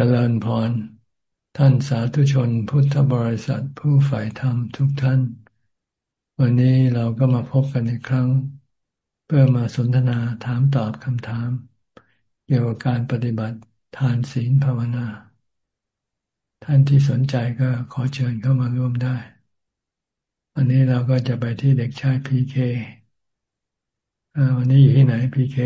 เจริญพร ท่านสาธุชนพุทธบริษัทผู้ฝ่ายธรรมทุกท่าน วันนี้เราก็มาพบกันอีกครั้ง เพื่อมาสนทนาถามตอบคำถาม เกี่ยวกับการปฏิบัติทานศีลภาวนา ท่านที่สนใจก็ขอเชิญเข้ามาร่วมได้ วันนี้เราก็จะไปที่เด็กชายพีเควันนี้อยู่ที่ไหนพีเค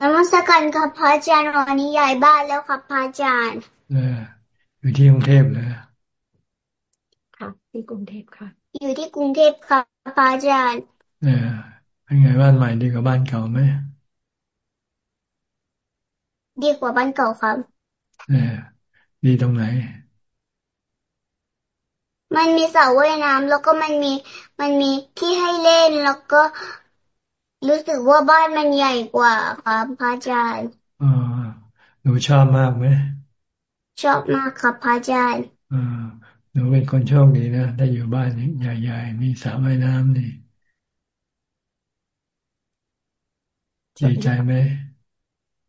นมัสการครับพระอาจารย์วันนี้ย้ายบ้านแล้วครับพระอาจารย์เอออยู่ที่กรุงเทพเลยค่ะที่กรุงเทพค่ะ อยู่ที่กรุงเทพครับพระอาจารย์เออเป็นไงบ้านใหม่ดีกว่าบ้านเก่าไหมดีกว่าบ้านเก่าครับเออดีตรงไหน มันมีสระว่ายน้ำแล้วก็มันมีมันมีที่ให้เล่นแล้วก็ รู้สึกว่าบ้านมันใหญ่กว่าครับพระอาจารย์อ่าหนูชอบมากไหมชอบมากครับพระอาจารย์อ่าหนูเป็นคนโชคดีนะได้อยู่บ้านใหญ่ๆมีสระว่ายน้ำนี่ดีใจไหม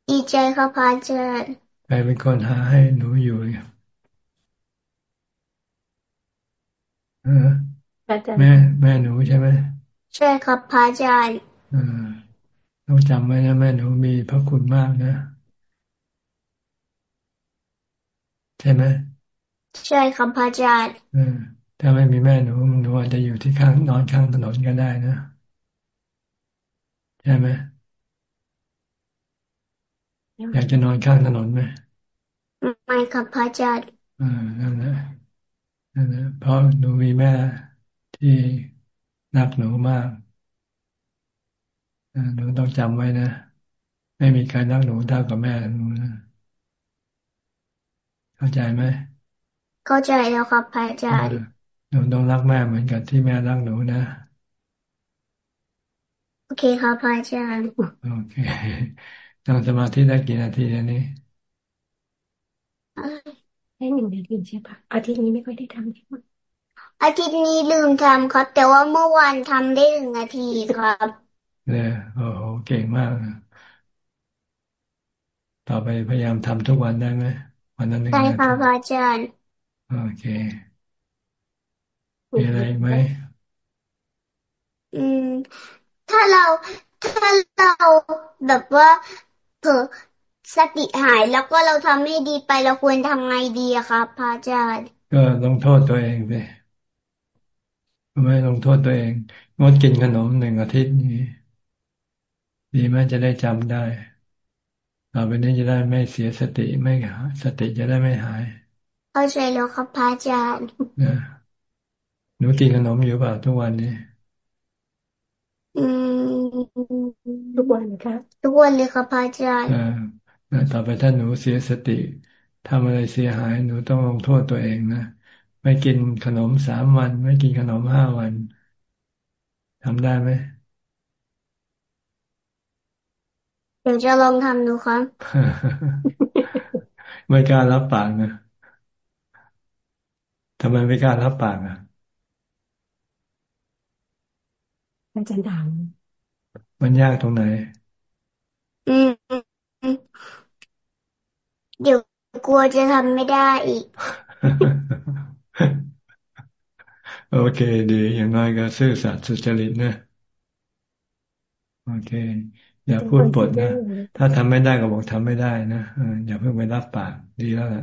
ดีใจครับพระอาจารย์ใครเป็นคนหาให้หนูอยู่แม่แม่หนูใช่ไหมใช่ครับพระอาจารย์ ต้องจำไว้นะแม่หนูมีพระคุณมากนะ ใช่ไหมใช่ครับพระอาจารย์ถ้าไม่มีแม่หนูหนูอาจจะอยู่ที่ข้างนอนข้างถนนก็ได้นะ ใช่ไหมอยากจะนอนข้างถนนไหมไม่ครับพระอาจารย์อ่านั่นแหละนั่นแหละเพราะหนูมีแม่ที่รักหนูมาก หนูต้องจำไว้นะ ไม่มีใครรักหนูเท่ากับแม่หนูนะเข้าใจไหมเข้าใจแล้วครับพระอาจารย์หนูต้องรักแม่เหมือนกับที่แม่รักหนูนะ โอเคครับพระอาจารย์ โอเคนั่งสมาธิได้กี่นาทีนี้ได้หนึ่งนาทีใช่ปะอาทิตย์นี้ไม่ค่อยได้ทำใช่ไหมอาทิตย์นี้ลืมทำครับ แต่ว่าเมื่อวานทำได้หนึ่งนาทีครับ เนี่ยโอ้โหเก่งมากนะต่อไปพยายามทำทุกวันได้ไหมวันนั้นหนึ่งได้ค่ะพระอาจารย์โอเคมีอะไรไหมอืม ถ้าเราถ้าเราแบบว่าเผลอสติหายแล้วก็เราทำไม่ดีไปเราควรทำไงดีอะครับพระอาจารย์ ก็ลงโทษตัวเองไปไม่ลงโทษตัวเอง งดกินขนมหนึ่งอาทิตย์นี้ ดีไหมจะได้จำได้ต่อไปนี้จะได้ไม่เสียสติไม่สติจะได้ไม่หาย เข้าใจแล้วครับพระอาจารย์นะหนูกินขนมอยู่เปล่าทุกวันนี้ อืมทุกวันครับทุกวันเลยครับพระอาจารย์ต่อไปถ้าหนูเสียสติทำอะไรเสียหายหนูต้องลงโทษตัวเองนะไม่กินขนมสามวัน ไม่กินขนมห้าวันทำได้ไหม ดี๋ยวจะลองทำดูครับไม่กล้ารับปากนะทำไมไม่กล้ารับปากอะอาจารย์ถามมันยากตรงไหน อืมเดี๋ยวกลัวจะทำไม่ได้อีก โอเค ดี อย่างน้อยก็ซื่อสัตย์สุจริตนะ โอเค อย่าพูดปดนะ ถ้าทำไม่ได้ก็บอกทำไม่ได้นะอย่าเพิ่งไปรับปากดีแล้วแหละ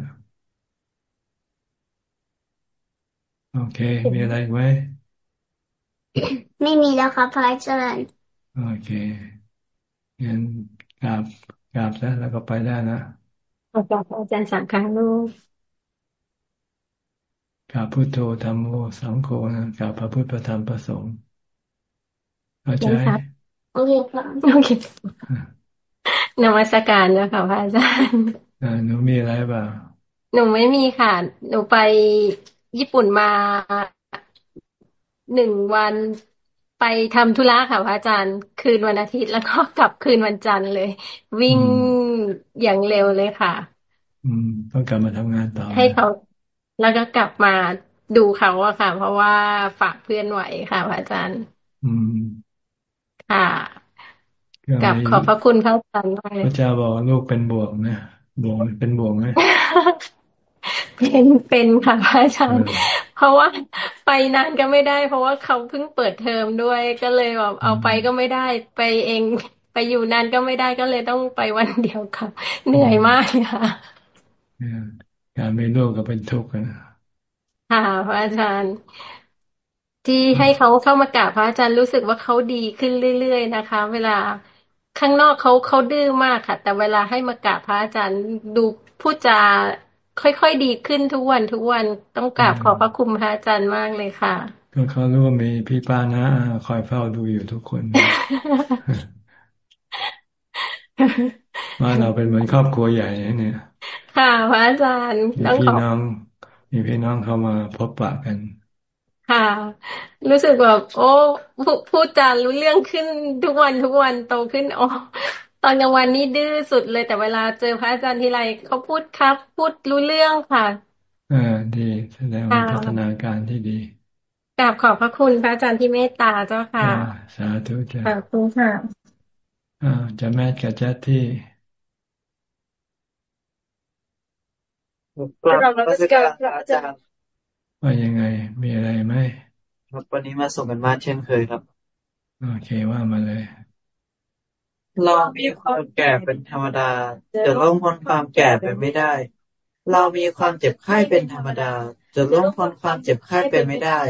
โอเค มีอะไรไหมไม่มีแล้วครับพระอาจารย์โอเคงั้นกราบกราบแล้วแล้วก็ไปได้นะขอบคุณอาจารย์สามครั้งลูกกราบพุทโธธรรมโมสังโฆนะกราบพระพุทธพระธรรมพระสงฆ์เข้าใจ โอเคครับโอเคนมัสการแล้วค่ะพระอาจารย์หนูมีอะไรบ้างหนูไม่มีค่ะ หนูไปญี่ปุ่นมาหนึ่งวันไปทำธุระค่ะพระอาจารย์ คืนวันอาทิตย์แล้วก็กลับคืนวันจันทร์เลย วิ่งอย่างเร็วเลยค่ะ อืม ต้องกลับมาทำงานต่อ ให้เขาแล้วก็กลับมาดูเขาอะค่ะ เพราะว่าฝากเพื่อนไหวค่ะพระอาจารย์ อืม ค่ะกับขอบพระคุณพระอาจารย์มากพระเจ้าบอกลูกเป็นบวกนะบ่วงเป็นบ่วงไหมเป็นเป็นค่ะพระอาจารย์เพราะว่าไปนานก็ไม่ได้ เพราะว่าเขาเพิ่งเปิดเทอมด้วยก็เลยแบบเอาไปก็ไม่ได้ ไปเองไปอยู่นานก็ไม่ได้ก็เลยต้องไปวันเดียวค่ะ เหนื่อยมากค่ะการไม่ลูกก็เป็นทุกข์นะค่ะพระอาจารย์ ที่ให้เขาเข้ามากราบพระอาจารย์รู้สึกว่าเขาดีขึ้นเรื่อยๆนะคะ เวลาข้างนอกเขาเขาดื้อมากค่ะ แต่เวลาให้มากราบพระอาจารย์ดูพูดจาค่อยๆดีขึ้นทุกวันทุกวันต้องกราบขอบพระคุณพระอาจารย์มากเลยค่ะก็เขารู้ว่ามีพี่ป้านะคอยเฝ้าดูอยู่ทุกคนว่าเราเป็นเหมือนครอบครัวใหญ่เนี่ย ค่ะพระอาจารย์มีพี่น้อง มีพี่น้องเข้ามาพบปะกัน ค่ะ รู้สึกแบบโอ้พูดจารู้เรื่องขึ้นทุกวันทุกวันโตขึ้นโอ้ตอนกลางวันนี้ดื้อสุดเลยแต่เวลาเจอพระอาจารย์ทีไรเขาพูดครับ พูดรู้เรื่องค่ะอ่าดีแสดงว่าพัฒนาการที่ดีกราบขอบพระคุณพระอาจารย์ที่เมตตาเจ้าค่ะสาธุจ้ะขอบคุณค่ะอ่าจะแม่กับแจ๊ที่กราบนมัสการพระอาจารย์ ว่ายังไง มีอะไรไหมครับวันนี้มาส่งกันบ้านเช่นเคยครับ โอเคว่ามาเลยเรามีความแก่เป็นธรรมดาจะล่วงพ้นความแก่ไปไม่ได้ เรามีความเจ็บไข้เป็นธรรมดา จะล่วงพ้นความเจ็บไข้ไปไม่ได้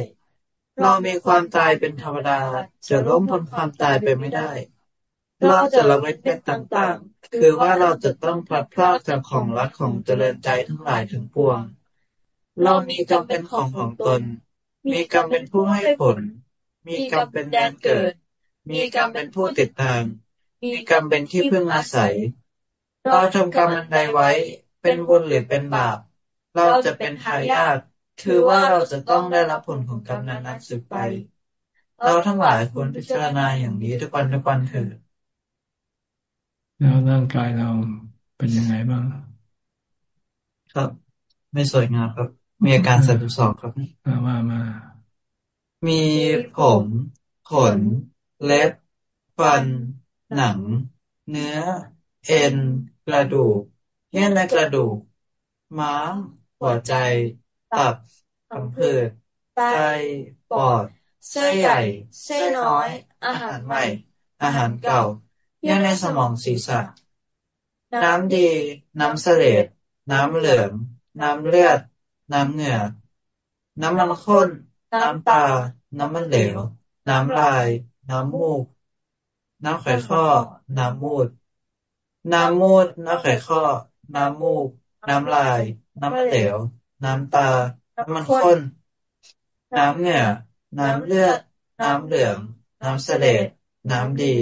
เรามีความตายเป็นธรรมดา จะล่วงพ้นความตายไปไม่ได้ เราจะละเว้นเป็นต่างๆ คือว่าเราจะต้องพลัดพรากจากของรักของเจริญใจทั้งหลายถึงปวง เรามีกรรมเป็นของของตน มีกรรมเป็นผู้ให้ผล มีกรรมเป็นแดนเกิด มีกรรมเป็นผู้ติดตาม มีกรรมเป็นที่พึ่งอาศัย เราทำกรรมอันใดไว้ เป็นบุญหรือเป็นบาป เราจะเป็นทายาทคือว่าเราจะต้องได้รับผลของกรรมนั้นสืบไป เราทั้งหลายควรพิจารณาอย่างนี้ทุกวันทุกวันเถิดแล้วร่างกายเราเป็นยังไงบ้าง ครับ ไม่สวยงามครับ มีอาการสะดุดสองครับมามา มีผม ขน เล็บ ฟัน หนัง เนื้อ เอ็น กระดูกเยื่อในกระดูก ม้าม หัวใจ ตับลำพืดไต ปอดเส้ใหญ่ เส้น้อย อาหารใหม่ อาหารเก่าเยื่อในสมองศีรษะ น้ำดี น้ำเสลดน้ำเหลือง น้ำเลือด น้ำเหงื่อ น้ำมันข้น น้ำตา น้ำมันเหลว น้ำลาย น้ำมูก น้ำไขข้อ น้ำมูด น้ำมูด น้ำไขข้อ น้ำมูก น้ำลาย น้ำมันเหลว น้ำตา น้ำมันข้น น้ำเหงื่อ น้ำเลือด น้ำเหลือง น้ำเสลดน้ำดี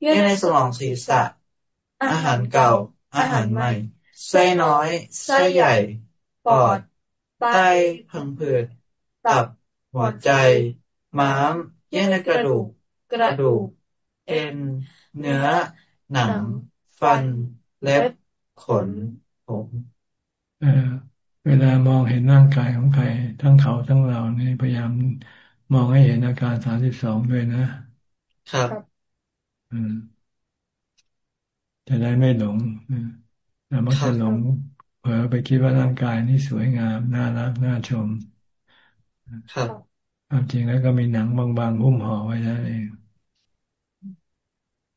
เยื่อในสมองศีรษะ อาหารเก่า อาหารใหม่ ไส้น้อย ไส้ใหญ่ ปอด ไตพังผืดตับ หัวใจ ม้าม เยื่อในกระดูก กระดูก เอ็น เนื้อ หนัง ฟัน เล็บ ขน ผมเออเวลามองเห็นร่างกายของใคร ทั้งเขาทั้งเรานี่พยายามมองให้เห็นอาการสามสิบสองด้วยนะ ครับ อืมจะได้ไม่หลงเรามักจะหลง เผลอไปคิดว่าร่างกายนี่สวยงาม น่ารักน่าชม ครับความจริงแล้วก็มีหนังบางๆหุ้มห่อไว้นั่นเอง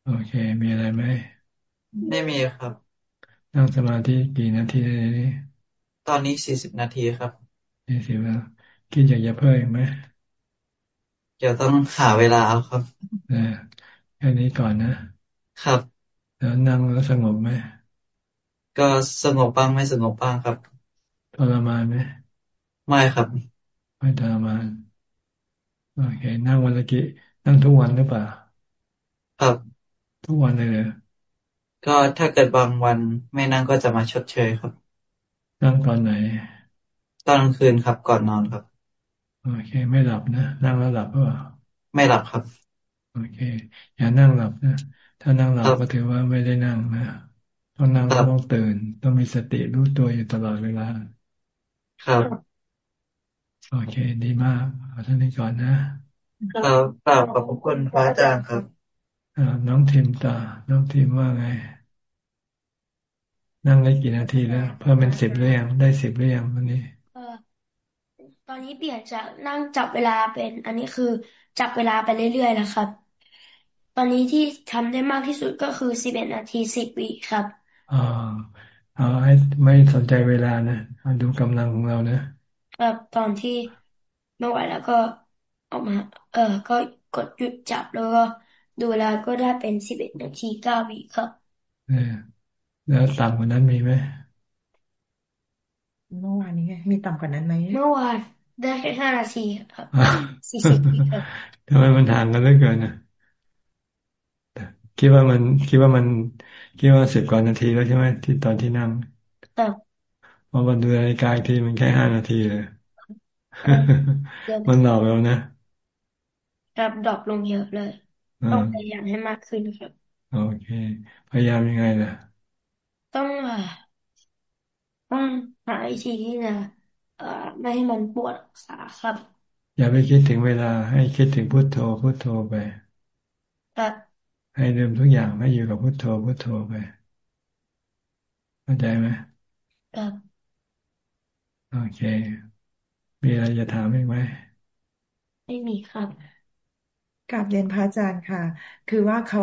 โอเค มีอะไรไหมไม่มีครับ นั่งสมาธิกี่นาทีนี้ตอนนี้สี่สิบนาทีครับสี่สิบแล้วคิดอยากจะเพิ่มอีกไหมเดี๋ยวต้องหาเวลาเอาครับเออแค่นี้ก่อนนะครับ แล้วนั่งแล้วสงบไหม ก็สงบบ้างไม่สงบบ้างครับทรมานไหมไม่ครับ ไม่ทรมานโอเค นั่งวันละกี่นั่งทุกวันหรือเปล่าครับทุกวันเลยเลยก็ถ้าเกิดบางวันไม่นั่งก็จะมาชดเชยครับ นั่งตอนไหน ตอนกลางคืนครับ ก่อนนอนครับ โอเค ไม่หลับนะนั่งแล้วหลับเปล่าไม่หลับครับ โอเค อย่านั่งหลับนะ ถ้านั่งหลับก็ถือว่าไม่ได้นั่งนะ ต้องนั่งต้องตื่น ต้องมีสติรู้ตัวอยู่ตลอดเวลา ครับ โอเค ดีมากเอาท่านี้ก่อนนะครับกราบขอบคุณพระอาจารย์ครับน้องทิมตา น้องทิมว่าไง นั่งได้กี่นาทีแล้วเพิ่มเป็นสิบหรือยังได้สิบหรือยังวันนี้เออตอนนี้เปลี่ยนจากนั่งจับเวลาเป็น อันนี้คือจับเวลาไปเรื่อยๆแล้วครับ ตอนนี้ที่ทำได้มากที่สุดก็คือสิบเอ็ดนาทีสิบวิครับอ่า เอาให้ไม่สนใจเวลานะดูกำลังของเรานะครับตอนที่ไม่ไหวแล้วก็ออกมา เออก็กดหยุดจับแล้วก็ดูเวลาก็ได้เป็นสิบเอ็ดนาทีเก้าวิครับเนี่ยแล้วต่ำกว่านั้นมีไหมเมื่อวานนี้ไงมีต่ำกว่านั้นไหมเมื่อวานได้แค่ห้านาทีครับสี่สิบวิครับทำไมมันห่างกันเหลือเกินนะ คิดว่ามันคิดว่ามันคิดว่าสิบกว่านาทีแล้วใช่ไหมที่ตอนที่นั่งพอมาดูนาฬิกาอีกทีมันแค่ห้านาทีเลยมันหลอกเรานะครับดรอปลงเยอะเลยต้องพยายามให้มากขึ้นครับ โอเค พยายามยังไงล่ะ ต้องต้องหาวิธีที่จะเอ่อไม่ให้มันปวดขาครับ อย่าไปคิดถึงเวลาให้คิดถึงพุทโธพุทโธไปครับ ให้ลืมทุกอย่างให้อยู่กับพุทโธพุทโธไปเข้าใจไหมครับโอเค มีอะไรจะถามอีกไหมไม่มีครับกลับเรียนพระอาจารย์ค่ะ คือว่าเขา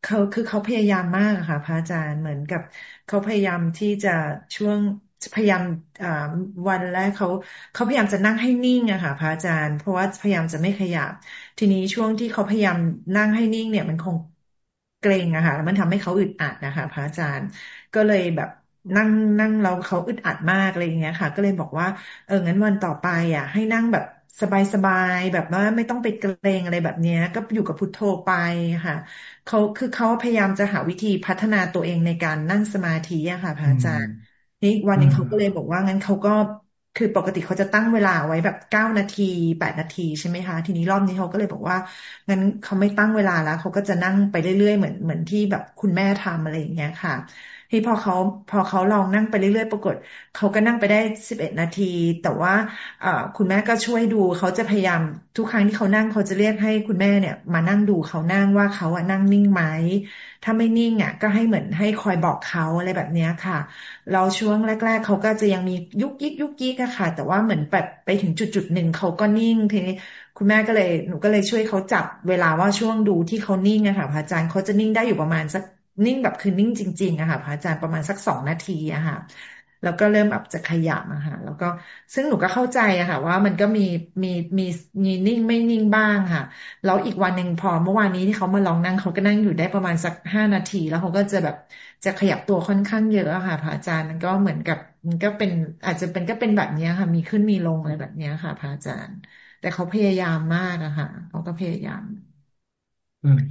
เขาคือเขาพยายามมากค่ะ พระอาจารย์เหมือนกับเขาพยายามที่จะช่วงพยายามวันแรกเขาเขาพยายามจะนั่งให้นิ่งอะค่ะ พระอาจารย์ เพราะว่าพยายามจะไม่ขยับ ทีนี้ช่วงที่เขาพยายามนั่งให้นิ่งเนี่ยมันคง เกรงอะค่ะแล้วมันทำให้เขาอึดอัดนะคะ พระอาจารย์ ก็เลยแบบนั่งนั่งเราเขาอึดอัดมากอะไรอย่างเงี้ยค่ะ ก็เลยบอกว่าเอองั้นวันต่อไปอะ ให้นั่งแบบสบายๆแบบว่าไม่ต้องไปเกรงอะไรแบบนี้ก็อยู่กับพุทโธไปค่ะเขาคือเขาพยายามจะหาวิธีพัฒนาตัวเองในการนั่งสมาธิอะค่ะ พระอาจารย์นี่วันนึงเขาก็เลยบอกว่างั้นเขาก็ คือปกติเขาจะตั้งเวลาไว้แบบเก้านาทีแปดนาทีใช่ไหมคะ ทีนี้รอบนี้เขาก็เลยบอกว่างั้นเขาไม่ตั้งเวลาแล้วเขาก็จะนั่งไปเรื่อยๆเหมือนเหมือนที่แบบคุณแม่ทำอะไรอย่างเงี้ยค่ะ ที่พอเขาพอเขาลองนั่งไปเรื่อยๆ ปรากฏเขาก็นั่งไปได้สิบเอ็ดนาที แต่ว่าคุณแม่ก็ช่วยดูเขาจะพยายามทุกครั้งที่เขานั่งเขาจะเรียกให้คุณแม่เนี่ย มานั่งดูเขานั่งว่าเขาอะนั่งนิ่งไหมถ้าไม่นิ่งอะก็ให้เหมือนให้คอยบอกเขาอะไรแบบนี้ค่ะ เราช่วงแรก ๆ เขาก็จะยังมียุกยิกยุกยิกอะค่ะ แต่ว่าเหมือนแบบไปถึงจุดจุดหนึ่งเขาก็นิ่งทีนี้คุณแม่ก็เลยหนูก็เลยช่วยเขาจับเวลาว่าช่วงดูที่เขานิ่งอะค่ะพระอาจารย์เขาจะนิ่งได้อยู่ประมาณสัก นิ่งแบบคือนิ่งจริงๆอะค่ะพระอาจารย์ประมาณสักสองนาทีอะค่ะแล้วก็เริ่มแบบจะขยับอะค่ะแล้วก็ซึ่งหนูก็เข้าใจอะค่ะว่ามันก็มีมีมีมีนิ่งไม่นิ่งบ้างค่ะแล้วอีกวันหนึ่งพอเมื่อวานนี้ที่เขามาลองนั่งเขาก็นั่งอยู่ได้ประมาณสักห้านาที แล้วเขาก็จะแบบจะขยับตัวค่อนข้างเยอะอะค่ะพระอาจารย์มันก็เหมือนกับมันก็เป็นอาจจะเป็นก็เป็นแบบนี้ค่ะ มีขึ้นมีลงอะไรแบบนี้ค่ะพระอาจารย์ แต่เขาพยายามมากอะค่ะเขาก็พยายาม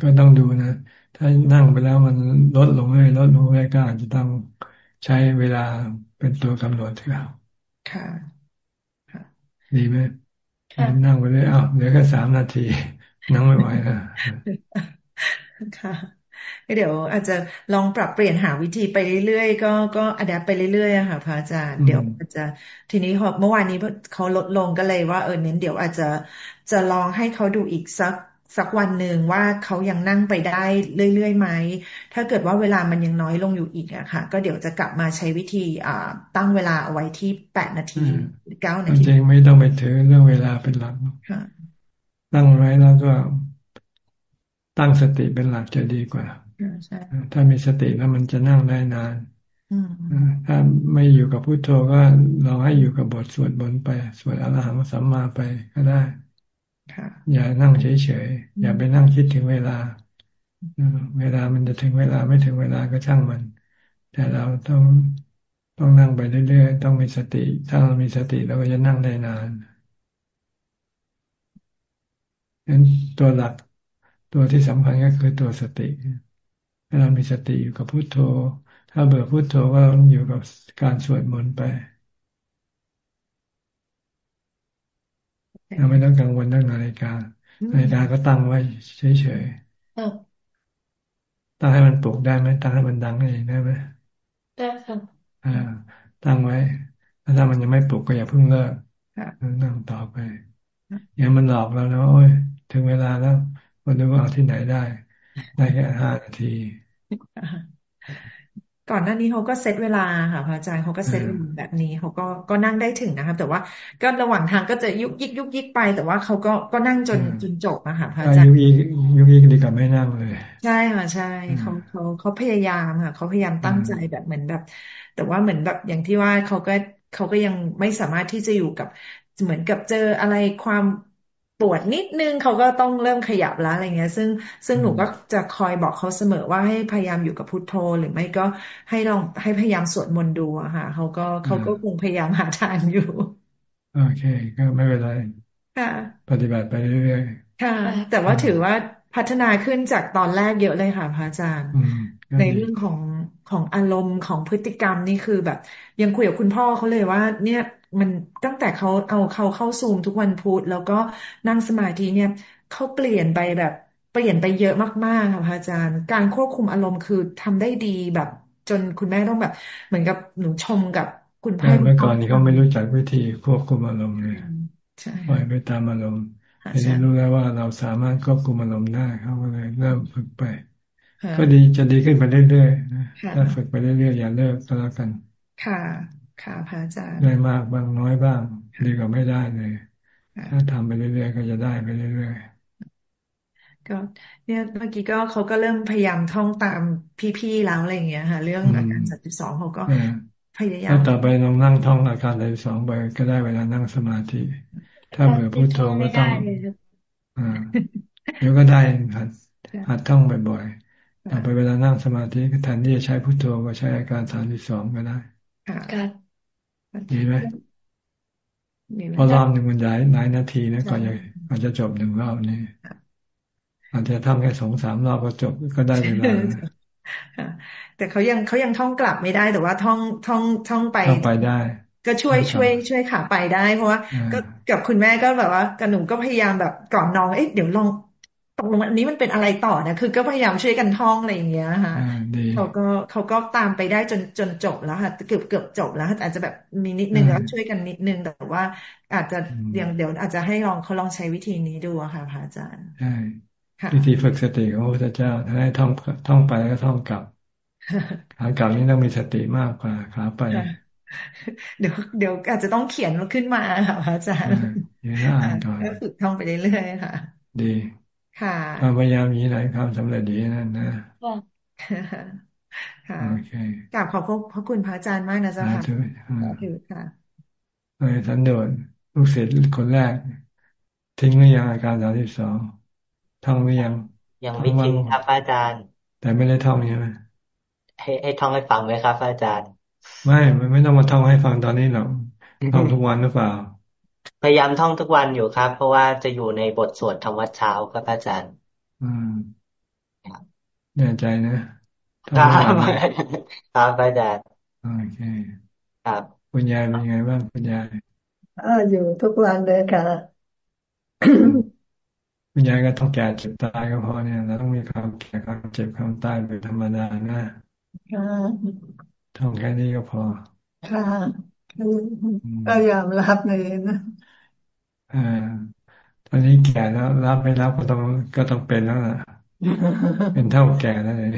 ก็ต้องดูนะ ถ้านั่งไปแล้วมันลดลงเลยลดลงเลยก็อาจจะต้องใช้เวลาเป็นตัวกำหนดเถอะค่ะดีไหมนั่งไปเลยอ้าวเหลือแค่สามนาที นั่งไม่ไหวแล้วค่ะเดี๋ยวอาจจะลองปรับเปลี่ยนหาวิธีไปเรื่อยๆก็ก็อัดแอปไปเรื่อยๆค่ะพระอาจารย์เดี๋ยวอาจจะทีนี้เมื่อวานนี้เขาลดลงก็เลยว่าเออเน้นเดี๋ยวอาจจะจะลองให้เขาดูอีกสัก สักวันหนึ่งว่าเขายังนั่งไปได้เรื่อยๆไหม ถ้าเกิดว่าเวลามันยังน้อยลงอยู่อีกอะค่ะ ก็เดี๋ยวจะกลับมาใช้วิธีตั้งเวลาเอาไว้ที่แปดนาทีเก้านาทีจริงไม่ต้องไปถือเรื่องเวลาเป็นหลักตั้งไว้แล้วก็ตั้งสติเป็นหลักจะดีกว่า ถ้ามีสติแล้วมันจะนั่งได้นาน ถ้าไม่อยู่กับพุโทโธก็เราให้อยู่กับบทสวดบนไป สวดอรหังสัมมาไปก็ได้ อย่านั่งเฉยๆ อย่าไปนั่งคิดถึงเวลา เวลามันจะถึงเวลาไม่ถึงเวลาก็ช่างมัน แต่เราต้องต้องนั่งไปเรื่อยๆ ต้องมีสติ ถ้าเรามีสติเราก็จะนั่งได้นานนั้นตัวหลักตัวที่สำคัญก็คือตัวสติถ้าเรามีสติอยู่กับพุโทโธ ถ้าเบื่อพุโทโธก็อยู่กับการสวดมนต์ไป เราไม่ต้องกังวลเรื่องนาฬิกา นาฬิกาก็ตั้งไว้เฉยๆตั้งให้มันปลุกได้ไหมตั้งให้มันดังเองได้ไหมได้ค่ะอ่า ตั้งไว้ถ้ามันยังไม่ปลุกก็อย่าเพิ่งเลิกนั่งต่อไปอย่ามันหลอกเรานะโอ้ย ถึงเวลาแล้วมันดูว่าเอาที่ไหนได้ ได้แค่ห้านาที ก่อนหน้านี้เขาก็เซตเวลาค่ะพระอาจารย์เขาก็เซตเวลาแบบนี้เขาก็ก็นั่งได้ถึงนะครับ แต่ว่าก็ระหว่างทางก็จะยุกยิกยุกยิกไป แต่ว่าเขาก็ก็นั่งจนจนจบอะค่ะพระอาจารย์ยุกยิกยุกยิกดีกว่าไม่นั่งเลย ใช่ค่ะใช่เขาเขาเขาพยายามค่ะเขาพยายามตั้งใจแบบเหมือนแบบ แต่ว่าเหมือนแบบอย่างที่ว่าเขาก็เขาก็ยังไม่สามารถที่จะอยู่กับเหมือนกับเจออะไรความ ปวดนิดนึงเขาก็ต้องเริ่มขยับแล้วอะไรเงี้ย ซึ่งซึ่งหนูก็จะคอยบอกเขาเสมอว่าให้พยายามอยู่กับพุทโธ หรือไม่ก็ให้ลองให้พยายามสวดมนต์ดูอะค่ะเขาก็เขาก็คงพยายามหาทางอยู่โอเค ก็ไม่เป็นไรค่ะ ปฏิบัติไปเรื่อยๆค่ะ แต่ว่าถือว่าพัฒนาขึ้นจากตอนแรกเยอะเลยค่ะพระอาจารย์ ในเรื่องของของอารมณ์ของพฤติกรรมนี่คือแบบ ยังคุยกับคุณพ่อเขาเลยว่า เนี่ย มันตั้งแต่เขาเอาเขาเข้าซูมทุกวันพุธแล้วก็นั่งสมาธิเนี่ยเขาเปลี่ยนไปแบบเปลี่ยนไปเยอะมากๆค่ะพระอาจารย์ การควบคุมอารมณ์คือทำได้ดีแบบ จนคุณแม่ต้องแบบ เหมือนกับหนูชมกับคุณพ่อเมื่อก่อนนี้เขาไม่รู้จักวิธีควบคุมอารมณ์เลยปล่อยไปตามอารมณ์ทีนี้รู้แล้วว่าเราสามารถควบคุมอารมณ์ได้เขาก็เลยเริ่มฝึกไป ก็ดีจะดีขึ้นไปเรื่อยๆนะถ้าฝึกไปเรื่อยๆอย่าเลิกก็แล้วกัน ค่ะ ค่ะพระอาจารย์ได้มากบางน้อยบ้างดีกว่าไม่ได้เลย ถ้าทำไปเรื่อยๆก็จะได้ไปเรื่อยๆก็เนี่ยเมื่อกี้ก็เขาก็เริ่มพยายามท่องตามพี่ๆแล้วอะไรอย่างเงี้ยค่ะ เรื่องอาการสัตว์สองเขาก็พยายามแล้วต่อไปลองนั่งท่องอาการสัตว์สองไปก็ได้เวลานั่งสมาธิ ถ้าเบื่อพุทโธก็ต้องอ่าเดี๋ยวก็ได้หัดหัดท่องบ่อยๆต่อไปเวลานั่งสมาธิแทนที่จะใช้พุทโธก็ใช้อาการสามสิบสองก็ได้ ดีไหมพอรอบหนึ่งมันย้ายหลายนาทีนะก่อนจะก่อนจะจบหนึ่งรอบนี่อาจจะทำแค่สองสามรอบก็จบก็ได้เวลาแต่เขายังเขายังท่องกลับไม่ได้แต่ว่าท่องท่องท่องไปท่องไปได้ ก็ช่วยช่วย ช่วยขาไปได้ เพราะว่า ก็กับคุณแม่ก็แบบว่ากับหนูก็พยายามแบบก่อนน้องเอ๊ะเดี๋ยวลอง ตกลงอันนี้มันเป็นอะไรต่อนะคือก็พยายามช่วยกันท่องอะไรอย่างเงี้ยค่ะเขาก็เขาก็ตามไปได้จนจนจบแล้วค่ะเกือบเกือบจบแล้วอาจจะแบบมีนิดนึงแล้วช่วยกันนิดนึงแต่ว่า อาจจะเดี๋ยวเดี๋ยวอาจจะให้ลองเขาลองใช้วิธีนี้ดูค่ะพระอาจารย์ใช่วิธีฝึกสติของพระพุทธเจ้าถ้าให้ท่องท่องไปแล้วก็ท่องกลับขากลับนี้ต้องมีสติมากกว่าขาไปเดี๋ยวเดี๋ยวอาจจะต้องเขียนขึ้นมาค่ะอาจารย์ยืนหน้าก่อนฝึกท่องไปเรื่อยๆค่ะ ดี ค่ะความพยายามนี้ไหนความสำเร็จดีนั่นนะค่ะโอเคกราบขอบพระคุณพระอาจารย์มากนะเจ้าค่ะถือค่ะเออสันโดษลูกศิษย์คนแรก ทิ้งหรือยังอาการสามสิบสองท่องหรือยัง ยังไม่ทิ้งครับอาจารย์ แต่ไม่ได้ท่องใช่ไหมให้ให้ท่องให้ฟังไหมครับอาจารย์ ไม่มันไม่ต้องมาท่องให้ฟังตอนนี้หรอกท่องทุกวันหรือเปล่า พยายามท่องทุกวันอยู่ครับ เพราะว่าจะอยู่ในบทสวดธรรมวัดเช้าครับอาจารย์ อืมแน่ใจนะครับครับอาจารย์โอเคครับคุณยายเป็นยังไงบ้างคุณยายอ่าอยู่ทุกวันเลยค่ะคุณยายก็ต้องแก่เจ็บตายก็พอเนี่ยเราต้องมีความแก่ความเจ็บความตายเป็นธรรมดานะค่ะท่องแค่นี้ก็พอค่ะ ก็ยอมรับเลยนะอ่าตอนนี้แก่แล้วรับไม่รับก็ต้องก็ต้องเป็นแล้วล่ะเป็นเท่าแก่แล้วเลย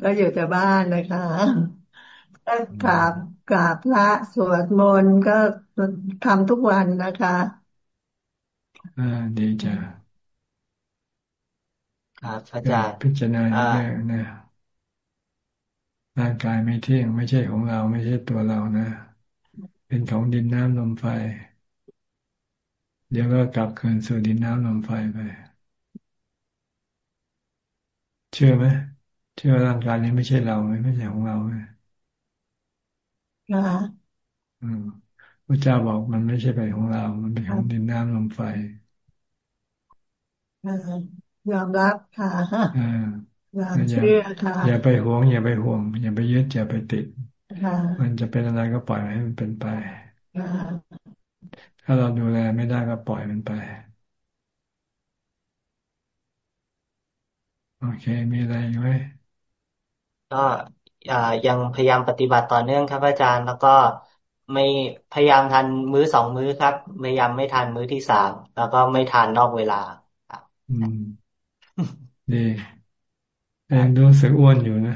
ก็อยู่แต่บ้านนะคะกราบกราบพระสวดมนต์ก็ทำทุกวันนะคะอ่าดีจ้ะครับอาจารย์พิจารณาเรื่อยนะ ร่างกายไม่เที่ยง ไม่ใช่ของเราไม่ใช่ตัวเรานะ เป็นของดินน้ำลมไฟ เดี๋ยวก็กลับคืนสู่ดินน้ำลมไฟไป เชื่อไหมเชื่อร่างกายนี้ไม่ใช่เราไม่ใช่ของเราไหมค่ะอืมพระเจ้าบอกมันไม่ใช่เป็นของเรา มันเป็นของดินน้ำลมไฟยอมรับค่ะย อมเชื่อค่ะอย่าไปห่วง อย่าไปห่วง อย่าไปยึดอย่าไปติดมันจะเป็นอะไรก็ปล่อยให้มันเป็นไปถ้าเราดูแลไม่ได้ก็ปล่อยมันไปโอเค มีอะไรไหมก็ยังพยายามปฏิบัติต่อเนื่องครับอาจารย์ แล้วก็ไม่พยายามทานมื้อสองมื้อครับ พยายามไม่ทานมื้อที่สามแล้วก็ไม่ทานนอกเวลาอืมดี ยังรู้สึกอ้วนอยู่นะ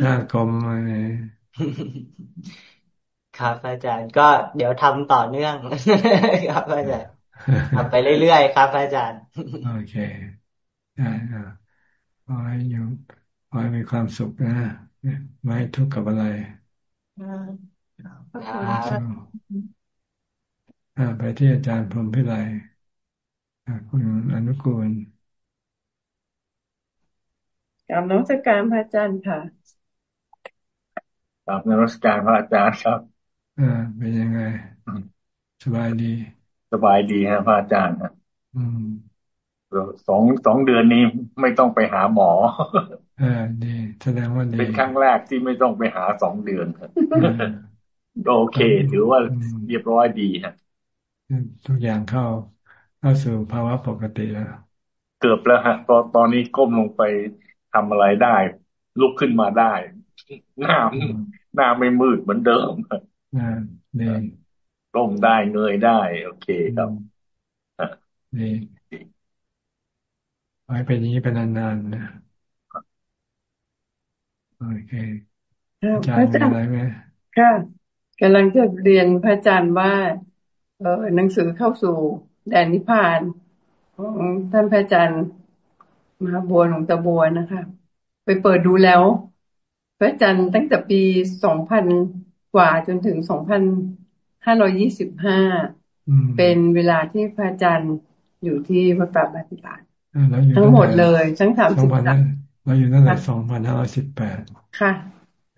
หน้ากลมอะไรครับอาจารย์ก็เดี๋ยวทำต่อเนื่องครับอาจารย์ทำไปเรื่อยๆครับอาจารย์ โอเคได้อ่าขอให้อยู่ขอให้มีความสุขนะไม่ทุกข์กับอะไรไปที่อาจารย์พรหมพิไลคุณอนุกูล กราบนมัสการพระอาจารย์ค่ะกราบนมัสการพระอาจารย์ครับอ่าเป็นยังไง สบายดี สบายดีฮะพระอาจารย์นะอืมสองสองเดือนนี้ไม่ต้องไปหาหมออ่าดีแสดงว่าดีเป็นครั้งแรกที่ไม่ต้องไปหาสองเดือนครับโอเค ถือว่าเรียบร้อยดีฮะทุกอย่างเข้าเข้าสู่ภาวะปกติแล้ว เกือบแล้วฮะ ตอนตอนนี้ก้มลงไป ทำอะไรได้ ลุกขึ้นมาได้ หน้าหน้าไม่มืดเหมือนเดิมอ่าดีก้มได้เงยได้ โอเคครับดีไว้เป็นอย่างนี้เป็นนานๆนะโอเคอาจารย์มีอะไรไหมค่ะกำลังจะเรียนพระอาจารย์ว่าเออหนังสือเข้าสู่แดนนิพพานของท่านพระอาจารย์ มหาบัวหลวงตาบัวนะคะ ไปเปิดดูแล้ว พระอาจารย์ตั้งแต่ปีสองพันกว่าจนถึงสองพันห้าร้อยี่สิบห้าเป็นเวลาที่พระอาจารย์อยู่ที่วัดป่าบาติบาตทั้งหมดเลยทั้งสามสิบเราอยู่ตั้งแต่สองพันห้าร้อยสิบแปดค่ะ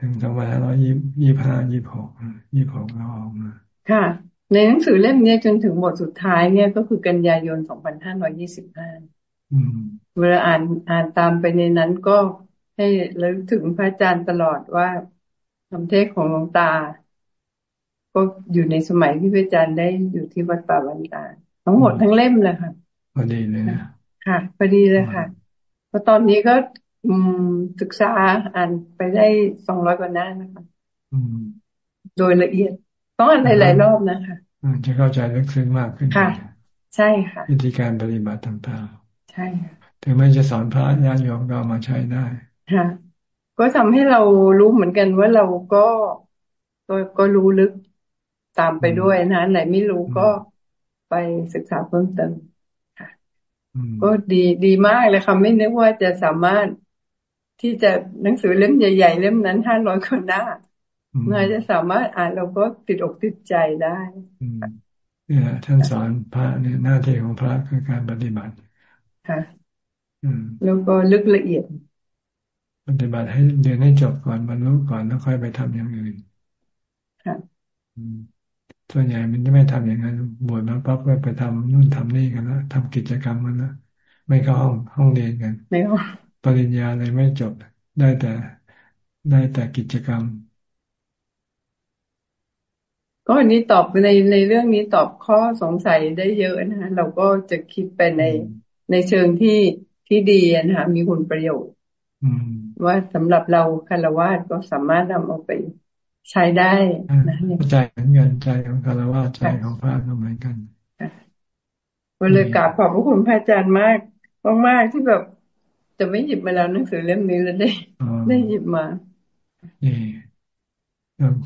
ถึงสองพันห้าร้อยยี่ยี่ห้ายี่หกยี่หกเราออกมาค่ะ ในหนังสือเล่มนี้จนถึงบทสุดท้ายเนี่ยก็คือกันยายนสองพันห้าร้อยี่สิบห้า เวลาอ่านอ่านตามไปในนั้นก็ให้ระลึกถึงพระอาจารย์ตลอดว่าคำเทศของหลวงตา ก็อยู่ในสมัยที่พระอาจารย์ได้อยู่ที่วัดป่าวันตาทั้งหมดทั้งเล่มเลยค่ะพอดีเลยนะค่ะพอดีเลยค่ะพอตอนนี้ก็ อืมศึกษาอ่านไปได้สองร้อยกว่าหน้านะคะโดยละเอียดต้องอ่านหลายๆรอบนะคะจะเข้าใจลึกซึ้งมากขึ้นค่ะ ใช่ค่ะวิธีการปฏิบัติต่างๆ ใช่ค่ะถึงไม่จะสอนพระญาติโยมก็มาใช้ได้ค่ะก็ทำให้เรารู้เหมือนกันว่าเราก็ก็ก็รู้ลึกตามไปด้วยนะไหนไม่รู้ก็ไปศึกษาเพิ่มเติมก็ดีดีมากเลยค่ะไม่นึกว่าจะสามารถที่จะหนังสือเล่มใหญ่ ๆ เล่มนั้นห้าร้อยคนหน้าน่าจะสามารถอ่านเราก็ติดอกติดใจได้เนี่ยท่านสอนพระเนี่ยหน้าที่ของพระคือการปฏิบัติ ค่ะแล้วก็ลึกละเอียด ปฏิบัติให้เรียนให้จบก่อนบรรลุก่อนแล้วค่อยไปทำอย่างอื่นค่ะส่วนใหญ่มันจะไม่ทำอย่างนั้นบวชมาปั๊บก็ไปทำนู่นทำนี่กันแล้วทำกิจกรรมกันแล้วไม่เข้าห้องห้องเรียนกันไม่ปริญญาเลยไม่จบได้แต่ได้แต่กิจกรรม ก็อันนี้ตอบในในเรื่องนี้ตอบข้อสงสัยได้เยอะนะฮะเราก็จะคิดไปใน ในเชิงที่ที่ดีนะคะมีคุณประโยชน์ว่าสำหรับเราคารวะก็สามารถนำเอาไปใช้ได้นะใจเหมือนกันใจของคารวะใจของพระก็เหมือนกันก็เลยกราบขอบพระคุณพระอาจารย์มากมากๆที่แบบจะไม่หยิบมาแล้วหนังสือเล่มนี้แล้วได้ ได้หยิบมานี่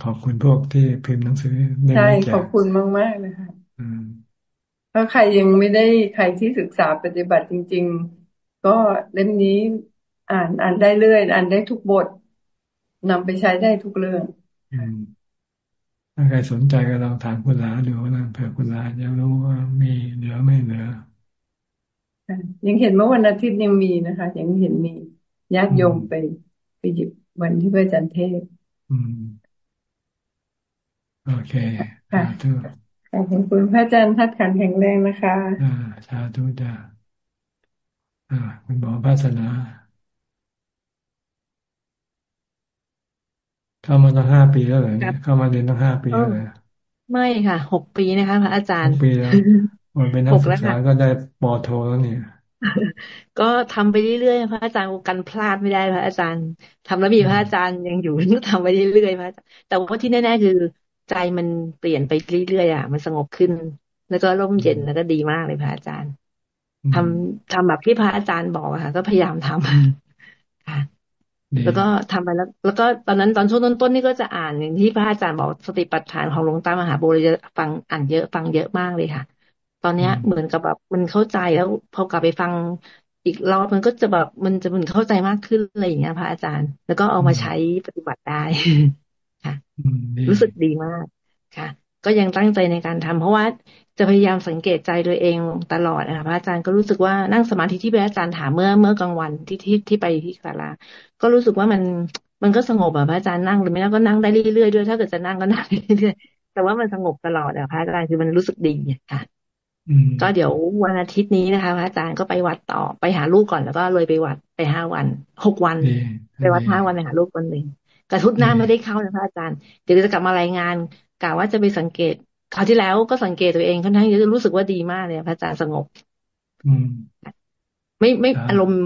ขอบคุณพวกที่พิมพ์หนังสือใช่ขอบคุณมากๆเลยค่ะ ถ้าใครยังไม่ได้ใครที่ศึกษาปฏิบัติจริง ๆ ก็เล่มนี้อ่านอ่านได้เรื่อย อ่านได้ทุกบทนำไปใช้ได้ทุกเรื่องถ้าใครสนใจก็ลองถามคุณลาดูนะเผื่อคุณลาจะรู้ว่ามีเหลือไม่เหลือยังเห็นเมื่อวันอาทิตย์ยังมีนะคะ ยังเห็นมีญาติโยมไปไปหยิบวันที่พระจันทร์เทศโอเคค่ะ ขอบคุณพระอาจารย์ทัดขันแข็งแรงนะคะ อ่าสาธุจ้าอ่า คุณหมอภาสนาเข้ามาตั้งห้าปีแล้วเหรอเนี่ยเข้ามาเรียนตั้งห้าปีแล้วเลยไม่ค่ะหกปีนะคะพระอาจารย์หกปีแล้ววันเป็นนักศึกษาก็ได้ปอโทแล้วเนี่ย ก็ทำไปเรื่อยๆพระอาจารย์กันพลาดไม่ได้พระอาจารย์ทำแล้วมีพระอาจารย์ยังอยู่ก็ทำไปเรื่อยๆพระอาจารย์แต่ว่าที่แน่ๆคือ ใจมันเปลี่ยนไปเรื่อยๆอะ มันสงบขึ้น แล้วก็ร่มเย็นแล้วก็ดีมากเลยพระอาจารย์ทำทำแบบที่พระอาจารย์บอกค่ะ ก็พยายามทำค่ะแล้วก็ทำไปแล้ว แล้วก็ตอนนั้นตอนช่วงต้นๆนี่ก็จะอ่านอย่างที่พระอาจารย์บอกสติปัฏฐานของหลวงตามหาบัวเลยจะฟังอ่านเยอะฟังเยอะมากเลยค่ะ ตอนเนี้ยเหมือนกับแบบมันเข้าใจแล้วพอกลับไปฟังอีกรอบมันก็จะแบบมันจะมันเข้าใจมากขึ้นอะไรอย่างเงี้ยพระอาจารย์ แล้วก็เอามาใช้ปฏิบัติได้ ค่ะรู้สึกดีมากค่ะ ก็ยังตั้งใจในการทำเพราะว่าจะพยายามสังเกตใจตัวเองตลอดนะคะพระอาจารย์ก็รู้สึกว่านั่งสมาธิที่พระอาจารย์ถามเมื่อเมื่อกลางวันที่ที่ที่ไปที่ศาลา ก็รู้สึกว่ามันมันก็สงบอะพระอาจารย์นั่งหรือไม่นั่งก็นั่งได้เรื่อยๆด้วยถ้าเกิดจะนั่งก็นั่งเรื่อยๆแต่ว่ามันสงบตลอดอะพระอาจารย์คือมันรู้สึกดีค่ะก็เดี๋ยววันอาทิตย์นี้นะคะพระอาจารย์ก็ไปวัดต่อไปหาลูกก่อนแล้วก็เลยไปวัดไปห้าวันหกวัน ไปวัดห้าวันไปหาลูกคนหนึ่ง กระทุดหน้าไม่ได้เข้านะพระอาจารย์ เดี๋ยวจะกลับมารายงานกะว่าจะไปสังเกตคราวที่แล้วก็สังเกตตัวเองค่อนข้างจะรู้สึกว่าดีมากเลยพระอาจารย์สงบไม่ไม่อารมณ์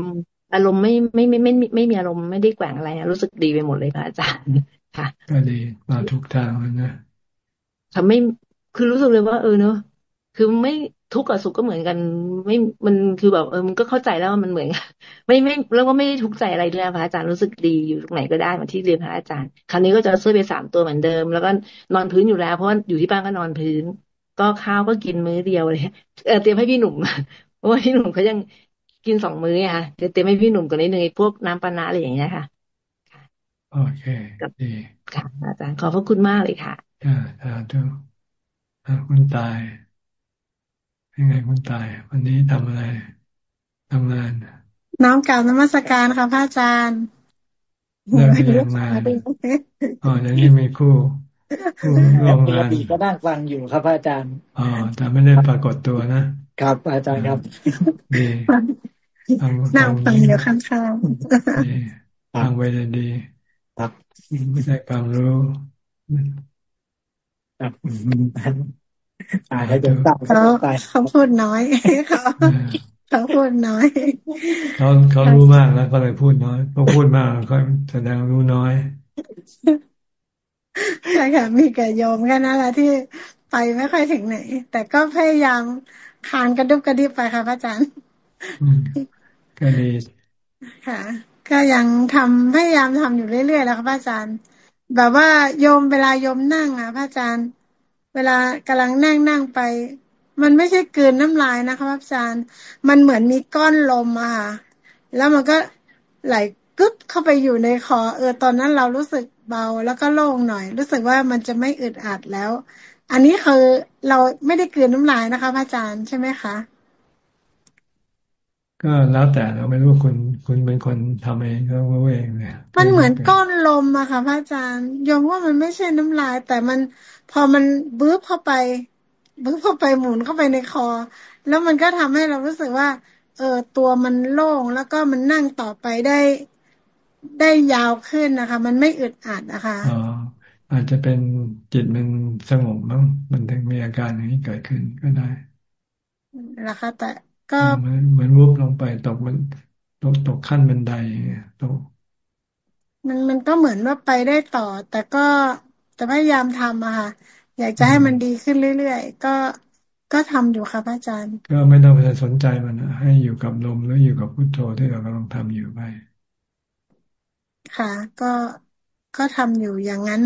อารมณ์ไม่ไม่ไม่ไม่ไม่มีอารมณ์ไม่ได้แกว่งอะไรรู้สึกดีไปหมดเลยพระอาจารย์ค่ะ ก็ดีมาทุกทางนะทำไม่คือรู้สึกเลยว่า เออเนอะคือไม่ ทุกข์กับสุขก็เหมือนกัน ไม่มันคือแบบเออมันก็เข้าใจแล้วว่ามันเหมือนไม่ไม่แล้วก็ไม่ได้ทุกข์ใจอะไรด้วยพระอาจารย์รู้สึกดีอยู่ตรงไหนก็ได้มาที่เรียนพระอาจารย์ คราวนี้ก็จะซื้อไปสามตัวเหมือนเดิม แล้วก็นอนพื้นอยู่แล้ว เพราะว่าอยู่ที่บ้านก็นอนพื้น ก็ข้าวก็กินมื้อเดียวเลยเออเตรียมให้พี่หนุ่มเพราะว่าพี่หนุ่มเขายังกินสองมื้อค่ะเดี๋ยวเตรียมให้พี่หนุ่มก่อนนิดนึงพวกน้ำปานะอะไรอย่างเงี้ยค่ะโอเคดีค่ะอาจารย์ขอบพระคุณมากเลยค่ะอ่าสาธุคุณตาย ยังไงคุณตาย วันนี้ทำอะไรทำงาน น้องกล่าวนมัสการค่ะพระอาจารย์เลิกเรียนมาอ๋อยังนี้มีคู่คู่ร่วมงานก็นั่งฟังอยู่ครับพระอาจารย์อ๋อแต่ไม่ได้ปรากฏตัวนะครับอาจารย์ครับดีนั่งฟังอยู่ข้างๆฟังไว้เลยดีครับไม่ได้ความรู้ครับ อ่าให้เดินตามเขาเขาพูดน้อยเขาเขาพูดน้อยเขาเขารู้มากแล้วก็เลยพูดน้อยพอพูดมากก็แสดงรู้น้อยใช่ค่ะมีแต่โยมแค่นั้นแหละที่ไปไม่ค่อยถึงไหน แต่ก็พยายามคานกระดุบกระดิบไปค่ะพระอาจารย์ก็ดีค่ะ ก็ยังทำพยายามทำอยู่เรื่อยๆแล้วค่ะพระอาจารย์ แบบว่าโยมเวลาโยมนั่งอะพระอาจารย์ เวลากำลังนั่งนั่งไป มันไม่ใช่เกินน้ำลายนะคะอาจารย์ มันเหมือนมีก้อนลมอะค่ะ แล้วมันก็ไหลกึ๊บเข้าไปอยู่ในคอเออตอนนั้นเรารู้สึกเบาแล้วก็โล่งหน่อย รู้สึกว่ามันจะไม่อึดอัดแล้ว อันนี้คือเราไม่ได้เกินน้ำลายนะคะพระอาจารย์ใช่ไหมคะ ก็แล้วแต่เราไม่รู้คุณคุณเป็นคนทำเองก็รู้เองเนี่ยมันเหมือนก้อนลมอะค่ะพระอาจารย์ยมว่ามันไม่ใช่น้ำลาย แต่มันพอมันบื้บเข้าไปบื้บเข้าไปหมุนเข้าไปในคอ แล้วมันก็ทำให้เรารู้สึกว่า เออตัวมันโล่งแล้วก็มันนั่งต่อไปได้ได้ยาวขึ้นนะคะ มันไม่อึดอัดนะคะอ๋ออาจจะเป็นจิตมันสงบมั้งมันถึงมีอาการอย่างนี้เกิดขึ้นก็ได้นะคะแต่ ก็เหมือนเหมือนวุบลงไปตกมันตกตกขั้นบันไดตกมันมันก็เหมือนว่าไปได้ต่อ แต่ก็แต่พยายามทำอะค่ะ อยากจะให้มันดีขึ้นเรื่อยๆ ก็ก็ทำอยู่ค่ะพระอาจารย์ ก็ไม่ต้องไปสนใจมันให้อยู่กับลมหรืออยู่กับพุทโธที่เรากำลังทำอยู่ไปค่ะ ก็ก็ทำอยู่อย่างนั้น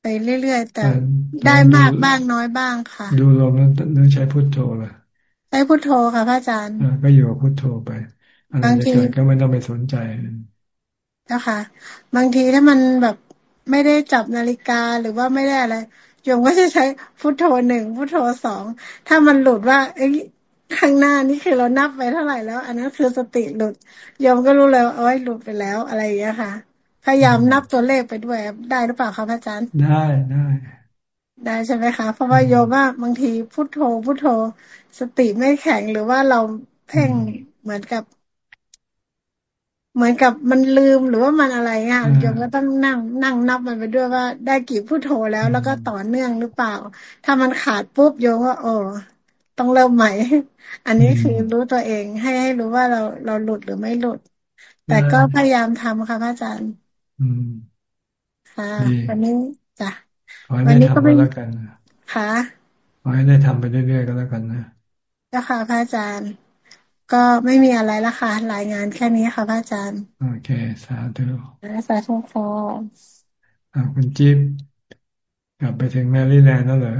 ไปเรื่อยๆ แต่ได้มากบ้างน้อยบ้างค่ะ ดูลมแล้วนึกใช้พุทโธล่ะใช้พุทโธค่ะพระอาจารย์ก็อยู่กับพุทโธไปอะไรจะเกิดก็ไม่ต้องไปสนใจแล้วค่ะ บางทีถ้ามันแบบไม่ได้จับนาฬิกาหรือว่าไม่ได้อะไรโยมก็จะใช้พุทโธหนึ่งพุทโธสองถ้ามันหลุดว่า เอ้ยข้างหน้านี่คือเรานับไปเท่าไหร่แล้ว อันนั้นคือสติหลุดโยมก็รู้เลยว่าเอ้ยหลุดไปแล้วอะไรอย่างเงี้ยค่ะ พยายามนับตัวเลขไปด้วยได้หรือเปล่าคะพระอาจารย์ได้ได้ ได้ใช่ไหมคะเพราะว่าโยมว่าบางทีพุทโธพุทโธ สติไม่แข็งหรือว่าเราเพ่งเหมือนกับ เหมือนกับมันลืมหรือว่ามันอะไรเงี้ยโยมก็ต้องนั่งนั่งนับมันไปด้วยว่า ได้กี่ผู้โทรแล้วแล้วก็ต่อเนื่องหรือเปล่า ถ้ามันขาดปุ๊บโยมว่าโอ้ต้องเริ่มใหม่ อันนี้คือรู้ตัวเองให้ให้รู้ว่าเราเราหลุดหรือไม่หลุด แต่ก็พยายามทำค่ะพระอาจารย์ค่ะวันนี้จ้ะ วันนี้ก็ไม่แล้วกันค่ะขอให้ได้ทำไปเรื่อยๆก็แล้วกันนะเจ้าค่ะพระอาจารย์ ก็ไม่มีอะไรละค่ะรายงานแค่นี้ค่ะพระอาจารย์ โอเค สาธุสาธุค่ะอ่าคุณจิ๊บกลับไปถึงแมรี่แลนด์แล้วเหรอ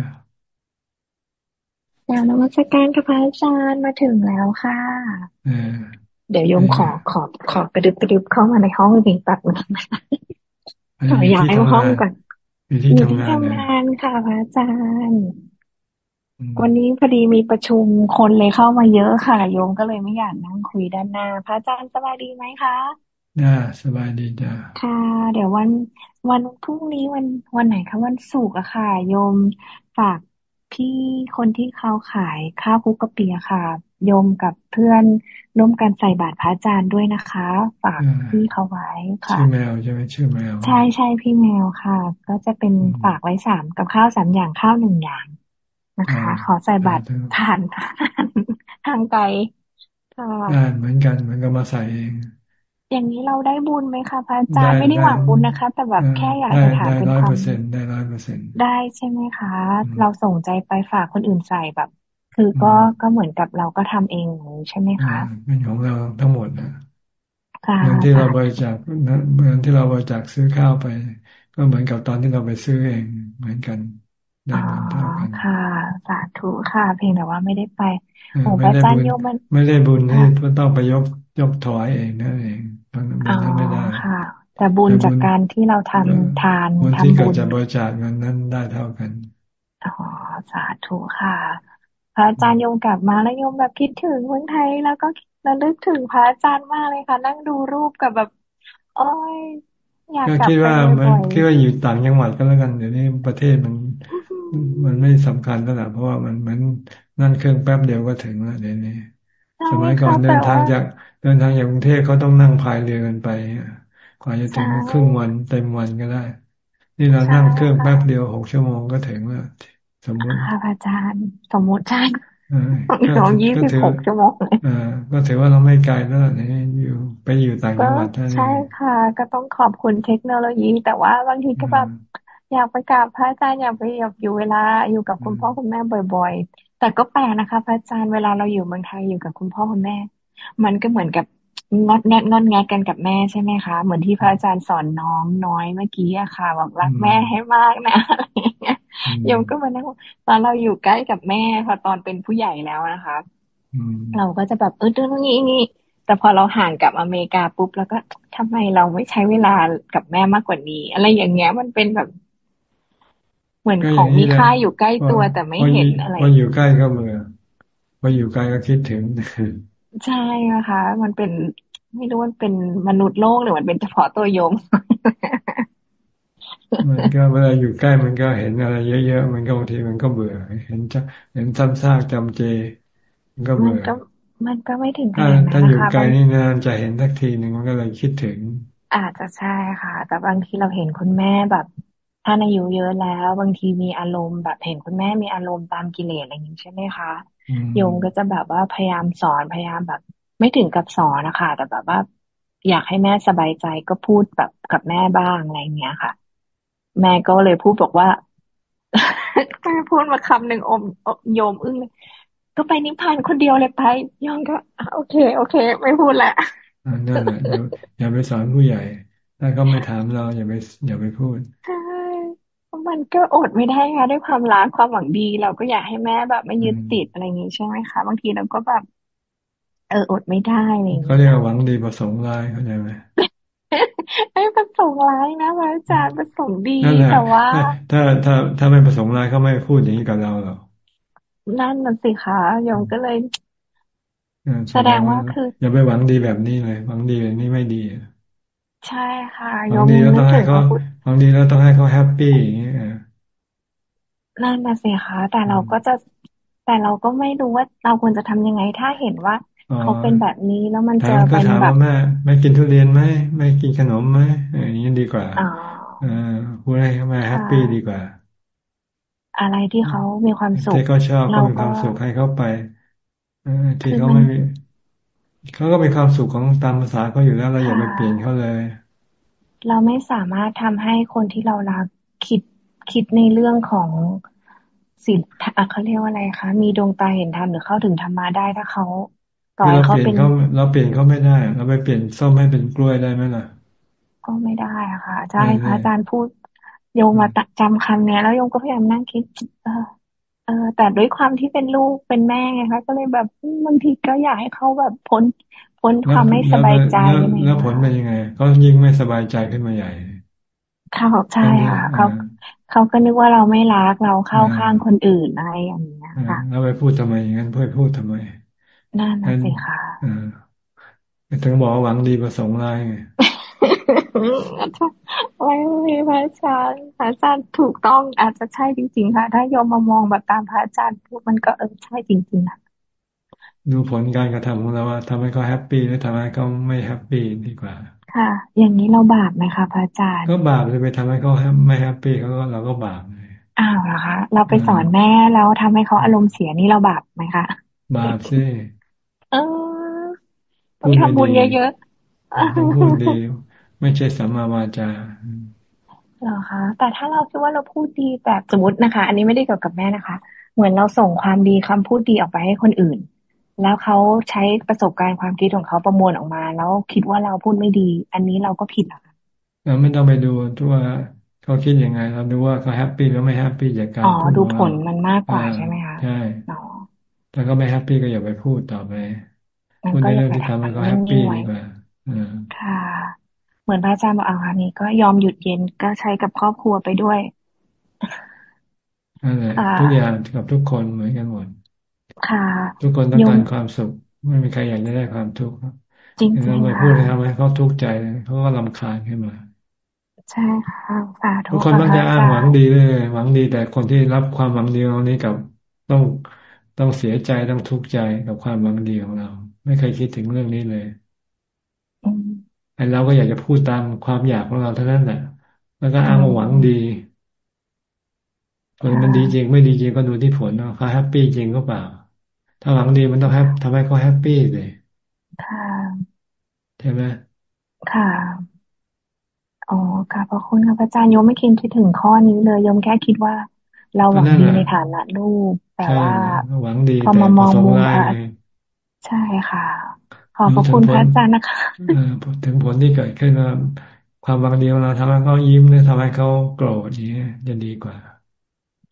กรารนมัสการค่ะพระอาจารย์มาถึงแล้วค่ะเออเดี๋ยวโยมขอขอขอกระดึบกระดึบเข้ามาในห้องจริงแป๊บนึงขอย้ายห้องก่อน อยู่อที่ยู่ที่ทำงานทำเลยงานค่ะพระอาจารย์ วันนี้พอดีมีประชุมคนเลยเข้ามาเยอะค่ะ โยมก็เลยไม่อยากนั่งคุยด้านหน้า พระอาจารย์สบายดีไหมคะน่าสบายดีจ้ะค่ะ เดี๋ยววันวันพรุ่งนี้วันวันไหนคะวันศุกร์อะค่ะ โยมฝาก พี่คนที่เขาขายข้าวคลุกกะปิอะค่ะ โยมกับเพื่อนร่วมกันใส่บาตรพระอาจารย์ด้วยนะคะฝากเออพี่เขาไว้ค่ะชื่อแมวใช่ไหมชื่อแมวใช่ใช่พี่แมวค่ะ ก็จะเป็นฝากไว้สามกับข้าวสามอย่างข้าวหนึ่งอย่างนะคะอ่าขอใส่บาตรสาธุผ่านทางไกลค่ะได้เหมือนกันเหมือนกับมาใส่เอง อย่างนี้เราได้บุญไหมคะพระอาจาได้รย์ไม่ได้ได้หวังบุญนะคะ แต่แบบเออแค่อยากได้จะถามได้เป็นร้อยควาเปมอร์เซ็นต์ได้ร้อยเปอร์เซ็นต์ได้ใช่ไหมคะอืมเราส่งใจไปฝากคนอื่นใส่แบบ คือก็อืมก็เหมือนกับเราก็ทำเองอย่างนี้ใช่ไหมอ่าคะเป็นของเราทั้งหมดนะค่ะเงินที่เราสาบริจาคนะเงินที่เราบริจาคซื้อข้าวไป ก็เหมือนกับตอนที่เราไปซื้อเองเหมือนกันได้อ๋อเงินเท่ากันค่ะ สาธุค่ะ เพียงแต่ว่าไม่ได้ไปเออโอ้พไม่ระได้อาจารบุย์ญโยมมันไม่ได้บุญที่ค่ะต้องไปยกยกถวายเองนั่นเอง ตอนนั้นบุอ๋ญอนั้นไม่ได้ค่ะ แต่บุญแต่จากบุญการที่เราทำเออทานบุญที่ทำเกิบุดญจากบริจาคเงินนั้นได้เท่ากันอ๋อสาธุค่ะพระอาจารย์โยมกลับมาแล้วโยมแบบคิดถึงเมืองไทยแล้วก็ระลึกถึงพระอาจารย์มากเลยค่ะ นั่งดูรูปกับแบบโอ้ยอยากก็กลับคิดไปว่ามันบ่อยคิดว่าอยู่ต่างจังหวัดก็แล้วกันเดี๋ยวนี้ประเทศมันๆอืมมันไม่สำคัญแล้วล่ะเพราะว่ามันเหมือนนั่นเครื่องแป๊บเดียวก็ถึงแล้วเดี๋ยวนี้ใช่ สมัยก่อค่ะนเดิแต่นทางว่าจากเดินทางจากกรุงเทพเขาต้องนั่งพายเรือกันไปกว่าจะถึใช่งก็ครึ่งวันเต็มวันก็ได้ นี่เราใช่นั่งเครื่องแป๊บค่ะเดียวหกชั่วโมงก็ถึงแล้วสมมุติค่ะพระอาจารย์ สมมุติใช่เออก็สองยี่ก็สิบถือหกชั่วโมงเลยเออก็ถือว่าเราไม่ไกลแล้วล่ะนี่อยู่ไปอยู่ต่างก็จังหวัดเท่านี้ใช่ค่ะ ก็ต้องขอบคุณเทคโนโลยี แต่ว่าบางทีอืก็แบบมอยากไปกราบพระอาจารย์อยากไปอยากอยู่เวลาอยู่กับอืคุณมพ่อคุณแม่บ่อยๆ แต่ก็แปลกนะคะพระอาจารย์เวลาเราอยู่เมืองไทยอยู่กับคุณพ่อคุณแม่ มันก็เหมือนกับงอดแงะงอนแงะกันกับแม่ใช่ไหมคะ เหมือนที่พระอาจารย์สอนน้องน้อยเมื่อกี้อะค่ะบอกรัอืกมแม่ให้มากนะอะไรอย่างเงี้ยอืโยมมก็มานั่งตอนเราอยู่ใกล้กับแม่พอตอนเป็นผู้ใหญ่แล้วนะคะอืมเราก็จะแบบเออเรื่องนี้นี่แต่พอเราห่างกับอเมริกาปุ๊บแล้วก็ทำไมเราไม่ใช้เวลากับแม่มากกว่านี้ อะไรอย่างเงี้ยมันเป็นแบบ เหมือนก็ขอองย่างมีนี้แหละค่าอยู่ใกล้พอตัวแต่ไม่พออเห็ยู่นอะไรพออยู่ใกล้ก็เบื่อพออยู่ไกลก็คิดถึง ใช่นะคะ มันเป็นไม่รู้มันเป็นมนุษย์โลกหรือมันเป็นเฉพาะตัวโยมมันก็เวลาอยู่ใกล้มันก็เห็นอะไรเยอะๆ มันก็บางทีมันก็เบื่อ เห็นจะเห็นซ้ำซากจำเจ มันก็มันเบื่อก็มันก็ไม่ถึงขถ้านาดนั้ถ้านอนะยู่คะไกลบางนี่นานจะเห็นสักทีหนึ่งมันก็เลยคิดถึง อาจจะใช่ค่ะ แต่บางทีเราเห็นคุณแม่แบบ ท่านอายุเยอะแล้ว บางทีมีอารมณ์แบบเห็นคุณแม่มีอารมณ์ตามกิเลสอะไรอย่างนี้ใช่ไหมคะอืมโยมก็จะแบบว่าพยายามสอนพยายามแบบ ไม่ถึงกับสอนนะคะแต่แบบว่า อยากให้แม่สบายใจก็พูดแบบกับแม่บ้างอะไรอย่างเงี้ยค่ะ แม่ก็เลยพูดบอกว่าแม่พูดมาคำหนึ่งอมโยมอึ้งเลยก็ไปนิพพานคนเดียวเลยไปโยมก็อะโอเค โอเค ไม่พูดละอ่านั่นแหละอย่าอย่าไปสอนผู้ใหญ่ถ้าเขาไม่ถามเราอย่าไปอย่าไปพูดใช่ มันก็อดไม่ได้ค่ะด้วยความรักความหวังดี เราก็อยากให้แม่แบบไม่อืยึดมติดอะไรอย่างงี้ใช่ไหมคะบางทีเราก็แบบเอออดไม่ได้อะไรอย่างเขาเงี้เรียกยว่าหวังดีประสงค์ร้ายเข้าใจไหมไม่ประสงค์ร้ายนะพระอาจารย์ประสงค์ดีนั่นแหละแต่ว่าถ้าถ้าถ้าถ้าไม่ประสงค์ร้ายเขาไม่พูดอย่างนี้กับเราหรอกนั่นน่ะสิคะโยมก็เลยเออแสดงว่าคือ อย่าไปหวังดีแบบนี้เลยหวังดีแบบนี้ไม่ดีใช่ค่ะหโยวังมดีแล้วนึต้อกงถึให้งพเขาระพุ ทธหวังดีแล้วต้องให้เขาแฮปปี้อย่างเงี้ยเออนั่นน่ะสิคะแต่อืเรามก็จะแต่เราก็ไม่รู้ว่าเราควรจะทำยังไงถ้าเห็นว่าอ๋อเขาเป็นแบบนี้แล้วมันถาจะมก็เป็นถามแบบว่าแม่ไม่กินทุเรียนไหมไม่กินขนมไหมเอออย่างนี้ดีกว่าอ๋อเออพูดให้เขาแม่แฮปค่ะปี้ดีกว่า อะไรที่เขามีความสุที่ขเขาชอบเราก็มีคก็วามสุขให้เขาไปเออที่คือเขามันไม่มีเขาก็มีความสุขของตามภาษาเขาอยู่แล้วเราอย่าค่ะไปเปลี่ยนเขาเลย เราไม่สามารถทำให้คนที่เรารักคิดคิดในเรื่องของศีลอะเขาเรียกว่าอะไรคะมีดวงตาเห็นธรรมหรือเข้าถึงธรรมะได้ถ้าเขาต่อเราให้เขาเปลี่ยนเป็นเขาเราเปลี่ยนเขาไม่ได้เราไปเปลี่ยนส้มให้เป็นกล้วยได้ไหมล่ะ ก็ไม่ได้อะค่ะใช่ไม่พระได้อาจารย์พูดโยมมาจำคำเนี้ยแล้วโยมก็พยายามนั่งคิดเออเออแต่ด้วยความที่เป็นลูกเป็นแม่ไงคะก็เลยแบบอืมบางทีก็อยากให้เขาแบบพ้น พ้นแล้คววามไม่สแล้วบายใจแล้วอะไรอย่างแล้วเงี้ยผลค่ะเป็นยังไงเขายิ่งไม่สบายใจขึ้นมาใหญ่เขาใช่ทั้งที่ค่ะเอเขาอเขาก็นึกว่าเราไม่รักเราเอเข้าข้างอคนอื่นอะไรอย่างเงี้ยเออค่ะแล้วไปพูดทำไมอย่างนั้นเพื่อพูดทำไมนั่นนั้น่ะนสิค่ะเออถึงบอกว่าหวังดีประสงค์ร้ายไงไม่มีพระอาจารย์พระอาจารย์ถูกต้องอาจจะใช่จริง ๆ ค่ะ ถ้าโยมมามองแบบตามพระอาจารย์พูดมันก็เออใช่จริงๆค่ะ ดูผลการกระทำของเราว่าทำให้เขา happy หรือทำให้เขาไม่ happy ดีกว่า ค่ะ อย่างนี้เราบาปไหมคะพระอาจารย์ก็บาปเลยไปทำให้เขาไม่แฮปปี้เขาก็เราก็บาปเลยอ้าวเหรอคะเราไปอ่าสอนแม่แล้วทำให้เขาอารมณ์เสียนี่เราบาปไหมคะบาปสิเออต้อพูงดไม่ทำบุญดีเยอะเออต้องพูดดีไม่ใช่สัมมาวาจาๆเหรอคะแต่ถ้าเราคิดว่าเราพูดดีแบบสมมตินะคะ อันนี้ไม่ได้เกี่ยวกับแม่นะคะ เหมือนเราส่งความดีคำพูดดีออกไปให้คนอื่น แล้วเขาใช้ประสบการณ์ความคิดของเขาประมวลออกมา แล้วคิดว่าเราพูดไม่ดี อันนี้เราก็ผิดเหรอคะเราไม่ต้องไปดูว่าเขาคิดยังไงเราดูว่าเขาแฮปปี้หรือไม่แฮปปี้จากกาอ๋รอพูดดูของผเราลมันมากกอ่าว่าใช่ไหมคะใช่อ๋อถ้าเขาไม่แฮปปี้ก็อย่าไปพูดต่อไปมันพูดก็ในอย่าเรื่องไปที่ทำให้ทำเขาแฮนิ่ปปี้งๆไว้ดีกว่าอ่าค่ะ เหมือนพระอาจารย์บอกเอาอันนี้ก็ยอมหยุดเย็นก็ใช้กับครอบครัวไปด้วยนั่นแหละค่ะทุกอย่างกับทุกคนเหมือนกันหมดค่ะ ทุกคนต้องโยกามรความสุข ไม่มีใครอยากจะได้ความทุกข์จริงเราๆไปพูดค่ะให้ทำให้เขาทุกข์ใจเขาก็รำคาญขึ้นมา ใช่ค่ะสาธุทุกคนค่ะมักพระจะอาอ้างจาหวัรงย์ดีเลยหวังดีแต่คนที่รับความหวังดีของนี้กับต้องต้องเสียใจต้องทุกข์ใจกับความหวังดีของเรา ไม่เคยคิดถึงเรื่องนี้เลยอืมไอ้เราก็อยากจะพูดตามความอยากของเราเท่านั้นแหละแล้วก็อือ้างว่าหวังดีมผลค่ะมันดีจริงไม่ดีจริงก็ดูที่ผลว่าเขาแฮปปี้จริงก็เปล่า ถ้าหวังดีมันต้องแฮปทำให้เขาแฮปปี้เลยค่ะใช่ไหมค่ะอ๋อค่ะพระคุณค่ะพระอาจารย์โยมไม่คิดถึงข้อนี้เลยโยมแค่คิดว่า เราหก็วังนั่นดีแหละในฐานะลูกแต่ใช่ว่าหวังดีพอแต่มาปมระองสงมุค์มร้าพยระไงใช่ค่ะ ขอบพรู้ระถึคุงณผพระลอาจารย์นะคะเอ่อถึงผลที่เกิดขึ้นว่าความหวังดีของเราทำให้เขายิ้มหรือทำให้เขาโกรธอย่างนี้ยจะดีกว่า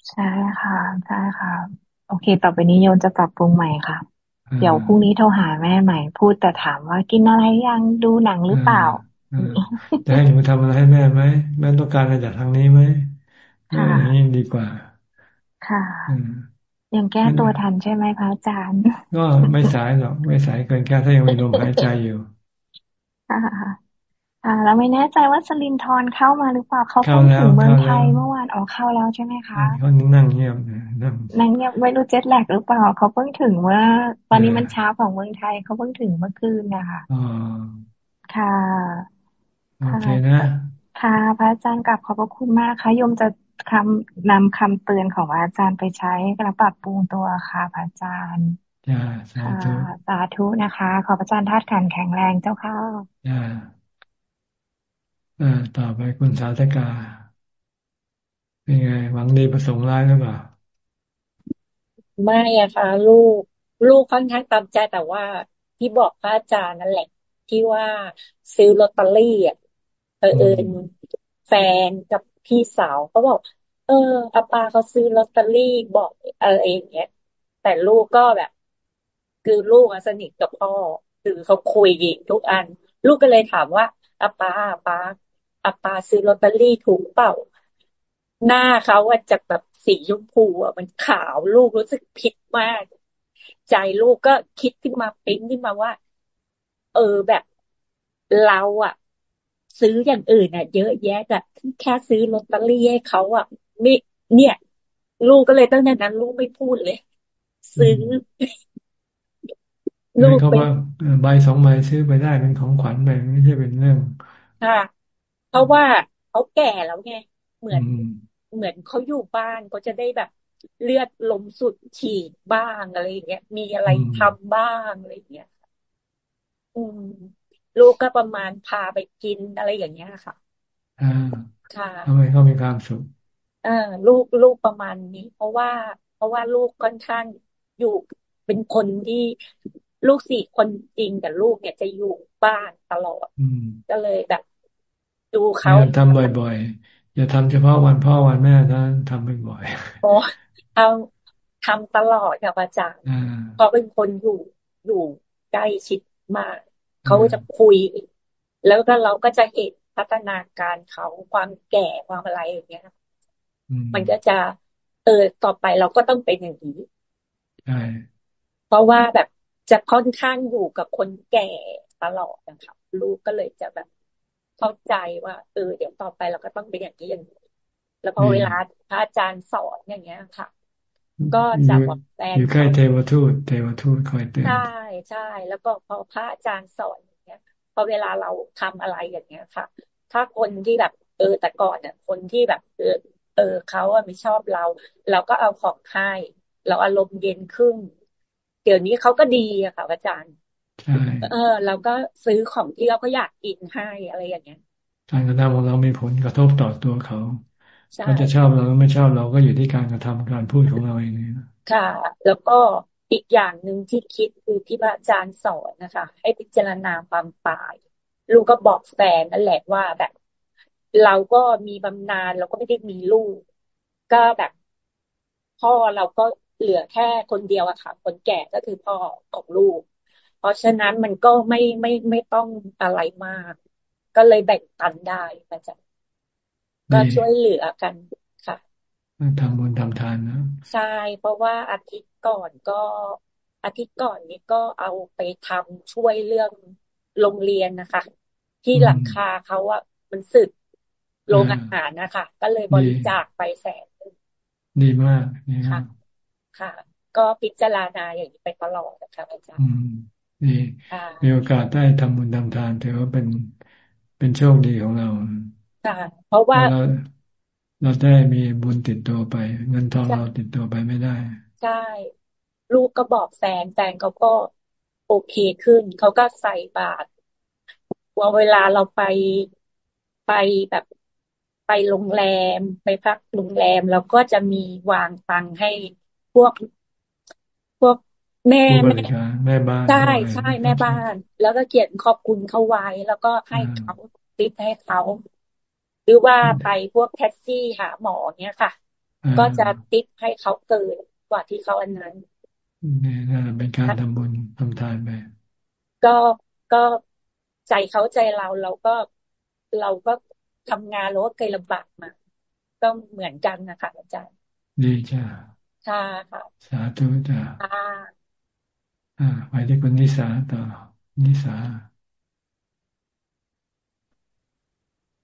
ใช่ค่ะใช่ค่ะ โอเค ต่อไปนี้โยมจะปรับปรุงใหม่ค่ะอ่าเดี๋ยวพรุ่งนี้โทรหาแม่ใหม่ พูดแต่ถามว่ากินอะไรยังดูหนังหรือเปล่าอ่าจะให้หนูทำอะไรให้แม่ไหมแม่ต้องการอะไรจากทางนี้ไหมเออค่ะอย่างนี้ดีกว่า ค่ะอืมยังแก้งั้นตัวทันใช่ไหมพระอาจารย์ ก็ไม่สายหรอก ไม่สายเกินแค่ถ้ายังมีลมหายใจอยู่ ค่ะค่ะแล้วไม่แน่ใจว่าสลินทร์เข้ามาหรือเปล่าเขาเข้าเพิ่งแล้ถึวงเมืองเข้าไทแล้วยเมื่อวานออกเข้าแล้วใช่ไหมคะเขานั่งเงียบนะนั่งนางเงียบไม่รู้เจ็ตแลกหรือเปล่าเขาเพิ่งถึงเมื่อตอนนี้เออมันเช้าของเมืองไทยเขาเพิ่งถึงเมื่อคืนนะคะอ๋อค่ะโอค่ะเคนะค่ะพระอาจารย์กลับขอบพระคุณมากค่ะโยมจะคำนำคำเตือนของพระอาจารย์ไปใช้และปรับปรุงตัวค่ะพระอาจารย์จ้าสาค่ะธุสาธุนะคะ ขอพระอาจารย์ธาตุขันธ์แข็งแรงเจ้าค่ะจ้า อ่า ต่อไปคุณสาธกา เป็นไง หวังดีประสงค์ร้ายหรือเปล่า ไม่อะค่ะ ลูก ลูกค่อนข้างตามใจแต่ว่าที่บอกพระอาจารย์นั่นแหละ ที่ว่าซื้อลอตเตอรี่อะเอออืเอิมญแฟนกับพี่สาวเขาบอก เอออาปาเขาซื้อลอตเตอรี่บอกอะไรอย่างเงี้ยแต่ลูกก็แบบ คือลูกอะสนิทกับพ่อคือเขาคุยทุกอัน ลูกก็เลยถามว่าอาปาอาปา อาปาซื้อลอตเตอรี่ถูกเปล่า หน้าเขาอะจากแบบสีชมพูอะมันขาวลูกรู้สึกผิดมาก ใจลูกก็คิดขึ้นมาปิ๊งขึ้นมาว่า เออแบบเราอะซื้ออย่างอื่นอะเยอะแยะอะแค่ซื้อลอตเตอรี่ให้เขาอะไม่เนี่ย ลูกก็เลยตั้งแต่นั้น ลูกไม่พูดเลยอืซื้อมลูให้กเขาเป็นว่าเออใบสองใบซื้อไปได้เป็นของขวัญไปไม่ใช่เป็นเรื่องค่ะ เพราะว่าเขาแก่แล้วไงเหมือือนมเหมือนเขาอยู่บ้านเขาจะได้แบบเลือดลมสุดฉีดบ้างอะไรอย่างเงี้ย มีอะไรอืมทำบ้างอะไรอย่างเงี้ยอืมลูกก็ประมาณพาไปกินอะไรอย่างเงี้ยค่ะอ่าค่ะทำให้เขามีความสุขเออลูกลูกประมาณนี้ เพราะว่า เพราะว่าลูกค่อนข้างอยู่เป็นคนที่ลูกสี่คนจริงกับลูกเนี่ยจะอยู่บ้านตลอดอืมก็เลยแบบ ดูพเขายายามทำบ่อยๆ อย่าทำเฉพาะวันพ่อวันแม่นะทำบ่อยโอ้เอาทำตลอดค่ะอาจารย์ๆอ่าเขาเป็นคนอยู่อยู่ใกล้ชิดมาก เขาก็จะคุย แล้วก็เราก็จะเห็นพัฒนาการเขาความแก่ความอะไรอย่างเงี้ยอืมมันก็จะเออต่อไปเราก็ต้องเป็นอย่างนี้ใช่เพราะว่าแบบจะค่อนข้างอยู่กับคนแก่ตลอดนะครับลูกก็เลยจะแบบ เข้าใจว่าเออเดี๋ยวต่อไปเราก็ต้องเป็นอย่างนี้อย่างนี้แล้วพอดีเวลาพระอาจารย์สอนอย่างเงี้ยค่ะ ก็อจะยู่บอกแฟนอยู่ใกล้เขาเทวทูตเทวทูตคอยเตือนใช่ใช่แล้วก็พอพระอาจารย์สอนอย่างเงี้ย พอเวลาเราทำอะไรอย่างเงี้ยค่ะ ถ้าคนที่แบบ เออแต่ก่อนเนี่ยคนที่แบบเออเออเขาอะไม่ชอบเรา เราก็เอาของให้เราอารมณ์เย็นขึ้น เดี๋ยวนี้เขาก็ดีอะค่ะอาจารย์ใช่ เออเราก็ซื้อของที่เราก็อยากกินให้อะไรอย่างเงี้ยการกระทำของเรามีผลกระทบต่อตัวเขาใช่เขาจะชอบเราหรือไม่ชอบเราก็อยู่ที่การกระทำการพูดของเราเองนี่นะค่ะ แล้วก็อีกอย่างหนึ่งที่คิดคือที่พระอาจารย์สอนนะคะ ให้พิจารณาความตาย ลูกก็บอกแฟนนั่นแหละว่าแบบ เราก็มีบำนาญเราก็ไม่ได้มีลูก ก็แบบ พ่อเราก็เหลือแค่คนเดียวอะค่ะ คนแก่ก็คือพ่อของลูก เพราะฉะนั้นมันก็ไม่ไม่ไม่ต้องอะไรมาก ก็เลยแบ่งปันได้พระอาจารย์ก็ดีช่วยเหลือกันค่ะทำบุญทำทานนะใช่เพราะว่าอาทิตย์ก่อนก็อาทิตย์ก่อนนี้ก็เอาไปทำช่วยเรื่องโรงเรียนนะคะ ที่อืหลังมคาเขาอะมันสึกโรอ่างอาหารนะคะ ก็เลยบดีริจาคไปแสนหนึ่งดีมากดีค่ะมากค่ะ ก็พิจารณาอย่างนี้ไปตลอดนะคะอาจารอืย์ มดีค่ะมีโอกาสได้ทำบุญทำทานถือว่าเป็นเป็นโชคดีของเราค่ะเพราะเพว่าราะเราเราได้มีบุญติดตัวไป เงินทองใช่เราติดตัวไปไม่ได้ ใช่ ลูกก็บอกแฟนแฟนเขาก็โอเคขึ้น เขาก็ใส่บาตรว่าเวลาเราไปไปแบบไปโรงแรม ไปพักโรงแรมเราก็จะมีวางตังค์ให้พวกพวก แม่ผู้บแม่ริการแม่บ้านใช่พวกอะไรใช่แม่บ้าน แล้วก็เขียนขอบคุณเขาไว้ แล้วก็ให้อ่าเขาติปให้เขาหรือว่าไปพวกแท็กซี่หาหมอเนี้ยค่ะอ่าก็จะติปให้เขาเกินกว่าที่เขาอันนั้นนี่น่าเป็นการทำบุญทำทานไปก็ก็ใจเขาใจเราเราก็เราก็ทำงานเราก็เคยลำบากมา ก็เหมือนกันนะคะอาจารย์ดีจ้าค่ะค่ะสาธุจ้าค่ะ อ่าไปที่คุณนิสาต่อนิสา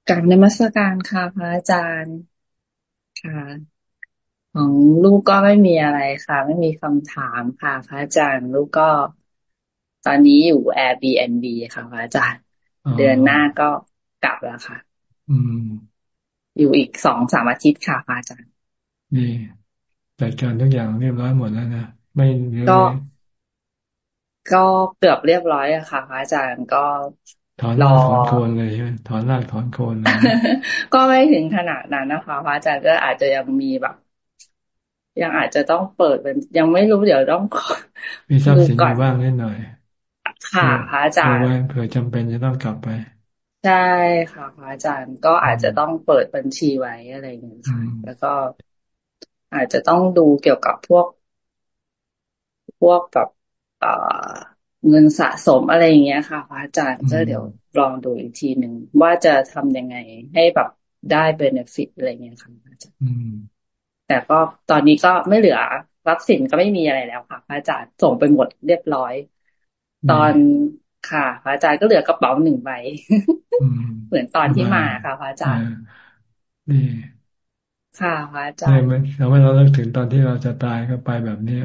กราบนมัสการค่ะพระอาจารย์ค่ะ ของลูกก็ไม่มีอะไรค่ะ ไม่มีคำถามค่ะ พระอาจารย์ลูกก็ ตอนนี้อยู่ Airbnb ค่ะพระอาจารย์อ๋อเดือนหน้าก็กลับแล้วค่ะ อืม อยู่อีกสองสามอาทิตย์ค่ะพระอาจารย์ดีจัดการทุกอย่างเรียบร้อยหมดแล้วนะไม่เหลือ ก็เลยก็เกือบเรียบร้อยอะค่ะพระอาจารย์ก็ถอนรราอกถอนโคนเลยใช่ไหมถอนรากถอนโคนเลยก็ไม่ถึงขนาดนั้นนะคะพระอาจารย์ก็อาจจะยังมีแบบ ยังอาจจะต้องเปิดเป็นยังไม่รู้เดี๋ยวต้องมีทรัพดูย์สินอก่อนยู่บ้างนิดหน่อย ค่ะพระอาจารเผื่อย์ไว้เผื่อจำเป็นจะต้องกลับไป ใช่ค่ะพระอาจารย์ก็อาจจะต้องเปิดบัญชีไว้อะไรอย่างเงี้ยอืค่ะมแล้วก็ อาจจะต้องดูเกี่ยวกับพวก พวกแบบ เอ่อเงินสะสมอะไรอย่างเงี้ยค่ะพระอาจารย์อืก็มเดี๋ยวลองดูอีกทีหนึ่งว่าจะทำยังไงให้แบบได้เบเนฟิตอะไรเงี้ยค่ะพระอาจารย์อืมแต่ก็ตอนนี้ก็ไม่เหลือทรัพย์สินก็ไม่มีอะไรแล้วค่ะพระอาจารย์ส่งไปหมดเรียบร้อยตดีอนค่ะพระอาจารย์ก็เหลือกระเป๋าหนึ่งใบอืมเหมือนตอนสที่บายมาค่ะพระอาจาอ่ารย์ดีค่ะพระอาจาใช่รย์ไหมทำให้เราเลิกถึงตอนที่เราจะตายก็ไปแบบเนี้ย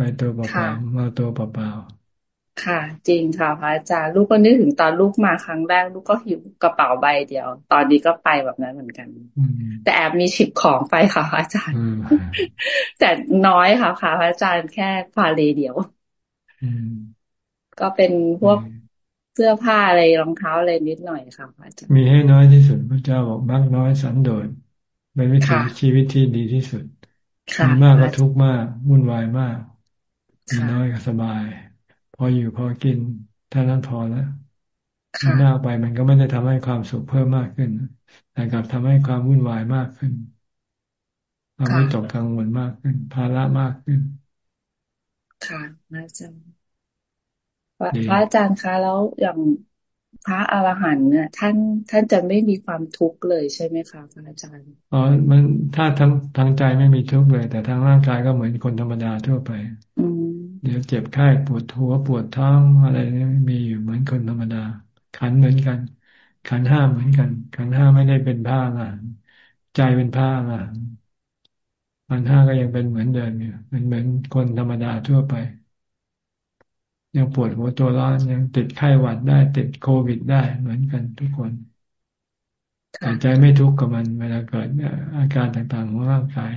ไปตัวเปค่ะล่าๆมาตัวเปล่าค่ะ จริงค่ะพระอาจารย์ลูกก็นึกถึงตอนลูกมาครั้งแรกลูกก็หิวกระเป๋าใบเดียว ตอนนี้ก็ไปแบบนั้นเหมือนกันๆอืมแต่แอบมีฉิบของไปค่ะพระอาจารย์อืมแต่น้อยค่ะค่ะพระอาจารย์แค่พาเลเดียวอืมก็เป็นพดีวกเสื้อผ้าอะไรรองเท้าอะไรนิดหน่อยค่ะพระอาจารย์มีให้น้อยที่สุดพระเจ้าบอกมากน้อยสันโดษเป็นวิถีค่ะชีวิตที่ดีที่สุดค่ะมีมากพระก็อาจารย์ทุกข์มากวุ่นวายมาก มีค่ะน้อยก็สบายพอพออยู่พอกินเท่านั้นพอแล้วมากไปมันก็ไม่ได้ทำให้ความสุขเพิ่มมากขึ้น แต่กลับทำให้ความวุ่นวายมากขึ้นความวิตกกังวลมากขึ้น ภาระมากขึ้น ค่ะอาจารย์พระอาจารย์คะแล้วอย่าง พระอรหันต์เนี่ยท่านท่านจะไม่มีความทุกข์เลยใช่ไหมคะพระอาจารย์อ๋อมันถ้าทางทางใจไม่มีทุกข์เลย แต่ทางร่างกายก็เหมือนคนธรรมดาทั่วไปเดี๋ยวเจ็บไข้ปวดหัวปวดท้องอะไรนี่มีอยู่เหมือนคนธรรมดา ขันเหมือนกัน ขันห้าเหมือนกัน ขันห้าไม่ได้เป็นผ้าละใจเป็นผ้าละขันห้าก็ยังเป็นเหมือนเดิมอยู่เป็นเหมือนคนธรรมดาทั่วไป ยังปวดหัวตัวร้อนยังติดไข้หวัดได้ ติดโควิดได้เหมือนกันทุกคนแต่ใจไม่ทุกข์กับมันเวลาเกิดอาการต่างๆของร่างกาย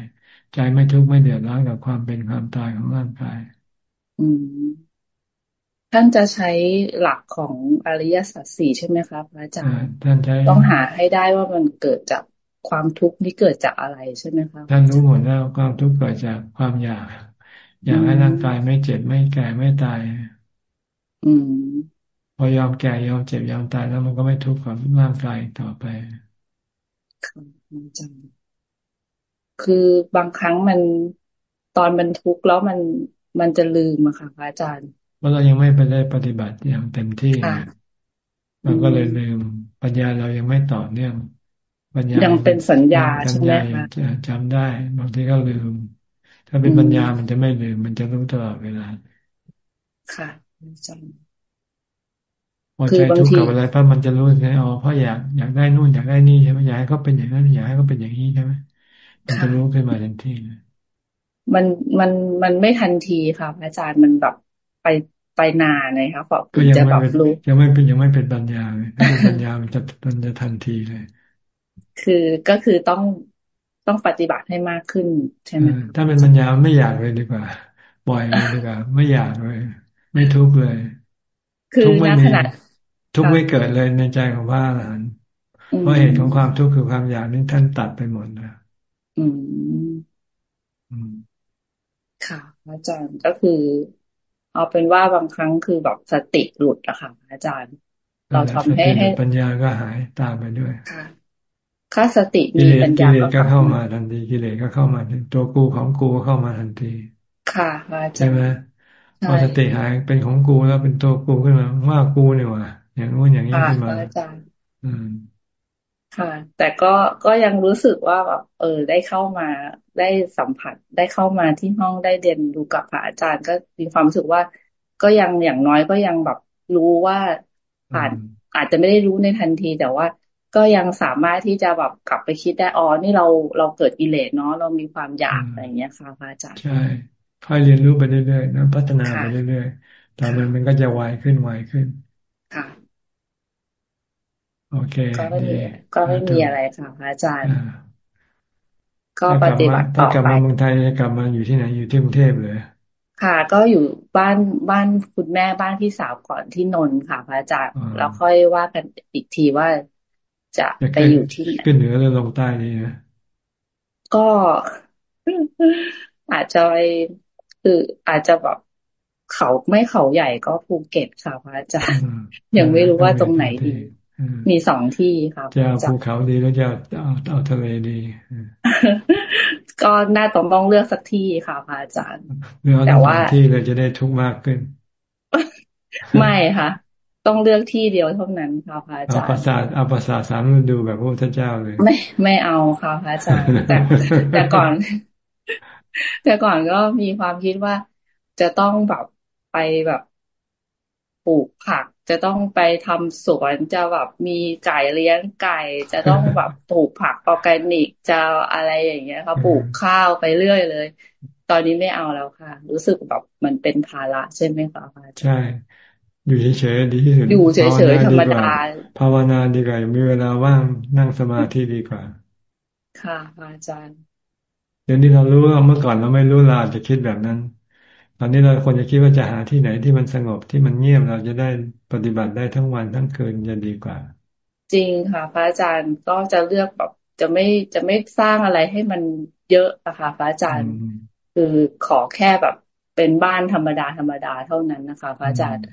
ใจไม่ทุกข์ไม่เดือดร้อนกับความเป็นความตายของร่างกาย อืมท่านจะใช้หลักของอริยสัจสี่ใช่ไหมครับอาจารย์ท่านใช้ต้องหาให้ได้ว่ามันเกิดจากความทุกข์นี้เกิดจากอะไรใช่ไหมครับท่านรู้หมดแล้วความทุกข์เกิดจากความอยาก อยากให้ร่างกายไม่เจ็บไม่แก่ไม่ตายอืม พอยอมแก่ยอมเจ็บยอมตายแล้วมันก็ไม่ทุกข์กับร่างกายต่อไปจคือบางครั้งมันตอนมันทุกข์แล้วมันมันจะลืมอะค่ะพระอาจารย์ว่าเรายังไม่ไปได้ปฏิบัติอย่างเต็มที่เราก็เลยลืม ปัญญาเรายังไม่ต่อเนื่องปัญญายังเป็นสัญญาใช่ไหมคะจำได้บางทีก็ลืม ถ้าเป็นปัญญามันจะไม่ลืม มันจะรู้ตลอดเวลาค่ะ จพอใจทุกข์กับอะไรเพราะมันจะรู้ไงอ๋อเพราะอยากอยากได้นู่นอยากได้นี่ใช่ไหมอยากให้เขาเป็นอย่างนั้นอยากให้เขาเป็นอย่างนี้ใช่ไหมมันจะรู้ขึ้นมาทันทีมันมันมันไม่ทันทีค่ะอาจารย์มันแบบไปไปนานเลยครับเพราะจะแบบรู้ยังไม่เป็นยังไม่เป็นปัญญาเลยถ้าเป็นปัญญามันจะมันจะทันทีเลย คือก็คือต้องต้องปฏิบัติให้มากขึ้นใช่ไหมถ้าเป็นปัญญาไม่อยากเลยดีกว่าปล่อยเลยดีกว่าไม่อยากเลย ไม่ทุกข์เลย คือณขณะทุกไม่เกิดเลยในใจของพระอรหันต์เพราะเหตุของความทุกข์คือความอยากนี้ท่านตัดไปหมดแล้วอืมค่ะอาจารย์ก็คือ เอาเป็นว่าบางครั้งคือแบบสติหลุดอะค่ะอาจารย์ เราทำให้ให้ปัญญาก็หายตามไปด้วยค่ะค่าสติมีปัญญาก็เข้ามาทันทีกิเลสก็เข้ามาตัวกูของกูก็เข้ามาทันที ค่ะอาจารย์ใช่ไหม พอสติหายเป็นของกูแล้วเป็นตัวกูขึ้นมาว่ากูเนี่ยว่ะอย่างนู้นอย่างนี้ขึ้นมาอาจารย์อืมค่ะ แต่ก็ก็ยังรู้สึกว่าแบบเออ ได้เข้ามาได้สัมผัสได้เข้ามาที่ห้องได้เรียนดูกับพระอาจารย์ ก็มีความรู้สึกว่า ก็ยังอย่างน้อยก็ยังแบบรู้ว่าผ่านอาจจะไม่ได้รู้ในทันที แต่ว่าก็ยังสามารถที่จะแบบกลับไปคิดได้อ๋อนี่เราเราเกิดกิเลสเนาะเรามีความอยากอะไรอย่างเงี้ยค่ะพระอาจารย์ใช่ ค่อยเรียนรู้ไปเรื่อยๆนะพัฒนาไปเรื่อยๆต่อมันมันก็จะไวขึ้นไวขึ้น ค่ะ โอเค ก็ไม่มีก็ไม่มีอะไรค่ะพระอาจารย์ ก็ปฏิบัติต่อไปถ้ากลับมาเมืองไทยกลับมาอยู่ที่ไหนอยู่ที่กรุงเทพเลยค่ะ ก็อยู่บ้านบ้านคุณแม่บ้านพี่สาวก่อนที่นนท์ค่ะ พระอาจารย์แล้วค่อยว่ากันอีกทีว่าจะไปอยู่ที่ไหนขึ้นเหนือหรือลงใต้ดีนะก็อาจจะไป คืออาจจะแบบเขาไม่เขาใหญ่ก็ภูเก็ตค่ะพระอาจารย์ยังไม่รู้ว่าตรงไหนดี มีสองที่ค่ะจะภูเขาดีแล้วจะเอาเอาทะเลดี ก็น่าต้องต้องเลือกสักที่ค่ะพระอาจารย์แต่ว่าที่เลยจะได้ทุกมากขึ้น ไม่ค่ะต้องเลือกที่เดียวเท่านั้นค่ะพระอาจารย์เอาภาษาเอาภาษาสามฤดูแบบพระพุทธเจ้าเลย ไม่ไม่เอาค่ะพระอาจารย์แต่แต่ก่อน แต่ก่อนก็มีความคิดว่าจะต้องแบบไปแบบปลูกผัก จะต้องไปทำสวนจะแบบมีไก่เลี้ยงไก่ จะต้องแบบปลูกผักออร์แกนิกจะอะไรอย่างเงี้ยค่ะปลูกข้าวไปเรื่อยเลย ตอนนี้ไม่เอาแล้วค่ะ รู้สึกแบบมันเป็นภาระใช่ไหมคะอาจารย์ใช่ อยู่เฉยๆดีที่สุดอยู่เฉยๆธรรมดาภาวนาดีกว่ามีเวลาว่างนั่งสมาธิดีกว่า ค่ะอาจารย์ เดี๋ยวนี้เรารู้ว่าเมื่อก่อนเราไม่รู้เราอาจจะคิดแบบนั้น ตอนนี้เราควรจะคิดว่าจะหาที่ไหนที่มันสงบที่มันเงียบเราจะได้ปฏิบัติได้ทั้งวันทั้งคืนจะดีกว่า จริงค่ะ พระอาจารย์ก็จะเลือกแบบจะไม่จะไม่สร้างอะไรให้มันเยอะอะค่ะพระอาจารย์ คือขอแค่แบบเป็นบ้านธรรมดาธรรมดาเท่านั้นนะคะ พระอาจารย์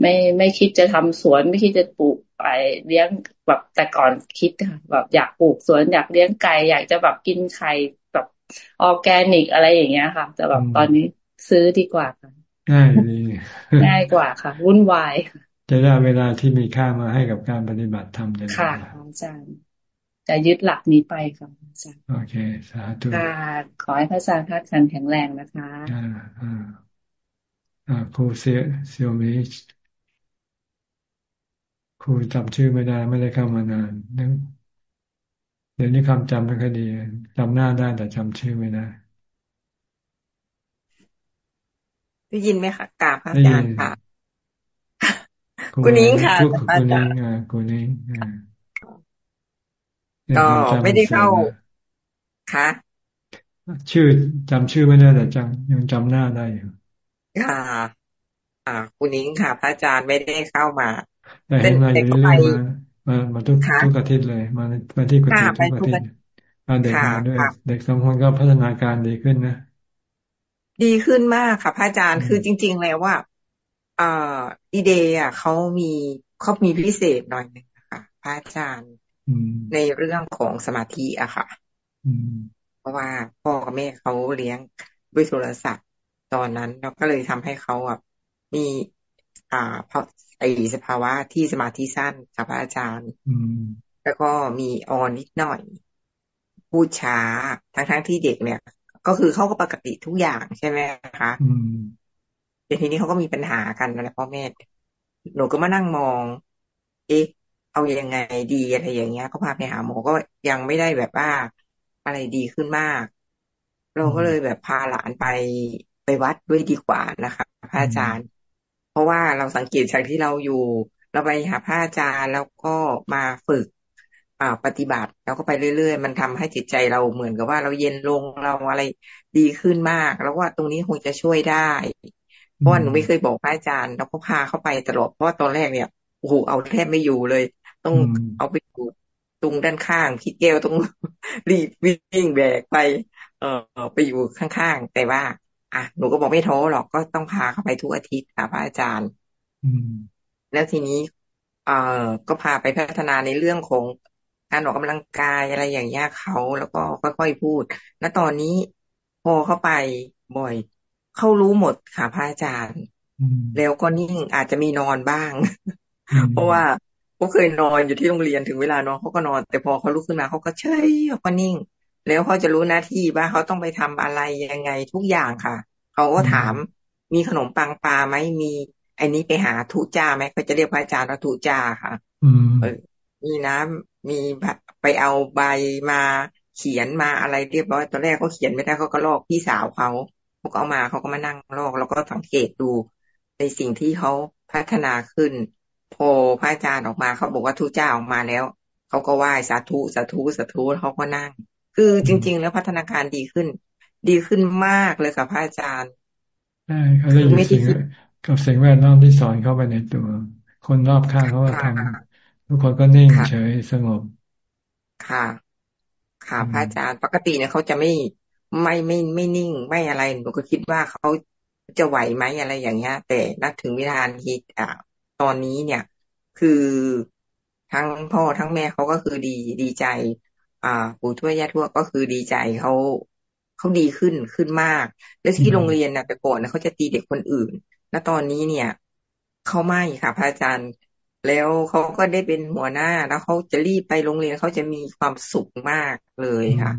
ไม่ไม่คิดจะทำสวนไม่คิดจะปลูกไปเลี้ยงแบบแต่ก่อนคิดค่ะแบบอยากปลูกสวนอยากเลี้ยงไก่อยากจะแบบกินไข่แบบ ออร์แกนิกอะไรอย่างเงี้ยค่ะแต่แบบตอนนี้ซื้อดีกว่าค่ะง่ายดีง่ายกว่าค่ะ วุ่นวายจะได้เวลาที่มีค่ามาให้กับการปฏิบัติธรรมจะค่ะอาจารย์จะยึดหลักนี้ไปค่ะอาจารย์โอเค สาธุค่ะขอให้พระอาจารย์ทักขันแข็งแรงนะคะอ่าอ่าอ่าครูเซียเซียวมิครูจำชื่อไม่ได้ไม่ได้เข้ามานานนึก เดี๋ยวนี้คำจำไม่ค่อยดีจำหน้าได้แต่จำชื่อไม่ได้ได้ยินไหมคะกราบอาจารย์ค่ะคุณนิ้งค่ะคุณนิ้งอ่าคุณนิ้งก็ไม่ได้เข้าค่ะชื่อจำชื่อไม่ได้แต่จำยังจำหน้าได้อยู่ค่ะอ่าคุณนิ้งค่ะ พระอาจารย์ไม่ได้เข้ามาแต่เห็นมาอยู่เรื่อย มามาทุกทุกอาทิตย์เลย มามาที่กุฏิทุกอาทิตย์มาเด็กมาด้วย เด็กสองคนก็พัฒนาการดีขึ้นนะ ดีขึ้นมากค่ะพระอาจารย์คือจริง ๆ แล้วว่าอ่าอีเดย์อะเขามีเขามีพิเศษหน่อยนึงค่ะพระอาจารย์ในเรื่องของสมาธิอะค่ะเพราะว่าพ่อกับแม่เขาเลี้ยงด้วยโทรศัพท์ตอนนั้นเราก็เลยทำให้เขาอะมี อ่า เพราะไอสภาวะที่สมาธิสั้นค่ะพระอาจารย์แล้วก็มีออนนิดหน่อย พูดช้าทั้งทั้งที่เด็กเนี่ย ก็คือเขาก็ปกติทุกอย่างใช่ไหมคะแต่ทีนี้เขาก็มีปัญหากันนะพ่อแม่หนูก็มานั่งมอง เอ๊ะเอาอยัางไงดีอะไรอย่างเงี้ยเขาพาไปหาหมอก็ยังไม่ได้แบบว่าอะไรดีขึ้นมาก เราก็เลยแบบพาหลานไปไปวัดด้วยดีกว่านะคะพระอาจารย์เพ ราะว่าเราสังเกตจากที่เราอยู่ เราไปหาพระอาจารย์แล้วก็มาฝึกอ่าปฏิบัติแล้วก็ไปเรื่อยๆ มันทำให้จิตใจเราเหมือนกับว่าเราเย็นลงเราอะไรดีขึ้นมาก แล้วว่าตรงนี้คงจะช่วยได้ เพราะหนูไม่เคยบอกพระอาจารย์ แล้วก็พาเข้าไปตลอดเพราะว่าตอนแรกเนี่ยโอ้โหเอาแทบไม่อยู่เลย ต้องเอาไปอยู่ตรงด้านข้างพี่แก้วต้องรีบวิ่งแบกไป เอ่อไปอยู่ข้างๆ แต่ว่า อะหนูก็บอกไม่ท้อหรอกก็ต้องพาเข้าไปทุกอาทิตย์ค่ะพระอาจารย์แล้วทีนี้ เอ่อก็พาไปพัฒนาในเรื่องของการออกกำลังกายอะไรอย่างเงี้ยเขาแล้วก็ค่อยๆพูด แล้วตอนนี้พอเข้าไปบ่อย เขารู้หมดค่ะพระอาจารย์แล้วก็นิ่งอาจจะมีนอนบ้าง เพราะว่าเขาเคยนอนอยู่ที่โรงเรียนถึงเวลานอนเขาก็นอน แต่พอเขาลุกขึ้นมาเขาก็เฉยเขาก็นิ่ง แล้วเขาจะรู้หน้าที่ว่าเขาต้องไปทำอะไรยังไงทุกอย่างค่ะ เขาก็ถามมีขนมปังปลาไหมมีไอ้นี้ไปหาทุจ้าไหมเขาจะเรียกพระอาจารย์ว่าทุจ้าค่ะเออมีน้ำมีไปเอาใบมาเขียนมาอะไรเรียบร้อยตอนแรกเขาเขียนไม่ได้เขาก็ลอกพี่สาวเขาเขาก็เอามาเขาก็มานั่งลอก แล้วก็สังเกตดูในสิ่งที่เขาพัฒนาขึ้น พอพระอาจารย์ออกมาเขาบอกว่าทุเจ้าออกมาแล้วเขาก็ไหว้สาธุสาธุสาธุเขาก็นั่ง คือจริง ๆ แล้วพัฒนาการดีขึ้น ดีขึ้นมากเลยกับพระอาจารย์ใช่เขาได้ยินสิ่งกับสิ่งแวดล้อมที่สอนเข้าไปในตัว คนรอบข้างเขาก็ทำทุกคนก็นิ่งเฉยสงบ ค่ะ ค่ะพระอาจารย์ปกติเนี่ยเขาจะไม่ไม่ไม่ไม่นิ่งไม่อะไรหนูก็คิดว่าเขาจะไหวไหมอะไรอย่างเงี้ย แต่นักถึงวิธานฮิตอ่าตอนนี้เนี่ย คือทั้งพ่อทั้งแม่เขาก็คือดีดีใจ อ่าปู่ทวดย่าทวดก็คือดีใจเขาเขาดีขึ้นขึ้นมาก แล้วที่โรงเรียนนะแต่ก่อนนะเขาจะตีเด็กคนอื่น แล้วตอนนี้เนี่ยเขาไม่ค่ะพระอาจารย์ แล้วเขาก็ได้เป็นหัวหน้าแล้วเขาจะรีบไปโรงเรียนเขาจะมีความสุขมากเลยค่ะ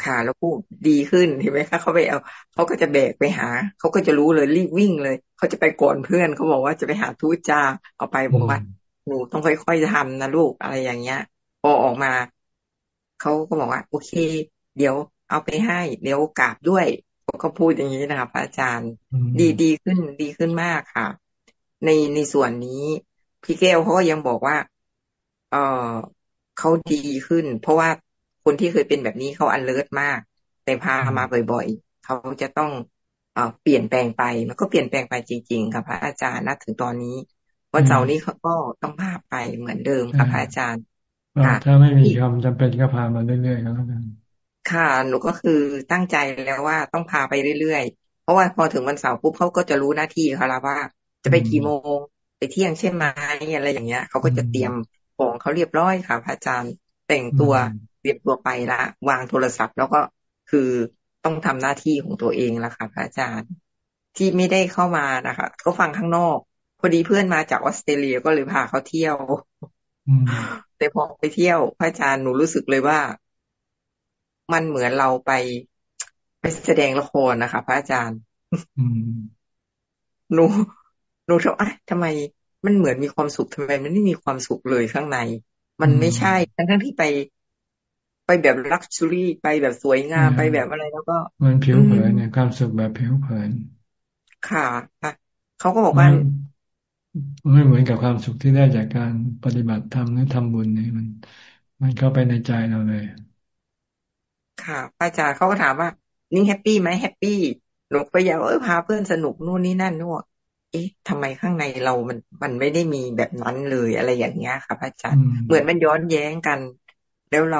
ค่ะแล้วพูดดีขึ้นเห็นไหมคะเขาไปเอาเขาก็จะแบกไปหาเขาก็จะรู้เลยรีบวิ่งเลย เขาจะไปก่อนเพื่อนเขาบอกว่าจะไปหาทูตจาเอาไปบอกว่าหนูต้องค่อยๆทำนะลูกอะไรอย่างเงี้ยพอออกมา เขาก็บอกว่า โอเค เดี๋ยวเอาไปให้ เดี๋ยวกราบด้วยเขาก็พูดอย่างนี้นะคะพระอาจารย์ ดีดีขึ้นดีขึ้นมากค่ะ ในในส่วนนี้ พี่แก้วเขาก็ยังบอกว่า เออเขาดีขึ้น เพราะว่าคนที่เคยเป็นแบบนี้เขาอันเลิศมาก แต่พามาบ่อยๆเขาจะต้องเอเปลี่ยนแปลงไป มันก็เปลี่ยนแปลงไปจริงๆค่ะพระอาจารย์นัถึงตอนนี้วันเสาร์นี้เขาก็ต้องพาไปเหมือนเดิมค่ะพระอาจารย์ ถ้าไม่มีความจำเป็นก็พามาเรื่อยๆก็แล้วกันค่ะหนูก็คือตั้งใจแล้วว่าต้องพาไปเรื่อยเพราะว่าพอถึงวันเสาร์ปุ๊บเขาก็จะรู้หน้าที่เขาแล้วว่า จะไปกี่โมงไปเที่ยงใช่ไหมอะไรอย่างเงี้ยเขาก็จะเตรียมของเขาเรียบร้อยค่ะพระอาจารย์แต่งตัวเตรียมตัวไปละ วางโทรศัพท์แล้วก็คือต้องทำหน้าที่ของตัวเองละค่ะพระอาจารย์ ที่ไม่ได้เข้ามานะคะเขาฟังข้างนอก พอดีเพื่อนมาจากออสเตรเลียก็เลยพาเขาเที่ยว แต่พอไปเที่ยวพระอาจารย์หนูรู้สึกเลยว่า มันเหมือนเราไปไปแสดงละครนะคะ พระอาจารย์หนูหนูทำไมทำไมมันเหมือนมีความสุขทำไมมันไม่มีความสุขเลยข้างใน มันไม่ใช่ทั้งทั้งที่ไป ไปแบบลักชัวรี่ไปแบบสวยงามไปแบบอะไรแล้วก็ มันผิวเผินเนี่ยความสุขแบบผิวเผินค่ะเขาก็บอกว่า ไม่เหมือนกับความสุขที่ได้จากการปฏิบัติธรรมหรือทำบุญนี่มัน มันเข้าไปในใจเราเลย ค่ะอาจารย์เขาก็ถามว่า นี่ happy ไหม happy หนูไปอยากเออพาเพื่อนสนุกนู่นนี่นั่นนู่นเอ๊ะทำไมข้างในเรามันมันไม่ได้มีแบบนั้นเลยอะไรอย่างเงี้ยค่ะพระอาจารย์เหมือนมันย้อนแย้งกัน แล้วเรา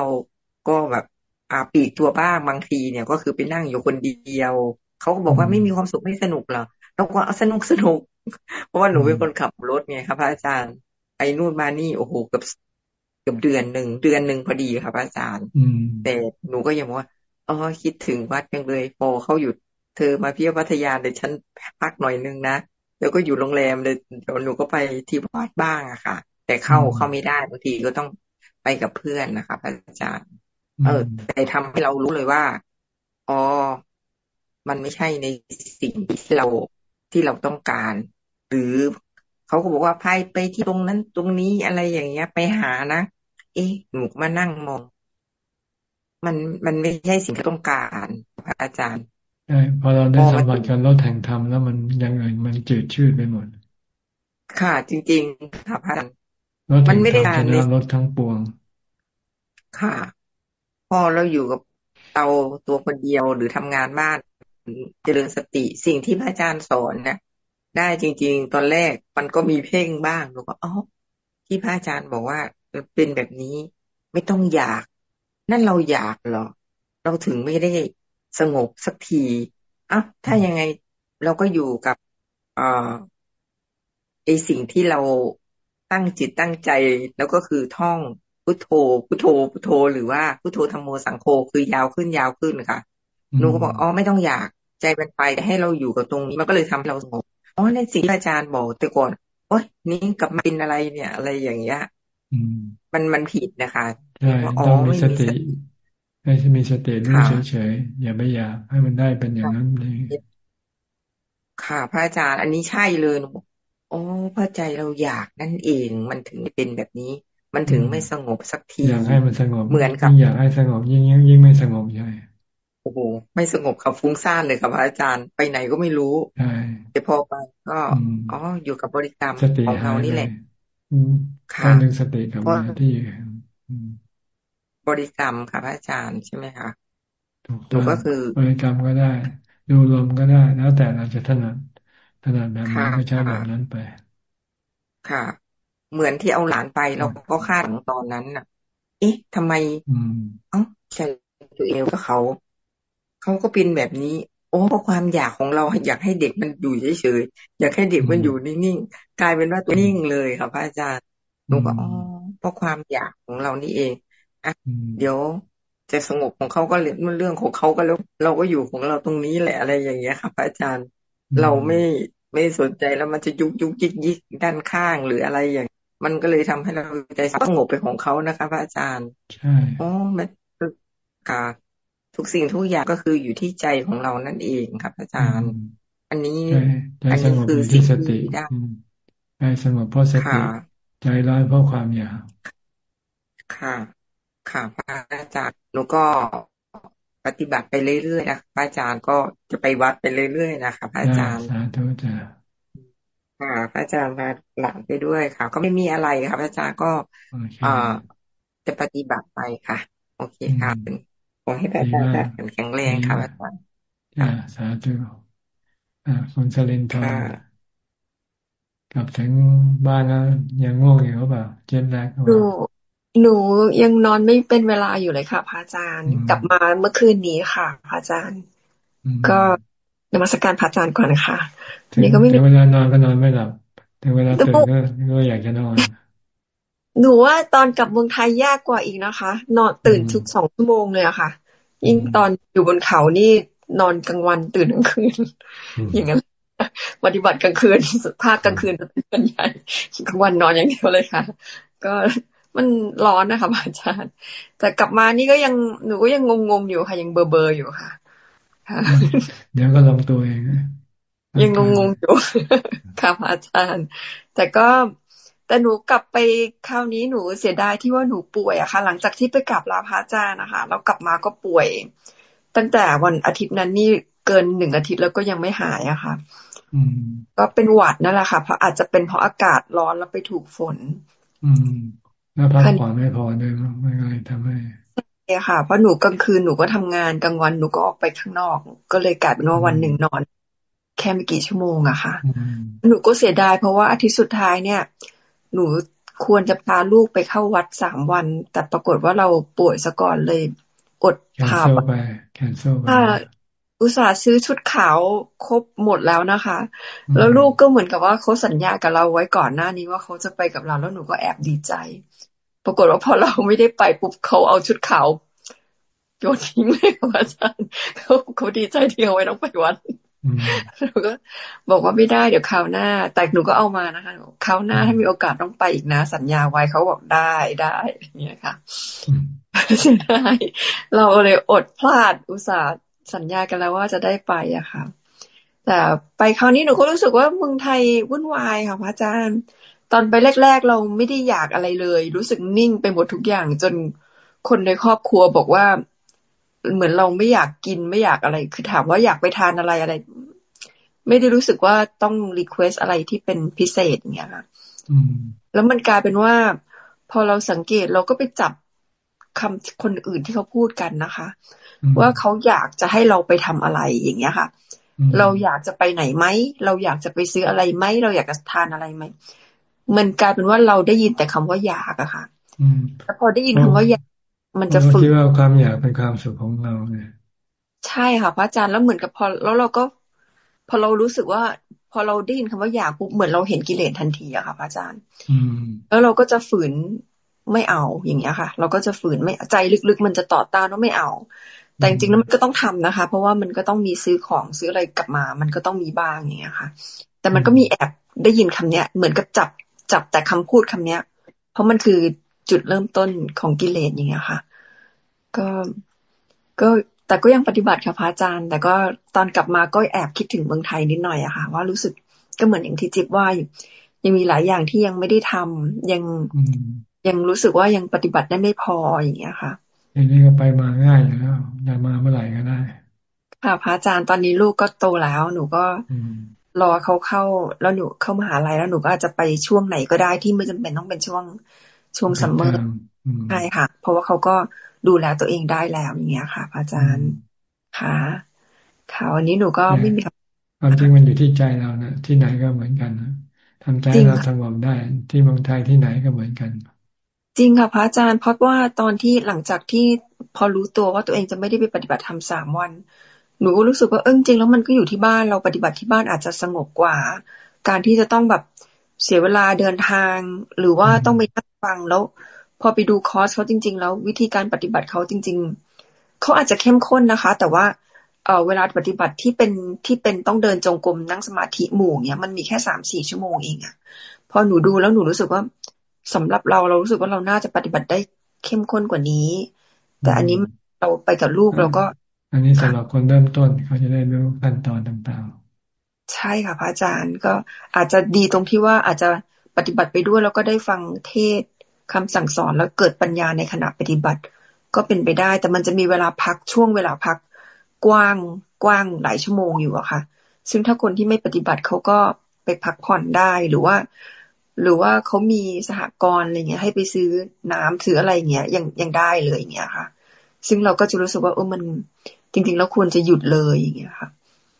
ก็แบบอาปีกตัวบ้างบางทีเนี่ยก็คือไปนั่งอยู่คนเดียวเขาก็บอกว่าไม่มีความสุขไม่สนุกหรอเราก็สนุกสนุก เพราะว่าหนูเป็นคนขับรถไงครับพระอาจารย์ไอ้นู่นมานี่โอ้โหกับกับเดือนหนึ่งเดือนหนึ่งพอดีครับอาจารย์แต่หนูก็ยังว่าอ๋อคิดถึงวัดยังเลยพอเขาหยุดเธอมาเที่ยวพัทยาเดี๋ยวฉันพักหน่อยนึงนะแล้วก็อยู่โรงแรมเลยเดี๋ยวหนูก็ไปที่วัดบ้างอะค่ะ แต่เข้าเข้าไม่ได้บางทีก็ต้องไปกับเพื่อนนะคะอาจารย์ เออแต่ทำให้เรารู้เลยว่าอ๋อมันไม่ใช่ในสิ่งที่เราที่เราต้องการ หรือเขาก็บอกว่าพายไปที่ตรงนั้นตรงนี้อะไรอย่างเงี้ย ไปหานะเอ๊ะหนูมานั่งมอง มันมันไม่ใช่สิ่งที่ต้องการพระอาจารย์ใช่พอเราได้สัมผัสกันรถแห่งธรรมแล้วมันยังไงมันจืดชืดไปหมด ค่ะ จริงๆค่ะพระอาจารย์มันไม่ได้การในรถทั้งปวง ค่ะ พอเราอยู่กับเตาตัวคนเดียวหรือทำงานบ้านเจริญสติสิ่งที่พระอาจารย์สอนนะ ได้จริง ๆ ตอนแรกมันก็มีเพ่งบ้างหนูก็อ๋อที่พระอาจารย์บอกว่าเป็นแบบนี้ไม่ต้องอยาก นั่นเราอยากเหรอ เราถึงไม่ได้สงบสักทีอะถ้ายังไงเราก็อยู่กับเอ่อไอสิ่งที่เราตั้งจิตตั้งใจ แล้วก็คือท่องพุทโธพุทโธพุทโธ หรือว่าพุทโธธรรมโมสังโฆคือยาวขึ้นยาวขึ้นค่ะหนูก็บอกอ๋อไม่ต้องอยากใจเป็นไปให้เราอยู่กับตรงนี้ มันก็เลยทำให้เราสงบ อ๋อในสิ่งที่อาจารย์บอกแต่ก่อนโอ๊ยนี่กลับมาเป็นอะไรเนี่ย อะไรอย่างเงี้ยมันมันผิดนะคะใช่ต้องมีสติให้มีสติรู้เฉยๆอย่าไปอยากให้มันได้เป็นอย่างนั้นเลยค่ะ พระอาจารย์ อันนี้ใช่เลยโอ้พระใจเราอยากนั่นเอง มันถึงเป็นแบบนี้ มันถึงไม่สงบสักทีอยากให้มันสงบเหมือนกับ อยากให้สงบยิ่งยิ่งไม่สงบใหญ่ โอ้โหไม่สงบครับฟุ้งซ่านเลยครับพระอาจารย์ไปไหนก็ไม่รู้ใช่แต่พอไปก็อ๋ออยู่กับบริกรรมของเรานี่แหละค่ะนึงสติกับมาที่บริกรรมค่ะพระอาจารย์ใช่ไหมคะถูกก็คือบริกรรมก็ได้ ดูลมก็ได้ แล้วแต่เราจะถนัดถนัดแบบไหนก็ใช้แบบนั้นไป ค่ะ เหมือนที่เอาหลานไปเราก็คาดหลังตอนนั้นน่ะ เอ๊ะทำไมอ๋อฉันตัวเองกับเขา เขาก็เป็นแบบนี้ โอ้เพราะความอยากของเราอยากให้เด็กมันอยู่เฉยๆอยากให้เด็กมันอยู่นิ่งๆกลายเป็นว่าตัวนิ่งเลยค่ะพระอาจารย์หนูก็อ๋อเพราะความอยากของเรานี่เองอะเดี๋ยวจะสงบของเขาก็เรื่องเรื่องของเขาก็แล้วเราก็อยู่ของเราตรงนี้แหละอะไรอย่างเงี้ยค่ะพระอาจารย์ เราไม่ไม่สนใจแล้วมันจะยุกยุกยิกยิกด้านข้างหรืออะไรอย่าง มันก็เลยทำให้เราใจสงบไปของเขานะคะ พระอาจารย์ ใช่อ๋อมันค่ะ ทุกสิ่งทุกอย่างก็คืออยู่ที่ใจของเรานั่นเองครับอาจารย์ อันนี้อันนี้คือสิ่งที่ได้ใจสงบเพราะสติใจร้อยเพราะความอยากค่ะ ค่ะพระอาจารย์หนูก็ปฏิบัติไปเรื่อยๆนะพระอาจารย์ก็จะไปวัดไปเรื่อยๆนะคะพระอาจารย์สาธุจ้าค่ะพระอาจารย์พาหลานไปด้วยค่ะ ก็ไม่มีอะไรค่ะพระอาจารย์ก็อ่าจะปฏิบัติไปค่ะ โอเคค่ะ ขอให้พระอาจารย์แข็งแรงค่ะอาจารย์อ่าสาธุอ่าคุณสลินทร์กลับถึงบ้านแล้วยังง่วงอยู่หรือเปล่าเจ็บแรกหนูหนูยังนอนไม่เป็นเวลาอยู่เลยค่ะพระอาจารย์ กลับมาเมื่อคืนนี้ค่ะพระอาจารย์ ก็นมัสการพระอาจารย์ก่อนนะคะนี่ก็ไม่มีเวลานอนก็นอนไม่หลับแต่เวลาตื่นก็ก็อยากจะนอน หนูว่าตอนกลับเมืองไทยยากกว่าอีกนะคะ นอนตื่นทุกสองชั่วโมงเลยอะค่ะ ยิ่งตอนอยู่บนเขานี่นอนกลางวันตื่นกลางคืน อย่างนั้นปฏิบัติกลางคืนภาคกลางคืนจะเป็นส่วนใหญ่กลางวันนอนอย่างเดียวเลยค่ะ ก็มันร้อนนะคะอาจารย์ แต่กลับมานี่ก็ยังหนูก็ยังงงๆอยู่ค่ะ ยังเบอร์เบอร์อยู่ค่ะ เดี๋ยวก็ลงตัวเองยังงงๆอยู่ค่ะอาจารย์ แต่ก็ แต่หนูกลับไปคราวนี้หนูเสียดายที่ว่าหนูป่วยอะค่ะ หลังจากที่ไปกลับลาพระอาจารย์นะคะแล้วกลับมาก็ป่วย ตั้งแต่วันอาทิตย์นั้นนี่เกินหนึ่งอาทิตย์แล้วก็ยังไม่หายอะค่ะก็เป็นหวัดนั่นแหละค่ะเพราะอาจจะเป็นเพราะอากาศร้อนแล้วไปถูกฝน อืมแล้วพักผ่อนไม่พอด้วยไม่ไงทำให้ใช่ค่ะเพราะหนูกลางคืนหนูก็ทำงานกลางวันหนูก็ออกไปข้างนอก ก็เลยกลายเป็นว่าวันหนึ่งนอน แค่ไม่กี่ชั่วโมงอะค่ะ หนูก็เสียดายเพราะว่าอาทิตย์สุดท้ายเนี่ย หนูควรจะพาลูกไปเข้าวัดสามวัน แต่ปรากฏว่าเราป่วยซะก่อนเลยอดพาไปแคนเซิลไปอุตส่าห์ซื้อชุดขาวครบหมดแล้วนะคะ แล้วลูกก็เหมือนกับว่าเขาสัญญากับเราไว้ก่อนหน้านี้ว่าเขาจะไปกับเราแล้วหนูก็แอบดีใจ ปรากฏว่าพอเราไม่ได้ไปปุ๊บเขาเอาชุดขาวโยนทิ้งเลยค่ะอาจารย์เขาเขาดีใจที่เอาไว้ต้องไปวัด หนูก็บอกว่าไม่ได้เดี๋ยวคราวหน้า แต่หนูก็เอามานะคะคราวหน้าถ้ามีโอกาสต้องไปอีกนะ สัญญาไว้เขาบอกได้ได้อย่างเงี้ยค่ะได้เราเลยอดพลาดอุตส่าห์สัญญากันแล้วว่าจะได้ไปอะค่ะ แต่ไปคราวนี้หนูก็รู้สึกว่าเมืองไทยวุ่นวายค่ะพระอาจารย์ตอนไปแรก ๆ เราไม่ได้อยากอะไรเลย รู้สึกนิ่งไปหมดทุกอย่างจนคนในครอบครัวบอกว่า เหมือนเราไม่อยากกินไม่อยากอะไร คือถามว่าอยากไปทานอะไรอะไร ไม่ได้รู้สึกว่าต้อง request อะไรที่เป็นพิเศษอย่างเงี้ยค่ะแล้วมันกลายเป็นว่า พอเราสังเกตเราก็ไปจับคำคนอื่นที่เขาพูดกันนะคะ ว่าเขาอยากจะให้เราไปทำอะไรอย่างเงี้ยค่ะ เราอยากจะไปไหนไหมเราอยากจะไปซื้ออะไรไหมเราอยากจะทานอะไรไหมมันกลายเป็นว่าเราได้ยินแต่คำว่าอยากอะค่ะแต่พอได้ยินคำว่าอยาก มันจะฝึกคิดว่าความอยากเป็นความสุขของเราเนี่ยใช่ค่ะพระอาจารย์แล้วเหมือนกับพอ แล้วเราก็ พอเรารู้สึกว่า พอเราได้ยินคำว่าอยากปุ๊บเหมือนเราเห็นกิเลสทันทีอะค่ะพระอาจารย์แล้วเราก็จะฝืนไม่เอาอย่างเงี้ยค่ะ เราก็จะฝืนไม่ใจลึกๆ มันจะต่อต้านว่าไม่เอา แต่จริงๆแล้วมันก็ต้องทำนะคะ เพราะว่ามันก็ต้องมีซื้อของซื้ออะไรกลับมา มันก็ต้องมีบ้างอย่างเงี้ยค่ะ แต่มันก็มีแอบได้ยินคำเนี้ย เหมือนกับจับจับแต่คำพูดคำเนี้ย เพราะมันคือจุดเริ่มต้นของกิเลสอย่างเงี้ยค่ะ ก็ก็แต่ก็ยังปฏิบัติค่ะพระอาจารย์ แต่ก็ตอนกลับมาก็แอบคิดถึงเมืองไทยนิดหน่อยอะค่ะ ว่ารู้สึกก็เหมือนอย่างที่จิ๊บว่าอยู่ยังมีหลายอย่างที่ยังไม่ได้ทำยังยังรู้สึกว่ายังปฏิบัติได้ไม่พออย่างเงี้ยค่ะอันนี้ก็ไปมาง่ายอยู่แล้วอยากมาเมื่อไหร่ก็ได้ ค่ะพระอาจารย์ตอนนี้ลูกก็โตแล้วหนูก็รอเขาเข้าแล้วหนูเข้ามหาลัยแล้วหนูก็อาจจะไปช่วงไหนก็ได้ที่ไม่จำเป็นต้องเป็นช่วงช่วงซัมเมอร์ใช่ค่ะ เพราะว่าเขาก็ ดูแลตัวเองได้แล้วอย่างเงี้ยค่ะพระอาจารย์ค่ะค่ะวันนี้หนูก็ไม่มีความจริงมันอยู่ที่ใจเรานะที่ไหนก็เหมือนกันนะทำใจเราสงบได้ ที่เมืองไทยที่ไหนก็เหมือนกัน จริงค่ะพระอาจารย์เพราะว่าตอนที่หลังจากที่พอรู้ตัวว่าตัวเองจะไม่ได้ไปปฏิบัติธรรมสามวัน หนูก็รู้สึกว่าเออจริงแล้วมันก็อยู่ที่บ้านเราปฏิบัติที่บ้านอาจจะสงบกว่า การที่จะต้องแบบเสียเวลาเดินทาง หรือว่าต้องไปนั่งฟังแล้ว พอไปดูคอร์สเขาจริง ๆ แล้ววิธีการปฏิบัติเขาจริง ๆเขาอาจจะเข้มข้นนะคะ แต่ว่าเออเวลาปฏิบัติที่เป็นที่เป็นต้องเดินจงกรมนั่งสมาธิหมู่เนี้ยมันมีแค่สามสี่ชั่วโมงเองอะพอหนูดูแล้วหนูรู้สึกว่าสำหรับเราเรารู้สึกว่าเราน่าจะปฏิบัติได้เข้มข้นกว่านี้ แต่อันนี้เราไปกับลูกเราก็ อันนี้สำหรับคนเริ่มต้นเขาจะได้รู้ขั้นตอนต่างๆ ใช่ค่ะพระอาจารย์ก็อาจจะดีตรงที่ว่าอาจจะปฏิบัติไปด้วยแล้วก็ได้ฟังเทศ คำสั่งสอนแล้วเกิดปัญญาในขณะปฏิบัติ ก็เป็นไปได้ แต่มันจะมีเวลาพักช่วงเวลาพักกว้างกว้างหลายชั่วโมงอยู่อะค่ะ ซึ่งถ้าคนที่ไม่ปฏิบัติเขาก็ไปพักผ่อนได้หรือว่า หรือว่าเขามีสหกรณ์อะไรเงี้ย ให้ไปซื้อน้ำซื้ออะไรเงี้ยยังยังได้เลยอย่างเงี้ยค่ะ ซึ่งเราก็จะรู้สึกว่าเออมันจริง ๆ แล้วควรจะหยุดเลยอย่างเงี้ยค่ะ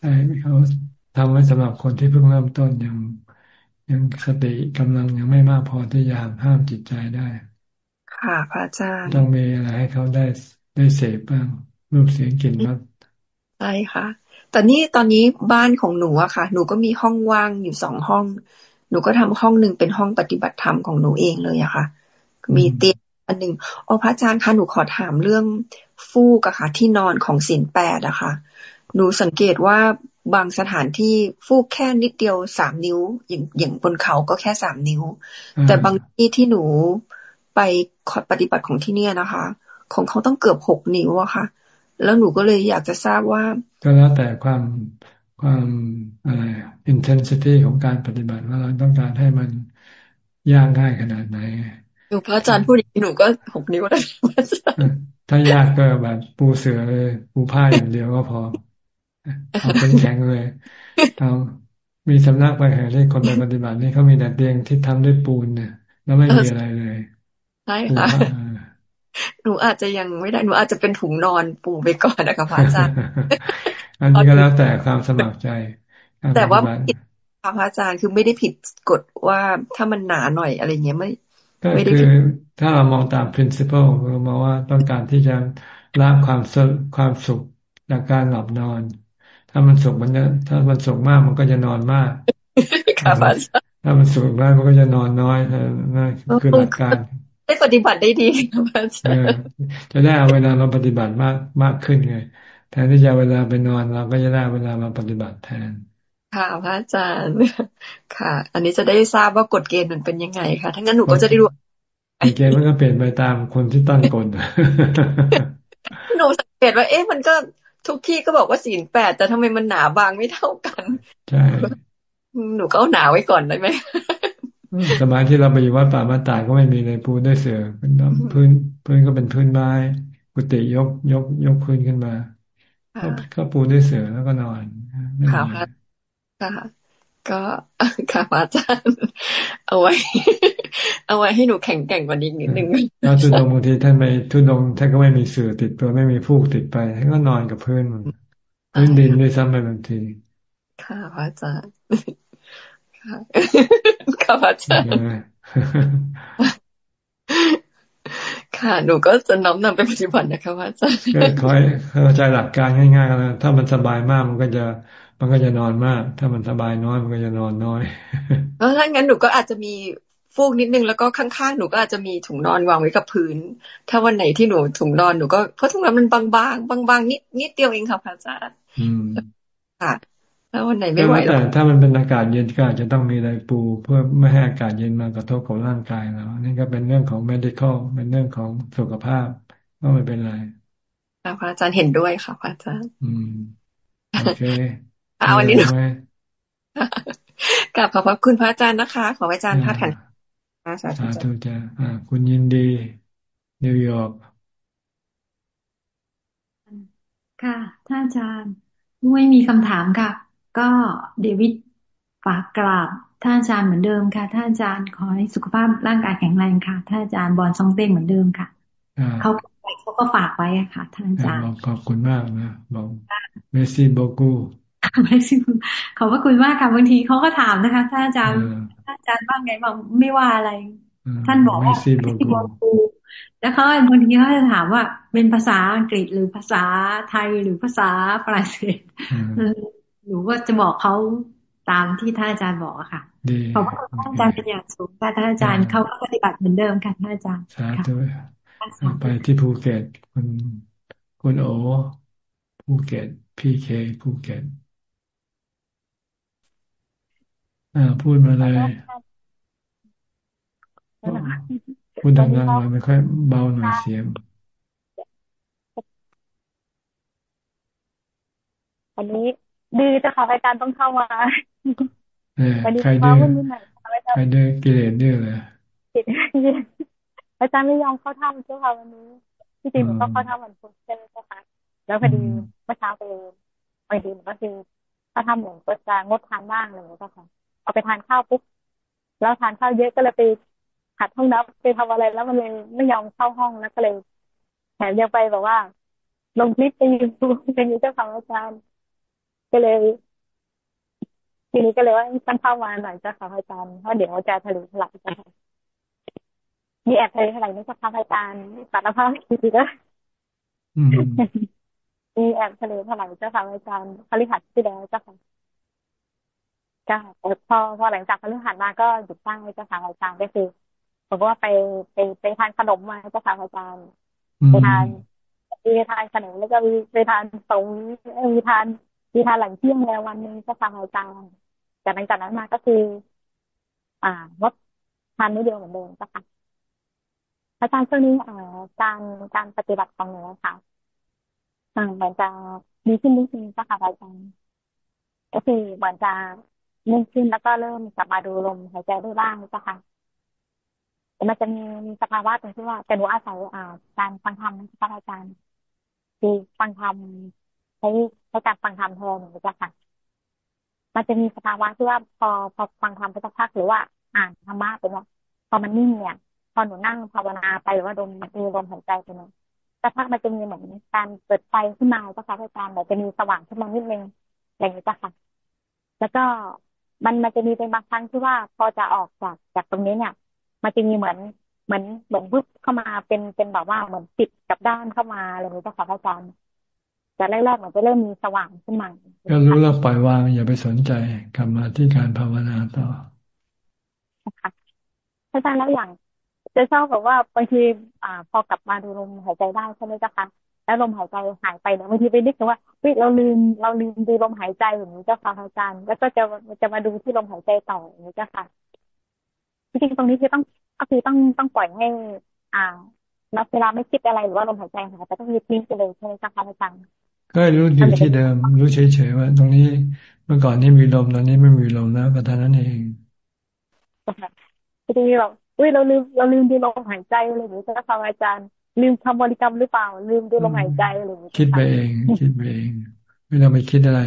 ใช่เขาทำไว้สำหรับคนที่เพิ่งเริ่มต้นยัง ยังสติกำลังยังไม่มากพอที่จะห้ามจิตใจได้ ค่ะพระอาจารย์ต้องมีอะไรให้เขาได้ได้เสพบ้างรูปเสียงกลิ่นรสใช่ค่ะ แต่นี่ตอนนี้บ้านของหนูอะค่ะ หนูก็มีห้องว่างอยู่สองห้อง หนูก็ทำห้องหนึ่งเป็นห้องปฏิบัติธรรมของหนูเองเลยอะค่ะ มีเตียงอันหนึ่งอ๋อพระอาจารย์คะหนูขอถามเรื่องฟูกอะค่ะ ที่นอนของศีลแปดอะค่ะ หนูสังเกตว่า บางสถานที่ฟูกแค่นิดเดียวสามนิ้ว อย่างอย่างบนเขาก็แค่สามนิ้ว แต่บางที่ที่หนูไปปฏิบัติของที่เนี่ยนะคะ ของเขาต้องเกือบหกนิ้วอะค่ะ แล้วหนูก็เลยอยากจะทราบว่า ก็แล้วแต่ความความอะไร intensity ของการปฏิบัติว่าเราต้องการให้มันยากง่ายขนาดไหนหนูพระอาจารย์พูดอย่างนี้หนูก็หกนิ้วได้ถ้ายากก็แบบปูเสือเลยปูผ้าอย่างเดียวก็พอ เอาเป็นแข็งเลยเอามีสำนักไปแห่ที่คนไปปฏิบัตินี่เขามีแต่เตียงที่ทำด้วยปูนเนี่ยแล้วไม่มีอะไรเลยใช่ค่ะหนูอาจจะยังไม่ได้หนูอาจจะเป็นถุงนอนปูไปก่อนนะคะพระอาจารย์อันนี้ก็แล้วแต่ความสมัครใจ แต่ว่าผิดพระอาจารย์คือไม่ได้ผิดกฎว่าถ้ามันหนาหน่อยอะไรเงี้ยไม่ก็คือถ้าเรามองตาม principle เรามองว่าต้องการที่จะละความความสุขจากการหลับนอน ถ้ามันสุขมันจะถ้ามันสุขมากมันก็จะนอนมากถ้ามันสุขน้อยมันก็จะนอนน้อยนั่นคือหลักการได้ปฏิบัติได้ดีครับอาจารย์จะได้เอาเวลาเราปฏิบัติมากมากขึ้นไงแทนที่จะเวลาไปนอนเราก็จะได้เวลามาปฏิบัติแทน ค่ะพระอาจารย์ค่ะ อันนี้จะได้ทราบว่ากฎเกณฑ์มันเป็นยังไงค่ะถ้างั้นหนูก็จะได้รู้กฎเกณฑ์มันก็เปลี่ยนไปตามคนที่ตั้งกฎหนูสังเกตว่าเอ๊ะมันก็ ทุกที่ก็บอกว่าศีลแปดแต่ทำไมมันหนาบางไม่เท่ากันใช่หนูก็เอาหนาไว้ก่อนได้ไหมสมัยที่เราไปอยู่วัดป่ามาตายก็ไม่มีเลยปูด้วยเสือเป็นพื้นพื้นก็เป็นพื้นไม้ กุฏิยกยกยกพื้นขึ้นมาก็ปูด้วยเสือแล้วก็นอนค่ะค่ะ ก็ค่ะอาจารย์ เอาไว้ เอาไว้ให้หนูแข็งแกร่งกว่านี้นิดนึงแล้วทุดงบางทีท่านไปทุดงท่านก็ไม่มีเสือติดตัวไม่มีฟูกติดไปท่านก็นอนกับพื้นพื้นดินด้วยซ้ำไปบางที ค่ะอาจารย์ค่ะอาจารย์ค่ะ หนูก็จะน้อมนำไปปฏิบัตินะคะอาจารย์ก็คอยเข้าใจหลักการง่ายๆแล้วถ้ามันสบายมากมันก็จะ มันก็จะนอนมาก ถ้ามันสบายน้อยมันก็จะนอนน้อยแล้วถ้างั้นหนูก็อาจจะมีฟูกนิดนึงแล้วก็ข้างๆหนูก็อาจจะมีถุงนอนวางไว้กับพื้น ถ้าวันไหนที่หนูถุงนอนหนูก็เพราะถุงนอนมันบางๆบางๆนิดนิดเดียวเองค่ะพระอาจารย์ค่ะถ้าวันไหนไม่ไหวแต่ถ้ามันเป็นอากาศเย็นก็อาจจะต้องมีอะไรปู เพื่อไม่ให้อากาศเย็นมากระทบกับร่างกายเรานี่ก็เป็นเรื่องของ medical เป็นเรื่องของสุขภาพก็ไม่เป็นไรพระอาจารย์เห็นด้วยค่ะพระอาจารย์อืมโอเค เอาวันนี้หนูกลับขอบพระคุณพระอาจารย์นะคะ ขออาจารย์พัดขันสาธุจ้าคุณยินดีนิวยอร์กค่ะ ท่านอาจารย์ไม่มีคำถามค่ะ ก็เดวิดฝากกราบท่านอาจารย์เหมือนเดิมค่ะ ท่านอาจารย์ขอให้สุขภาพร่างกายแข็งแรงค่ะ ท่านอาจารย์บอลซองเต้งเหมือนเดิมค่ะเขาเขาก็ฝากไว้ค่ะ ท่านอาจารย์ขอบคุณมากนะบอกเมซี่โบกู ไม่สิขอบพระคุณมากค่ะบางทีเขาก็ถามนะคะท่านอาจารย์ท่านอาจารย์ว่าไงบอกไม่ว่าอะไร ท่านบอกว่าไม่สิบูแล้วเขาบางทีเขาจะถามว่าเป็นภาษาอังกฤษหรือภาษาไทยหรือภาษาฝรั่งเศสหนูก็จะบอกเขาตามที่ท่านอาจารย์บอกอะค่ะขอบพระคุณท่านอาจารย์เป็นอย่างสูงค่ะท่านอาจารย์เขาก็ปฏิบัติเหมือนเดิมค่ะท่านอาจารย์สาธุไปที่ภูเก็ตคุณคุณโอภูเก็ตพีเคภูเก็ต อ่า พูดมาเลยพูดดังๆหน่อยไม่ค่อยเบาหน่อยเสียงวันนี้ดื้อจะขออาจารย์ต้องเข้ามาวันนี้ใครดื้อใครดื้อกิเลสดื้อเลยอาจารย์ไม่ยอมเข้าถ้ำเจ้าค่ะวันนี้ที่จริงหนูต้องเข้าถ้ำวันพุธใช่ไหมเจ้าค่ะแล้วพอดีเมื่อเช้าไปบางทีหนูก็คือถ้าทำหมูก็จะงดทานบ้างเลยเจ้าค่ะ เอาไปทานข้าวปุ๊บแล้วทานข้าวเยอะก็เลยไปขัดห้องน้ำไปทำอะไรแล้วมันเลยไม่ยอมเข้าห้องแล้วก็เลยแถมยังไปแบบว่า ลงคลิปไปยูทูบเป็นยูเจ้าของอาจารย์ก็เลยทีนี้ก็เลยว่าต้องเข้ามาหน่อยเจ้าค่ะอาจารย์เพราะเดี๋ยวจะทะลุถลายจ้ะมีแอบทะเลถลายนี่เจ้าค่ะอาจารย์สารภาพจริงๆก็มีแอบทะเลถลายเจ้าค่ะอาจารย์พฤหัสที่แล้วเจ้าค่ะ ก็พอพอหลังจากพฤหัสมาก็หยุดตั้งเจ้าค่ะอาจารย์ก็คือผมว่าไปไปไปทานขนมมาเจ้าค่ะอาจารย์ไปทานไปทานขนมแล้วก็ไปทานตรงมีทานมีทานหลังเที่ยงแล้ววันนึงเจ้าค่ะอาจารย์จากหลังจากนั้นมาก็คือ อ่างดทานไม่เดียวเหมือนเดิมเจ้าค่ะอาจารย์ช่วงนี้อ่าการการปฏิบัติของหนูค่ะอ่าเหมือนจะดีขึ้นนิดนึงเจ้าค่ะอาจารย์ก็คือเหมือนจะ นิ่งขึ้นแล้วก็เริ่มกลับมาดูลมหายใจได้บ้างเจ้าค่ะมันจะมีมีสภาวะตรงที่ว่าแต่หนูอาศัยอ่าการฟังธรรมนะคะอาจารย์คือฟังธรรมใช้ใช้การฟังธรรมแทนหนูจะค่ะ มันจะมีสภาวะที่ว่าพอพอฟังธรรมไปสักพักหรือว่าอ่านธรรมะไปเนาะพอมันนิ่งเนี่ย พอหนูนั่งภาวนาไปหรือว่าดมมีลมหายใจไปเนาะสักพักมันจะมีเหมือนการเปิดไฟขึ้นมาจ้าค่ะอาจารย์แบบจะมีสว่างขึ้นมานิดนึงอย่างนี้จ้ะค่ะ แล้วก็ มันมันจะมีเป็นบางครั้งที่ว่าพอจะออกจากจากตรงนี้เนี่ย มันจะมีเหมือนเหมือนเหมือนวุบเข้ามาเป็นเป็นแบบว่าเหมือนติดกับด้านเข้ามาอะไรอย่างนี้จ้ะค่ะอาจารย์แต่แรกๆมันจะเริ่มมีสว่างขึ้นมาก็รู้แล้วปล่อยวางอย่าไปสนใจกลับมาที่การภาวนาต่อค่ะอาจารย์แล้วอย่างจะชอบแบบว่าบางทีอ่า พอกลับมาดูลมหายใจได้ใช่ไหมเจ้าคะ แล้วลมหายใจหายไปเนี่ยบางทีไปนึกถึงว่าเฮ้ยเราลืมเราลืมดูลมหายใจอย่างนี้เจ้าค่ะอาจารย์แล้วก็จะจะมาดูที่ลมหายใจต่ออย่างนี้เจ้าค่ะจริงๆตรงนี้คือต้องก็คือต้องต้องปล่อยให้อ่านับเวลาไม่คิดอะไรหรือว่าลมหายใจหายไปต้องยึดนิ่งไปเลยใช่ไหมเจ้าค่ะอาจารย์ก็รู้อยู่ที่เดิม รู้เฉยๆว่า ตรงนี้เมื่อก่อนนี่มีลมตอนนี้ไม่มีลมแล้วก็เท่านั้นเองทีนี้เราอุ้ยเราลืมเราลืมดูลมหายใจอะไรอย่างนี้เจ้าค่ะอาจารย์ ลืมคำบริกรรมหรือเปล่า ลืมดูลมหายใจอะไรอย่างนี้คิดไปเอง คิดไปเอง ไม่ต้องไปคิดอะไร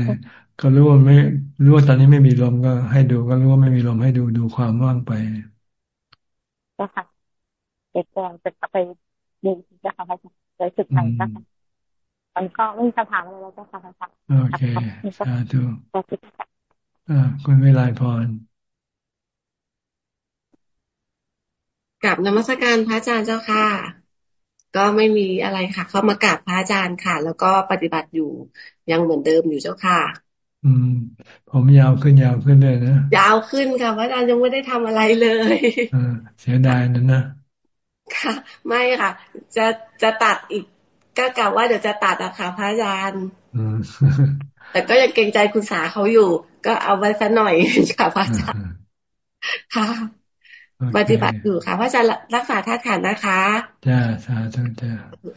ก็รู้ว่าไม่รู้ว่าตอนนี้ไม่มีลมก็ให้ดูก็รู้ว่าไม่มีลมให้ดูดูความว่างไปก็ค่ะเด็กจะจะไปดีจะค่ะอาจารย์จะสึกไหนก็ค่ะมันก็ไม่มีคำถามอะไรแล้วก็ค่ะอาจารย์โอเคสาธุอ่าคุณวิไลพรกับนมัสการพระอาจารย์เจ้าค่ะ ก็ไม่มีอะไรค่ะ เข้ามากราบพระอาจารย์ค่ะ แล้วก็ปฏิบัติอยู่ยังเหมือนเดิมอยู่เจ้าค่ะ อืม ผมยาวขึ้นยาวขึ้นเลยนะยาวขึ้นค่ะพระอาจารย์ยังไม่ได้ทำอะไรเลยอ่าเสียดายนั่นนะค่ะ ไม่ค่ะ จะจะตัดอีกก็กล่าวว่าเดี๋ยวจะตัดอะค่ะพระอาจารย์แต่ก็ยังเกรงใจคุณสาเขาอยู่ ก็เอาไว้สักหน่อยค่ะพระอาจารย์ค่ะ ปฏิบัติอยู่ค่ะพระอาจารย์รักษาท่าขันนะคะจ้าสาธุจ้า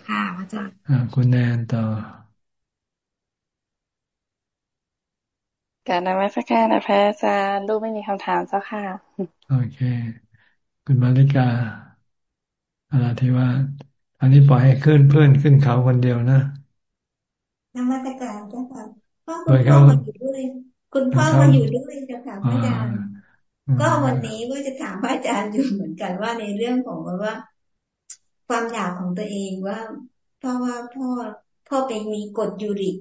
ค่ะพระอาจารย์คุณแนนต่อการนมัสการนะพระอาจารย์ลูกไม่มีคำถามเจ้าค่ะ โอเค คุณมาริกาอะไรที่ว่า อันนี้ปล่อยให้ขึ้นเพื่อนขึ้นเขาคนเดียวนะนมัสการเจ้าค่ะพ่อคุณพ่อมาอยู่ด้วย คุณพ่อมาอยู่ด้วยเจ้าค่ะพระอาจารย์ ก็วันนี้ก็จะถามพระอาจารย์อยู่เหมือนกันว่าในเรื่องของว่า ความอยากของตัวเองว่าเพราะว่าพ่อพ่อไปมีกฎยูริก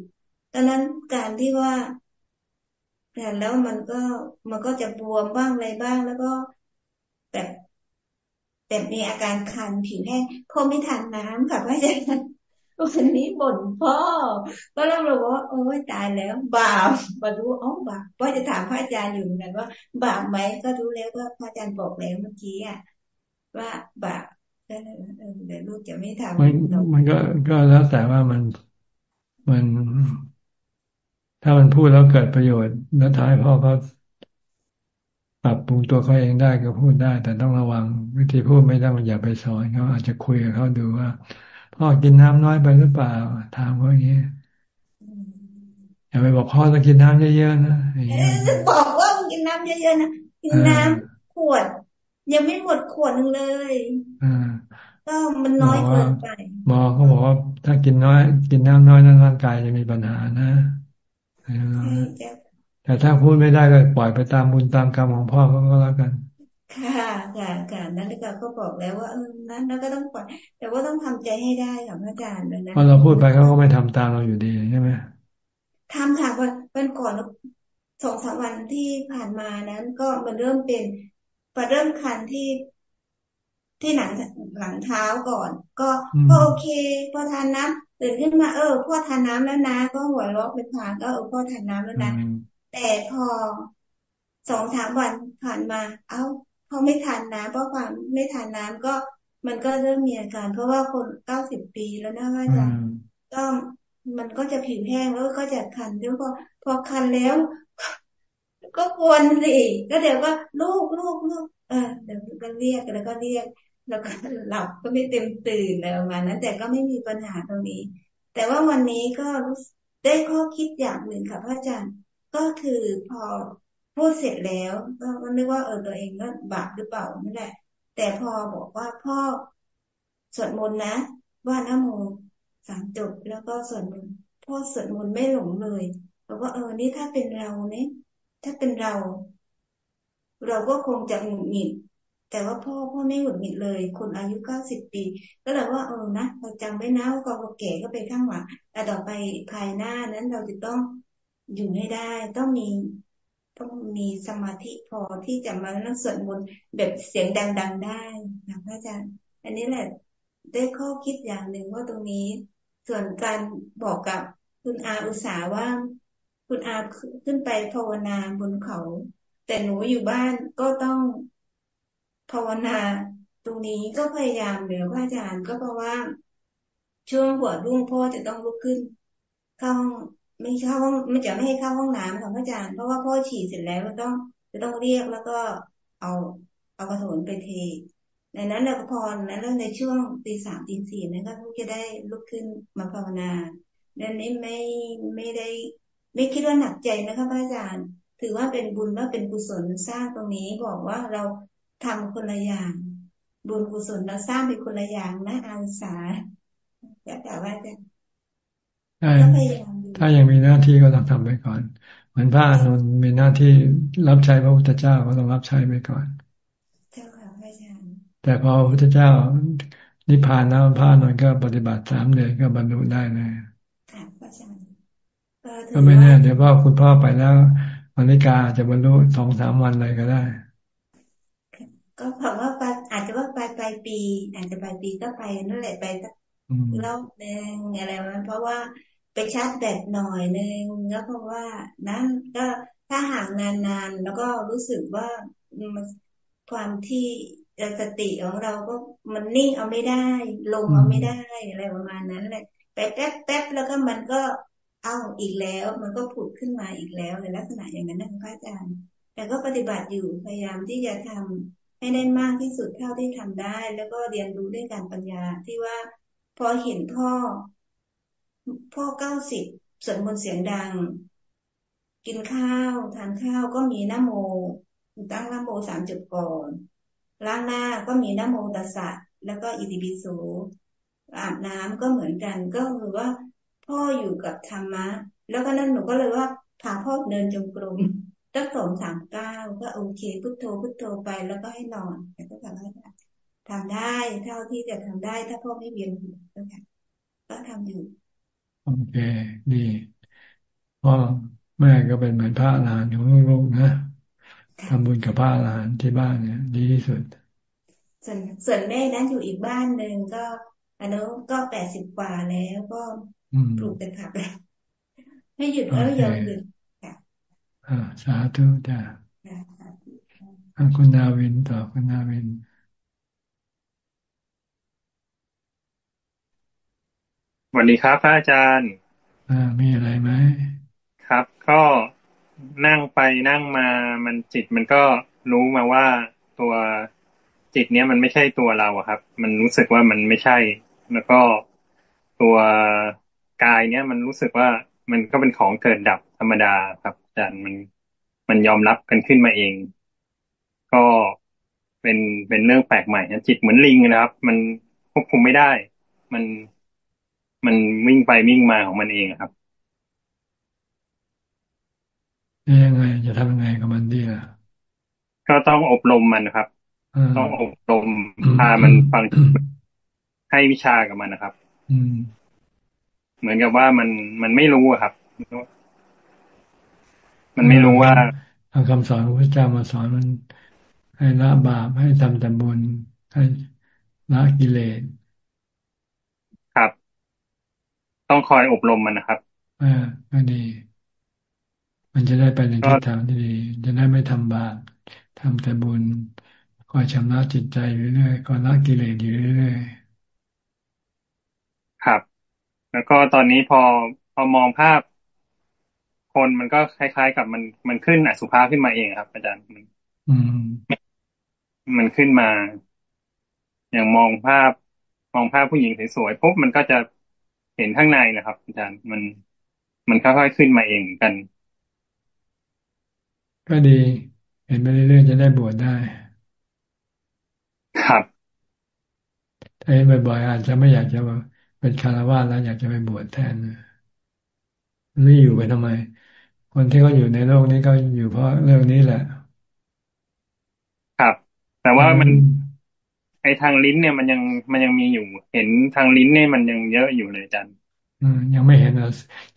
ตอนนั้นการที่ว่าแต่แล้วมันก็มันก็จะบวมบ้างอะไรบ้าง แล้วก็แบบแบบมีอาการคันผิวแห้งพ่อไม่ทานน้ำค่ะพระอาจารย์ วันนี้บ่นพ่อ ก็เริ่มรู้ว่า โอ้ยตายแล้วบาปมาดูอ๋อบาปพ่อจะถามพระอาจารย์อยู่เหมือนกันว่า บาปไหมก็รู้แล้วว่าพระอาจารย์บอกแล้วเมื่อกี้อะว่าบาปเดี๋ยวลูกจะไม่ทำมันมันก็ก็แล้วแต่ว่ามันมัน ถ้ามันพูดแล้วเกิดประโยชน์แล้วท้ายพ่อเขาปรับปรุงตัวเขาเองได้ก็พูดได้ แต่ต้องระวังวิธีพูดไม่ต้องอย่าไปสอนเขาอาจจะคุยกับเขาดูว่า พ่อกินน้ำน้อยไปหรือเปล่า ถามเขาอย่างนี้อย่าไปบอกพ่อต้องกินน้ำเยอะๆนะบอกว่ามึงกินน้ำเยอะๆนะกินน้ำขวด ยังไม่หมดขวดนึงเลยก็มันน้อยเกินไปหมอเขาบอกว่าถ้ากินน้อย กินน้ำน้อยนั้นร่างกายจะมีปัญหานะแต่ถ้าพูดไม่ได้ก็ปล่อยไปตามบุญตามกรรมของพ่อเขาก็แล้วกัน ค่ะค่ะค่ะนั่นก็ก็บอกแล้วว่าเออนั้นแล้วก็ต้องปล่อยแต่ว่าต้องทำใจให้ได้ค่ะพระอาจารย์นะพอเราพูดไปเขาก็ไม่ทำตามเราอยู่ดีใช่ไหมทำค่ะวันวันก่อนสองสามวันที่ผ่านมานั้น ก็มันเริ่มเป็นพอเริ่มคันที่ที่หนังหลังเท้าก่อน ก็ก็โอเค พอทานน้ำตื่นขึ้นมาเออพ่อทานน้ำแล้วนะ ก็หัวเราะไปผ่านก็เออพ่อทานน้ำแล้วนะแต่พอสองสามวันผ่านมา เอ้า พอไม่ทานน้ำเพราะความไม่ทานน้ำก็มันก็เริ่มมีอาการ เพราะว่าคนเก้าสิบปีแล้วนะว่าจะก็มันก็จะผิวแห้งแล้วก็จะคันแล้วพอพอคันแล้ว ก็กวนสิก็เดี๋ยวก็ลูกลูกลูกเออเดี๋ยวก็เรียกแล้วก็เรียก แล้วก็หลับก็ไม่เต็มตื่นอะไรประมาณนั้นแต่ก็ไม่มีปัญหาตรงนี้ แต่ว่าวันนี้ก็ได้ข้อคิดอย่างหนึ่งค่ะพระอาจารย์ก็คือพอ พูดเสร็จแล้วก็นึกว่าเออตัวเองก็บาปหรือเปล่านั่นแหละ แต่พอบอกว่าพ่อสวดมนต์นะ ว่านโมสามจบแล้วก็สวดมนต์พ่อสวดมนต์ไม่หลงเลยบอกว่าเออนี่ถ้าเป็นเราเนี่ยถ้าเป็นเรา เราก็คงจะหงุดหงิดแต่ว่าพ่อพ่อไม่หงุดหงิดเลย คนอายุเก้าสิบปี ก็เลยว่าเออนะเราจำไว้นะว่าเราแก่ก็ไปข้างหลังแต่ต่อไปภายหน้านั้นเราจะต้องอยู่ให้ได้ ต้องมี ต้องมีสมาธิพอที่จะมานั่งสวดมนต์แบบเสียงดัง ๆ ได้นะพระอาจารย์ อันนี้แหละได้ข้อคิดอย่างหนึ่งว่าตรงนี้ ส่วนการบอกกับคุณอาอุตสาว่า คุณอาขึ้นไปภาวนาบนเขา แต่หนูอยู่บ้านก็ต้องภาวนาตรงนี้ก็พยายามเหนือพระอาจารย์ก็เพราะว่าช่วงหัวรุ่งพ่อจะต้องลุกขึ้นเข้า ไม่เข้าห้องไม่จะไม่ให้เข้าห้องน้ำของพระอาจารย์เพราะว่าพ่อฉี่เสร็จแล้วก็ต้องจะต้องเรียกแล้วก็เอาเอากระโถนไปเทในนั้นเราพอแล้วในช่วงตีสามตีสี่นั้นก็จะได้ลุกขึ้นมาภาวนาดังนี้ไม่ไม่ได้ ไม่คิดว่าหนักใจนะคะพระอาจารย์ ถือว่าเป็นบุญว่าเป็นกุศลสร้างตรงนี้บอกว่าเราทำคนละอย่าง บุญกุศลเราสร้างเป็นคนละอย่างนะอาสาแต่ว่าจะ ถ้ายังมีหน้าที่ก็ต้องทำไปก่อน เหมือนพระอนุนมีหน้าที่รับใช้พระพุทธเจ้าก็ต้องรับใช้ไปก่อนแต่พอพระพุทธเจ้านิพพานแล้วพระอนุนก็ปฏิบัติสามเดือนก็บรรลุได้เลยก็ไม่แน่เดี๋ยวพ่อคุณพ่อไปแล้วมณิกาจะบรรลุสองสามวันเลยก็ได้ ก็เพราะว่าอาจจะว่าปลายปลายปี อาจจะปลายปีก็ไปนั่นแหละไปสักรอบหนึ่งอะไรวะเพราะว่า ไปชาร์จแบตหน่อยนึงแล้วเพราะว่านั้นก็ถ้าห่างนานๆ แล้วก็รู้สึกว่าความที่สติของเราก็มันนิ่งเอาไม่ได้ ลงเอาไม่ได้อะไรประมาณนั้นแหละไปแป๊บแป๊บแล้วก็มันก็เอาอีกแล้ว มันก็ผุดขึ้นมาอีกแล้วในลักษณะอย่างนั้นนะพระอาจารย์ แต่ก็ปฏิบัติอยู่พยายามที่จะทำให้ได้มากที่สุดเท่าที่ทำได้ แล้วก็เรียนรู้ด้วยการปัญญาที่ว่าพอเห็นพ่อ พ่อเก้าสิบสวดมนต์เสียงดัง กินข้าวทานข้าวก็มีนโมตั้งนโมสามจุดก่อนล้างหน้าก็มีนโมตัสสะแล้วก็อิติปิโสอาบน้ำก็เหมือนกันก็คือว่า พ่ออยู่กับธรรมะ แล้วก็นั่นหนูก็เลยว่าพาพ่อเดินจงกรมตั้งสองสามเก้าก็โอเคพุทโธพุทโธไปแล้วก็ให้นอนแล้วก็ทำได้ทำได้เท่าที่จะทำได้ ถ้าพ่อไม่เวียนหัวก็ทำก็ทำอยู่ โอเค ดีพ่อแม่ก็เป็นเหมือนพระอรหันต์ของลูกนะทำบุญกับพระอรหันต์ที่บ้านเนี่ย ดีที่สุด ส่วนส่วนแม่นั้นอยู่อีกบ้านหนึ่งก็อันนั้นก็แปดสิบกว่าแล้วก็ปลูกเป็นผักแล้วให้หยุดแล้วยอมหยุดค่ะอ่าสาธุจ้าคุณนาวินต่อคุณนาวิน วัสดีครับพระอาจารย์อ่ามีอะไรไหมครับ ก็นั่งไปนั่งมามันจิตมันก็รู้มาว่าตัวจิตเนี้ยมันไม่ใช่ตัวเราอะครับ มันรู้สึกว่ามันไม่ใช่ แล้วก็ตัวกายเนี้ยมันรู้สึกว่ามันก็เป็นของเกิดดับธรรมดาครับอาจารย์มันมันยอมรับกันขึ้นมาเอง ก็เป็นเป็นเรื่องแปลกใหม่นะจิตเหมือนลิงนะครับ มันควบคุมไม่ได้ มัน มันวิ่งไปวิ่งมาของมันเองครับยังไง จะทำยังไงกับมันดีล่ะ ก็ต้องอบรมมันครับ ต้องอบรมพามันฟังให้วิชากับมันนะครับ อืม เหมือนกับว่ามันมันไม่รู้ครับ มันไม่รู้ว่าทางคำสอนของพระเจ้ามาสอนมัน ให้ละบาปให้ทำแต่บุญให้ละกิเลสครับ ต้องคอยอบรมมันนะครับอ่าก็ดี มันจะได้ไปในทิศทางที่ดี จะได้ไม่ทำบาปทำแต่บุญคอยชำระจิตใจอยู่เรื่อยคอยละกิเลสอยู่เรื่อยครับ แล้วก็ตอนนี้พอพอมองภาพ คนมันก็คล้าย ๆ กับมันมันขึ้นอสุภาพขึ้นมาเองครับ อาจารย์อืมมันขึ้นมา อย่างมองภาพ มองภาพผู้หญิงสวยๆปุ๊บมันก็จะ เห็นข้างในนะครับ อาจารย์มันมันค่อยๆขึ้นมาเองเหมือนกัน ก็ดี เห็นไปเรื่อยๆจะได้บวชได้ ครับถ้าเห็นบ่อยๆอาจจะไม่อยากจะเป็นคารวะแล้วอยากจะไปบวชแทนไม่อยู่ไปทำไม คนที่เขาอยู่ในโลกนี้ก็อยู่เพราะเรื่องนี้แหละ ครับ แต่ว่ามัน ไอทางลิ้นเนี่ยมันยังมันยังมีอยู่ เห็นทางลิ้นเนี่ยมันยังเยอะอยู่เลยจันอืมยังไม่เห็น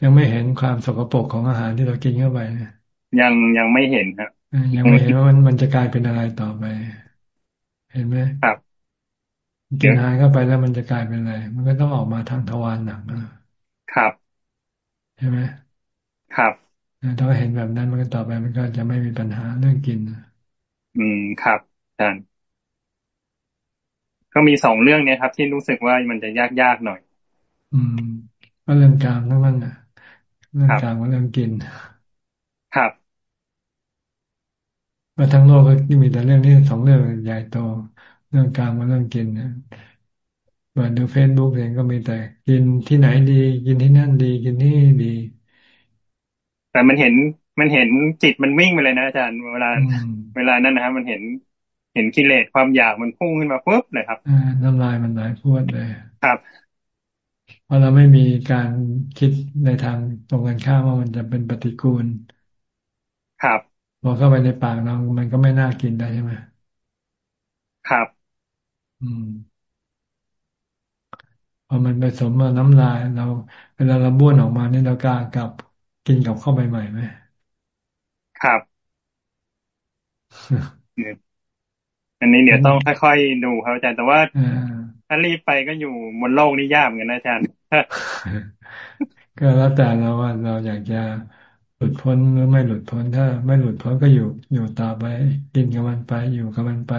ยังไม่เห็นความสกปรกของอาหารที่เรากินเข้าไปยังยังไม่เห็นครับยังไม่เห็นว่ามันมันจะกลายเป็นอะไรต่อไป เห็นไหมครับกินอาหารเข้าไปแล้วมันจะกลายเป็นอะไร มันก็ต้องออกมาทางทวารหนักครับใช่ไหมครับถ้าเห็นแบบนั้นมันก็ต่อไปมันก็จะไม่มีปัญหาเรื่องกิน อืมครับอาจารย์ ก็มีสองเรื่องเนี้ยครับ ที่รู้สึกว่ามันจะยากยากหน่อย อืมก็เรื่องการทั้งนั้นนะเรื่องการกับเรื่องกิน ครับมาทั้งโลกก็มีแต่เรื่องนี้สองเรื่องใหญ่โตเรื่องการกับเรื่องกินนะเปิดดูเฟซบุ๊กเองก็มีแต่ กินที่ไหนดี กินที่นั่นดี กินที่ดี แต่มันเห็นมันเห็นจิตมันวิ่งไปเลยนะอาจารย์เวลา เวลานั้นนะครับมันเห็น เห็นกิเลสความอยากมันพุ่งขึ้นมาปุ๊บเลยครับอ่าน้ำลายมันไหลพวดเลย ครับเพราะเราไม่มีการคิดในทางตรงกันข้ามว่ามันจะเป็นปฏิกูล ครับพอเข้าไปในปากเรามันก็ไม่น่ากินได้ใช่ไหมครับ อืมพอมันผสมมาน้ำลายเราเวลาเราบ้วนออกมานี่เรากล้ากับกินกับเข้าไปใหม่ไหมครับ อันนี้เดี๋ยวต้องค่อยๆดูครับอาจารย์แต่ว่าถ้ารีบไปก็อยู่บนโลกนี้ยากเหมือนกันนะอาจารย์ ก็แล้วแต่เราว่าเราอยากจะหลุดพ้นหรือไม่หลุดพ้นถ้า ไม่หลุดพ้นก็อยู่อยู่ต่อไปกินกับมันไป อยู่กับมันไป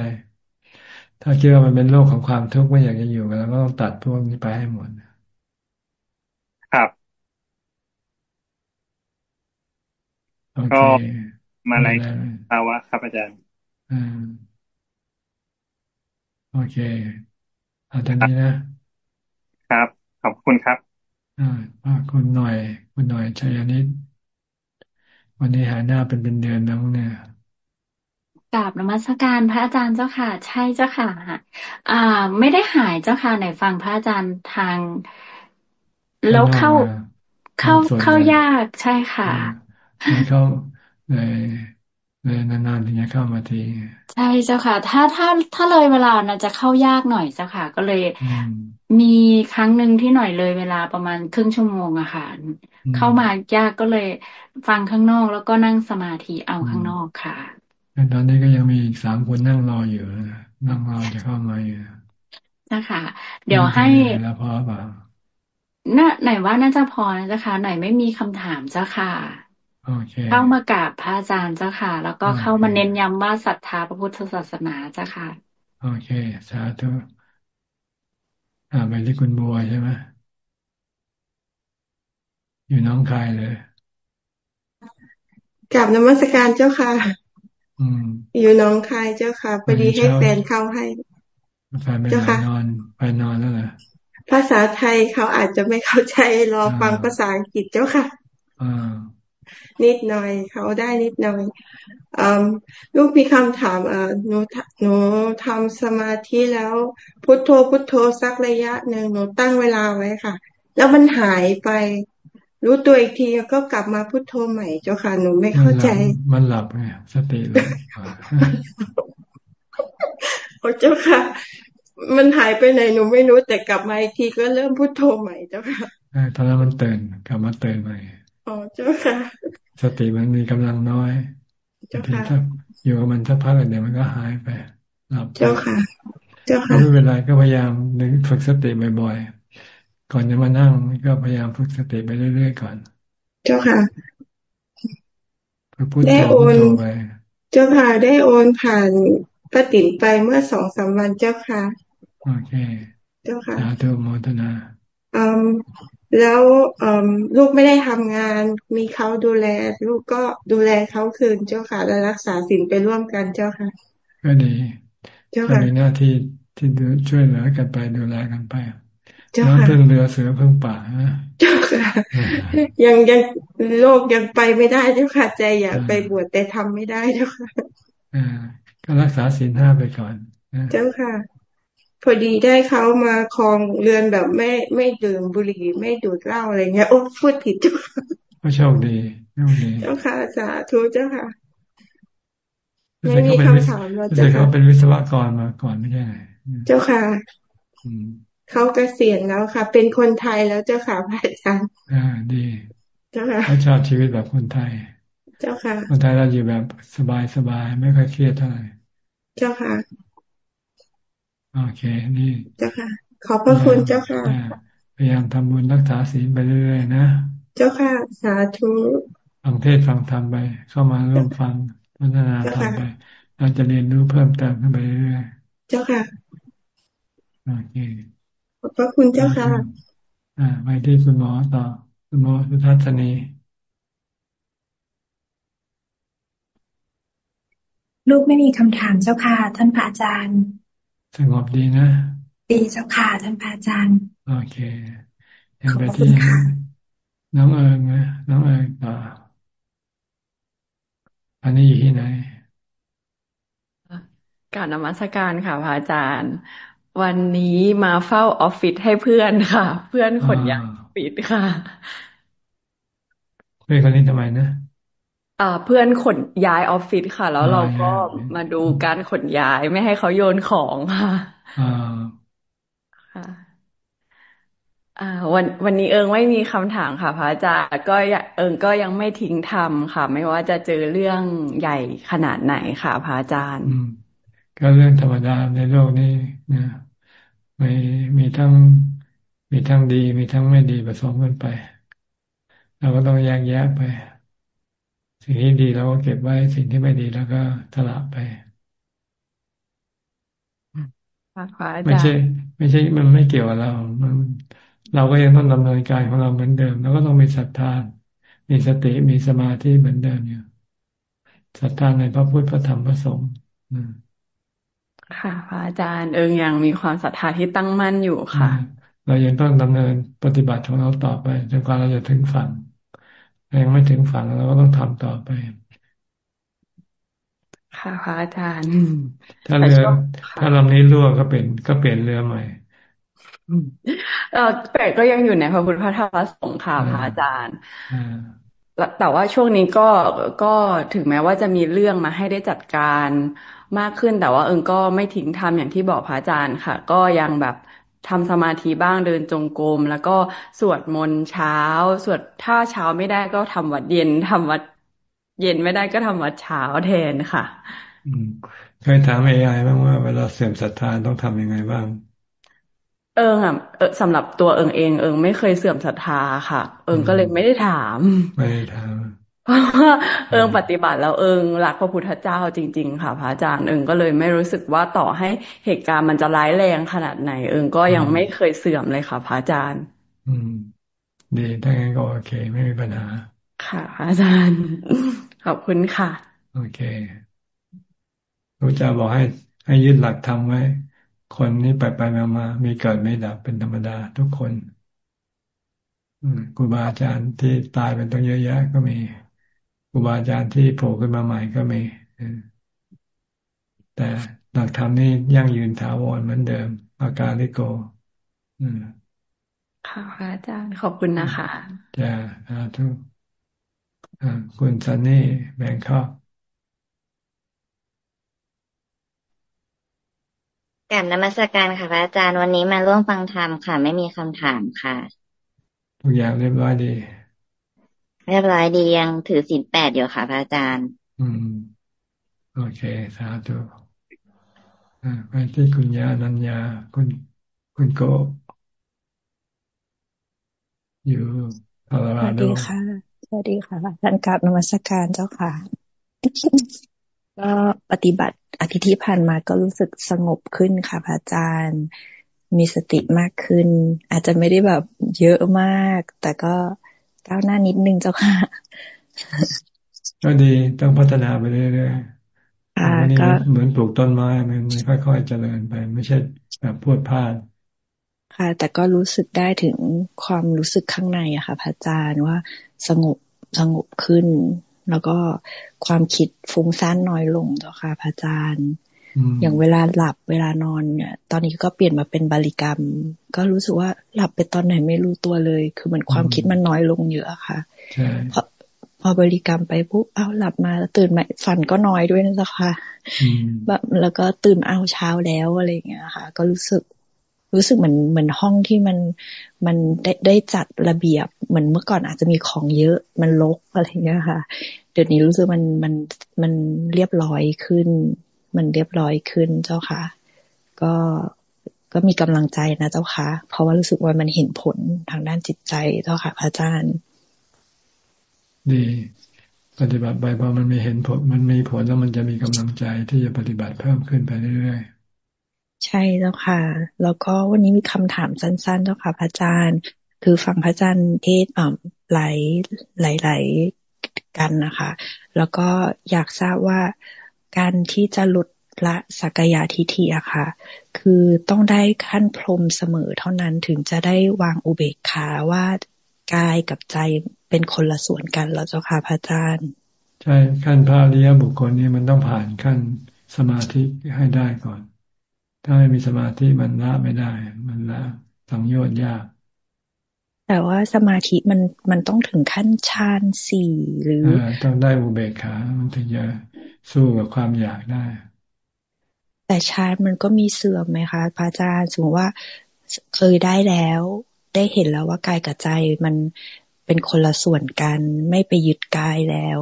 ถ้าคิดว่ามันเป็นโลกของความทุกข์ไม่อยากจะอยู่กันแล้วก็ต้องตัดพวกนี้ไปให้หมดครับก็มาในภาวะครับอาจารย์ อืม โอเคเอาทางนี้นะ ครับ ขอบคุณครับ อ่าคุณหน่อย คุณหน่อยชัยนิดวันนี้หายหน้าเป็นเป็นเดือนแล้วเนี่ยกราบนมัสการพระอาจารย์เจ้าค่ะ ใช่เจ้าค่ะอ่า ไม่ได้หายเจ้าค่ะไหนฟังพระอาจารย์ทาง แล้วเข้าเข้าเข้ายากใช่ค่ะ เข้าเลย เลยนานๆถึงจะเข้ามาทีใช่เจ้าค่ะ ถ้าถ้าถ้าเลยเวลาน่ะจะเข้ายากหน่อยเจ้าค่ะ ก็เลยมีครั้งหนึ่งที่หน่อยเลยเวลาประมาณครึ่งชั่วโมงอะค่ะ เข้ามายากก็เลยฟังข้างนอกแล้วก็นั่งสมาธิเอาข้างนอกค่ะตอนนี้ก็ยังมีอีกสามคนนั่งรออยู่นั่งรอจะเข้ามาอยู่นะคะ เดี๋ยวให้แล้วพอเปล่าน่าไหนว่าน่าจะพอนะเจ้าค่ะไหนไม่มีคำถามเจ้าค่ะ เข้ามากราบพระอาจารย์เจ้าค่ะ แล้วก็เข้ามาเน้นย้ำว่าศรัทธาพระพุทธศาสนาเจ้าค่ะ โอเค สาธุอ่าไปที่คุณบัวใช่ไหมอยู่น้องคายเลยกลับนมัสการเจ้าค่ะอยู่น้องคายเจ้าค่ะพอดีให้แฟนเข้าให้เจ้าค่ะนอนไปนอนแล้วเหรอภาษาไทยเขาอาจจะไม่เข้าใจรอฟังภาษาอังกฤษเจ้าค่ะ นิดหน่อย เขาได้นิดหน่อยอลูกมีคำถามเออหนูหนูทำสมาธิแล้ว พุทโธพุทโธสักระยะหนึ่งหนูตั้งเวลาไว้ค่ะ แล้วมันหายไป รู้ตัวอีกทีก็กลับมาพุทโธใหม่เจ้าค่ะ หนูไม่เข้าใจ มันหลับไงสติหลับโอ้เจ้าค่ะ มันหายไปไหนหนูไม่รู้แต่กลับมาอีกทีก็เริ่มพุทโธใหม่เจ้าค่ะตอนนั้นมันเตือนกลับมาเตือนใหม่ อ๋อเจ้าค่ะ สติมันมีกำลังน้อยเจ้าค่ะอยู่กับมันสักพักเดี๋ยวมันก็หายไปหลับเจ้าค่ะ เจ้าค่ะไม่เป็นไรก็พยายามนึกฝึกสติบ่อยก่อนจะมานั่งก็พยายามฝึกสติไปเรื่อยๆก่อน เจ้าค่ะพูดได้โอนเจ้าค่ะได้โอนผ่านปฏินไปเมื่อสองสามวันเจ้าค่ะ โอเค เจ้าค่ะสาธุโมทนาอืม แล้วอืมลูกไม่ได้ทำงาน มีเขาดูแล ลูกก็ดูแลเขาคืนเจ้าค่ะ และรักษาสิ่งไปร่วมกันเจ้าค่ะ ก็ดีเจ้าค่ะมีหน้าที่ที่ช่วยเหลือกันไปดูแลกันไปน้องเพิ่งเรือเสือเพิ่งป่าเจ้าค่ะยังยังโลกยังไปไม่ได้เจ้าค่ะ ใจอยากไปบวชแต่ทำไม่ได้เจ้าค่ะอ่าก็รักษาศีลห้าไปก่อนเจ้าค่ะ พอดีได้เขามาคลองเรือนแบบไม่ไม่ดื่มบุหรี่ไม่ดูดเหล้าอะไรเงี้ยโอ้พูดผิดเจ้าค่ะก็โชคดีโชคดีเจ้าค่ะสาธุเจ้าค่ะไม่มีคำถามแล้วเจ้าค่ะเขาเป็นวิศวกรมาก่อนไม่ใช่ไหมเจ้าค่ะเขาเกษียณแล้วค่ะ เป็นคนไทยแล้วเจ้าค่ะพระอาจารย์อ่าดีเจ้าค่ะเขาชอบชีวิตแบบคนไทย เจ้าค่ะ คนไทยเราอยู่แบบสบายสบายไม่ค่อยเครียดเท่าไหร่เจ้าค่ะ โอเค นี่เจ้าค่ะ ขอบพระคุณเจ้าค่ะ พยายามทำบุญรักษาศีลไปเรื่อยๆนะ เจ้าค่ะ สาธุฟังเทศฟังธรรมไป เข้ามาร่วมฟังพัฒนาธรรมไป เราจะเรียนรู้เพิ่มเติมขึ้นไปเรื่อยๆเจ้าค่ะ โอเค ขอบพระคุณเจ้าค่ะ อ่าไปที่คุณหมอต่อ คุณหมอสุทัศนีลูกไม่มีคำถามเจ้าค่ะ ท่านพระอาจารย์ สงบดีนะ ดีเจ้าค่ะท่านพระอาจารย์ โอเคยังไปที่น้องเอิงนะน้องเอิงต่ออันนี้อยู่ที่ไหนการนมัสการค่ะพระอาจารย์ วันนี้มาเฝ้าออฟฟิศให้เพื่อนค่ะ เพื่อนขนย้ายออฟฟิศค่ะเพื่อนคนนี้ทำไมนะ อ่าเพื่อนขนย้ายออฟฟิศค่ะ แล้วเราก็มาดูการขนย้ายไม่ให้เขาโยนของค่ะอ่าค่ะ อ่า วันวันนี้เอิงไม่มีคำถามค่ะพระอาจารย์ก็เอิงก็ยังไม่ทิ้งทำค่ะ ไม่ว่าจะเจอเรื่องใหญ่ขนาดไหนค่ะพระอาจารย์ก็เรื่องธรรมดาในโลกนี้นะมีมีทั้งมีทั้งดี มีทั้งไม่ดีผสมกันไป เราก็ต้องแยกแยะไป สิ่งที่ดีเราก็เก็บไว้สิ่งที่ไม่ดีแล้วก็สละไปไม่ใช่ ไม่ใช่มันไม่เกี่ยวกับเรามันเราก็ยังต้องดำเนินการของเราเหมือนเดิมแล้วก็ต้องมีศรัทธา มีสติมีสมาธิเหมือนเดิมอยู่ศรัทธาในพระพุทธพระธรรมพระสงฆ์ค่ะพระอาจารย์เอิงยังมีความศรัทธาที่ตั้งมั่นอยู่ค่ะ เรายังต้องดำเนินปฏิบัติของเราต่อไปจนกว่าเราจะถึงฝั่ง ยังไม่ถึงฝั่งเราก็ต้องทำต่อไป ค่ะพระอาจารย์ ถ้าเรือถ้าลำนี้รั่วก็เป็นก็เปลี่ยนเรือใหม่เออแต่ก็ยังอยู่ในพระพุทธพระธรรมสงฆ์ค่ะพระอาจารย์แต่ว่าช่วงนี้ก็ก็ถึงแม้ว่าจะมีเรื่องมาให้ได้จัดการมากขึ้น แต่ว่าเอิงก็ไม่ทิ้งทำอย่างที่บอกพระอาจารย์ค่ะ ก็ยังแบบ ทำสมาธิบ้างเดินจงกรมแล้วก็สวดมนต์เช้า สวดถ้าเช้าไม่ได้ก็ทำวัดเย็นทำวัด เย็นไม่ได้ก็ทำวัดเช้าแทนค่ะเคยถามเอไอบ้างว่าเวลาเสื่อมศรัทธาต้องทํำยังไงบ้าง เอิงอะเออสำหรับตัวเอิงเอง เอิงไม่เคยเสื่อมศรัทธาค่ะ เอิงก็เลยไม่ได้ถาม ไม่ได้ถาม เพราะว่าเอิงปฏิบัติแล้วเอิงรักพระพุทธเจ้าจริง ๆ ค่ะ พระอาจารย์เอิงก็เลยไม่รู้สึกว่าต่อให้เหตุการณ์มันจะร้ายแรงขนาดไหน เอิงก็ยังไม่เคยเสื่อมเลยค่ะพระอาจารย์ อืม ดีถ้างั้นก็โอเค ไม่มีปัญหา ค่ะพระอาจารย์ขอบคุณค่ะ โอเครู้จะบอกให้ ให้ยึดหลักทำไว้ คนนี้ไปไปมามามีเกิดไม่ดับเป็นธรรมดาทุกคนครูบาอาจารย์ที่ตายเป็นต้องเยอะแยะก็มีค รูบาอาจารย์ที่โผล่ขึ้นมาใหม่ก็มีแต่หลักธรรมนี่ยั่งยืนถาวรเหมือนเดิม อาการลิโกค่ะอาจารย์ขอบคุณนะคะจ้าทุกคุณซันนี่แบงคอกกับนมัสการค่ะพระอาจารย์วันนี้มาร่วมฟังธรรมค่ะ ไม่มีคำถามค่ะ ทุกอย่างเรียบร้อยดี เรียบร้อยดียังถือศีลแปดอยู่ค่ะพระอาจารย์ อืม โอเค สาธุไปที่คุณยานัญญา คุณคุณโก อยู่โคโลราโดสวัสดีค่ะสวัสดีค่ะท่านกราบนมัสการเจ้าค่ะ ก็ปฏิบัติอาทิตย์ที่ผ่านมาก็รู้สึกสงบขึ้นค่ะพระอาจารย์มีสติมากขึ้น อาจจะไม่ได้แบบเยอะมาก แต่ก็ ก้าวหน้านิดนึงเจ้าค่ะ ก็ดีต้องพัฒนาไปเรื่อยๆอันนี้เหมือนปลูกต้นไม้มันค่อยๆเจริญไป ไม่ใช่แบบพูดพลาดค่ะ แต่ก็รู้สึกได้ถึงความรู้สึกข้างในอะค่ะพระอาจารย์ว่าสงบสงบขึ้น แล้วก็ความคิดฟุ้งซ่านน้อยลงเจ้าค่ะพระอาจารย์ อย่างเวลาหลับเวลานอนเนี่ย ตอนนี้ก็เปลี่ยนมาเป็นบริกรรม ก็รู้สึกว่าหลับไปตอนไหนไม่รู้ตัวเลย คือเหมือนความคิดมันน้อยลงเยอะค่ะพอพอบริกรรมไปปุ๊บเอ้าหลับมาตื่นมาฝันก็น้อยด้วยนะจ๊ะค่ะแบบแล้วก็ตื่นเอาเช้าแล้วอะไรอย่างเงี้ยค่ะ ก็รู้สึกรู้สึกเหมือนเหมือนห้องที่มันมันได้ได้จัดระเบียบเหมือนเมื่อก่อนอาจจะมีของเยอะมันลกอะไรเงี้ยค่ะ เดี๋ยวนี้รู้สึกมันมันมันเรียบร้อยขึ้น มันเรียบร้อยขึ้นเจ้าค่ะ ก็ก็มีกำลังใจนะเจ้าค่ะ เพราะว่ารู้สึกว่ามันเห็นผลทางด้านจิตใจเจ้าค่ะ พระอาจารย์ดีปฏิบัติไปพอมันมีเห็นผล มันมีผลแล้วมันจะมีกำลังใจที่จะปฏิบัติเพิ่มขึ้นไปเรื่อยๆ ใช่แล้วค่ะ แล้วก็วันนี้มีคำถามสั้นๆเจ้าค่ะ พระอาจารย์ คือฟังพระอาจารย์เทศอ่หลายหลายหลายกันนะคะ แล้วก็อยากทราบว่า การที่จะหลุดละสักยาทิฏฐิอะค่ะ คือต้องได้ขั้นพรมเสมอเท่านั้นถึงจะได้วางอุเบกขาว่ากายกับใจเป็นคนละส่วนกันแล้วเจ้าค่ะพระอาจารย์ใช่ขั้นพระอริยบุคคลนี้มันต้องผ่านขั้นสมาธิให้ได้ก่อน ถ้าไม่มีสมาธิมันละไม่ได้ มันละสังโยชน์ยาก แต่ว่าสมาธิมันมันต้องถึงขั้นฌานสี่หรือต้องได้อุเบกขา มันถึงจะ สู้กับความอยากได้ แต่ฌานมันก็มีเสื่อมไหมคะพระอาจารย์สมมติว่าเคยได้แล้ว ได้เห็นแล้วว่ากายกับใจมันเป็นคนละส่วนกัน ไม่ไปยึดกายแล้ว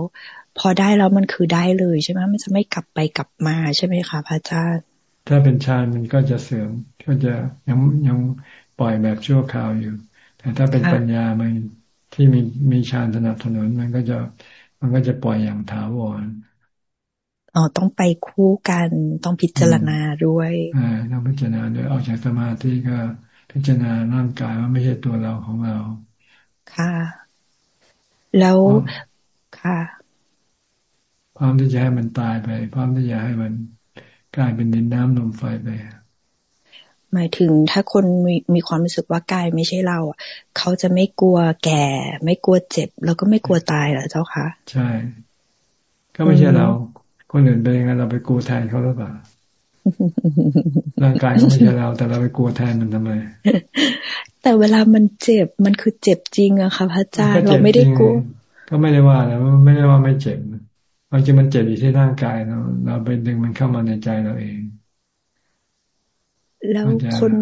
พอได้แล้วมันคือได้เลยใช่ไหมมันจะไม่กลับไปกลับมาใช่ไหมคะพระอาจารย์ถ้าเป็นฌานมันก็จะเสื่อมก็จะยังยังปล่อยแบบชั่วคราวอยู่ แต่ถ้าเป็นปัญญามันที่มีมีฌานสนับสนุนมันก็จะมันก็จะปล่อยอย่างถาวร อ๋อต้องไปคู่กันต้องพิจารณาด้วยอ่าต้องพิจารณาด้วยออกจากสมาธิก็พิจารณาร่างกายว่าไม่ใช่ตัวเราของเรา ค่ะ แล้วค่ะพร้อมที่จะให้มันตายไปพร้อมที่จะให้มันกลายเป็นดินน้ำลมไฟไปหมายถึงถ้าคนมีมีความรู้สึกว่ากายไม่ใช่เราอะเขาจะไม่กลัวแก่ ไม่กลัวเจ็บ แล้วก็ไม่กลัวตายเหรอเจ้าคะใช่ ก็ไม่ใช่เรา คนอื่นเป็นยังไงเราไปกลัวแทนเขาหรือเปล่าร่างกายก็ไม่ใช่เรา แต่เราไปกลัวแทนมันทำไม แต่เวลามันเจ็บมันคือเจ็บจริงอะค่ะพระอาจารย์เราไม่ได้กลัวก็ไม่ได้ว่าแล้วไม่ได้ว่าไม่เจ็บบางทีมันเจ็บอยู่ที่ร่างกายเราเราไปดึงมันเข้ามาในใจเราเอง แล้วคน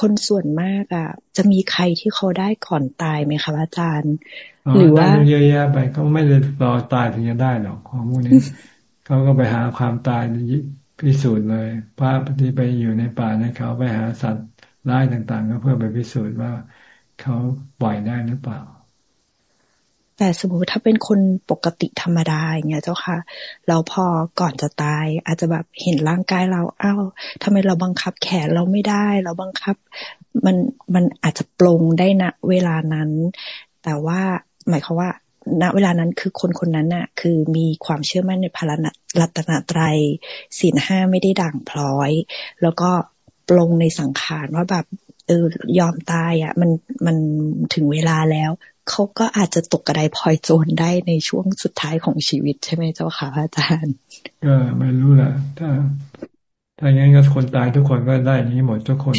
คนส่วนมากอะ จะมีใครที่เขาได้ก่อนตายไหมคะอาจารย์ หรือว่าเยอะแยะไปก็ไม่ได้รอตายถึงจะได้หรอกของพวกนี้ เขาก็ไปหาความตายพิสูจน์เลยพระที่ไปอยู่ในป่าในเขาไปหาสัตว์ร้ายต่างๆ ก็เพื่อไปพิสูจน์ว่าเขาปล่อยได้หรือเปล่า แต่สมมติถ้าเป็นคนปกติธรรมดาอย่างเงี้ยเจ้าค่ะเราพอก่อนจะตาย อาจจะแบบเห็นร่างกายเราอ้าวทำไมเราบังคับแขนเราไม่ได้ เราบังคับ มันมันอาจจะปลงได้นะเวลานั้น แต่ว่าหมายความว่า ณเวลานั้นคือคนคนนั้นน่ะ คือมีความเชื่อมั่นในพระรัตนตรัยศีลห้าไม่ได้ด่างพร้อย แล้วก็ปลงในสังขารว่าแบบเออยอมตายอะ มันมันถึงเวลาแล้วเขาก็อาจจะตกกระไดพลอยโจรได้ในช่วงสุดท้ายของชีวิตใช่ไหมเจ้าค่ะอาจารย์ก็ไม่รู้แหละถ้าถ้าอย่างนั้นก็คนตายทุกคนก็ได้นี้หมดทุกคน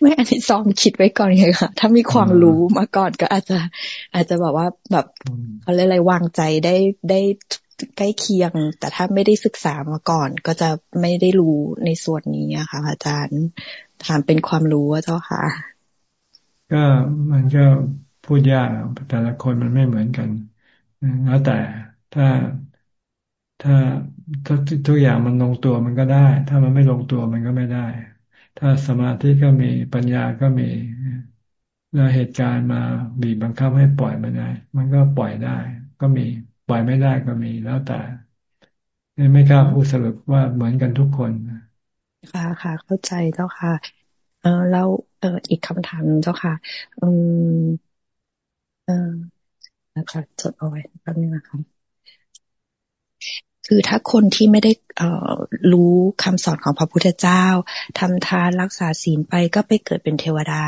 ไม่อันนี้ซองคิดไว้ก่อนไงค่ะ ถ้ามีความรู้มาก่อนก็อาจจะ อาจจะแบบว่าแบบอะไรอะไรวางใจได้ได้ใกล้เคียง แต่ถ้าไม่ได้ศึกษามาก่อน ก็จะไม่ได้รู้ในส่วนนี้ค่ะ อาจารย์ถามเป็นความรู้ว่าเจ้าค่ะ ก็มันก็พูดยากแต่ละคนมันไม่เหมือนกันแล้วแต่ถ้าถ้าถ้าทุกอย่างมันลงตัวมันก็ได้ ถ้ามันไม่ลงตัวมันก็ไม่ได้ ถ้าสมาธิก็มีปัญญาก็มีแล้วเหตุการณ์มาบีบบังคับให้ปล่อยมันได้ มันก็ปล่อยได้ ก็มีปล่อยไม่ได้ก็มีแล้วแต่ไม่กล้าพูดสรุปว่าเหมือนกันทุกคนค่ะค่ะ เข้าใจเจ้าค่ะ เออแล้วเอออีกคำถามเจ้าค่ะ อืมเออนะคะจดเอาไว้แป๊บนึงนะคะ คือถ้าคนที่ไม่ได้รู้คำสอนของพระพุทธเจ้าทำทานรักษาศีลไปก็ไปเกิดเป็นเทวดา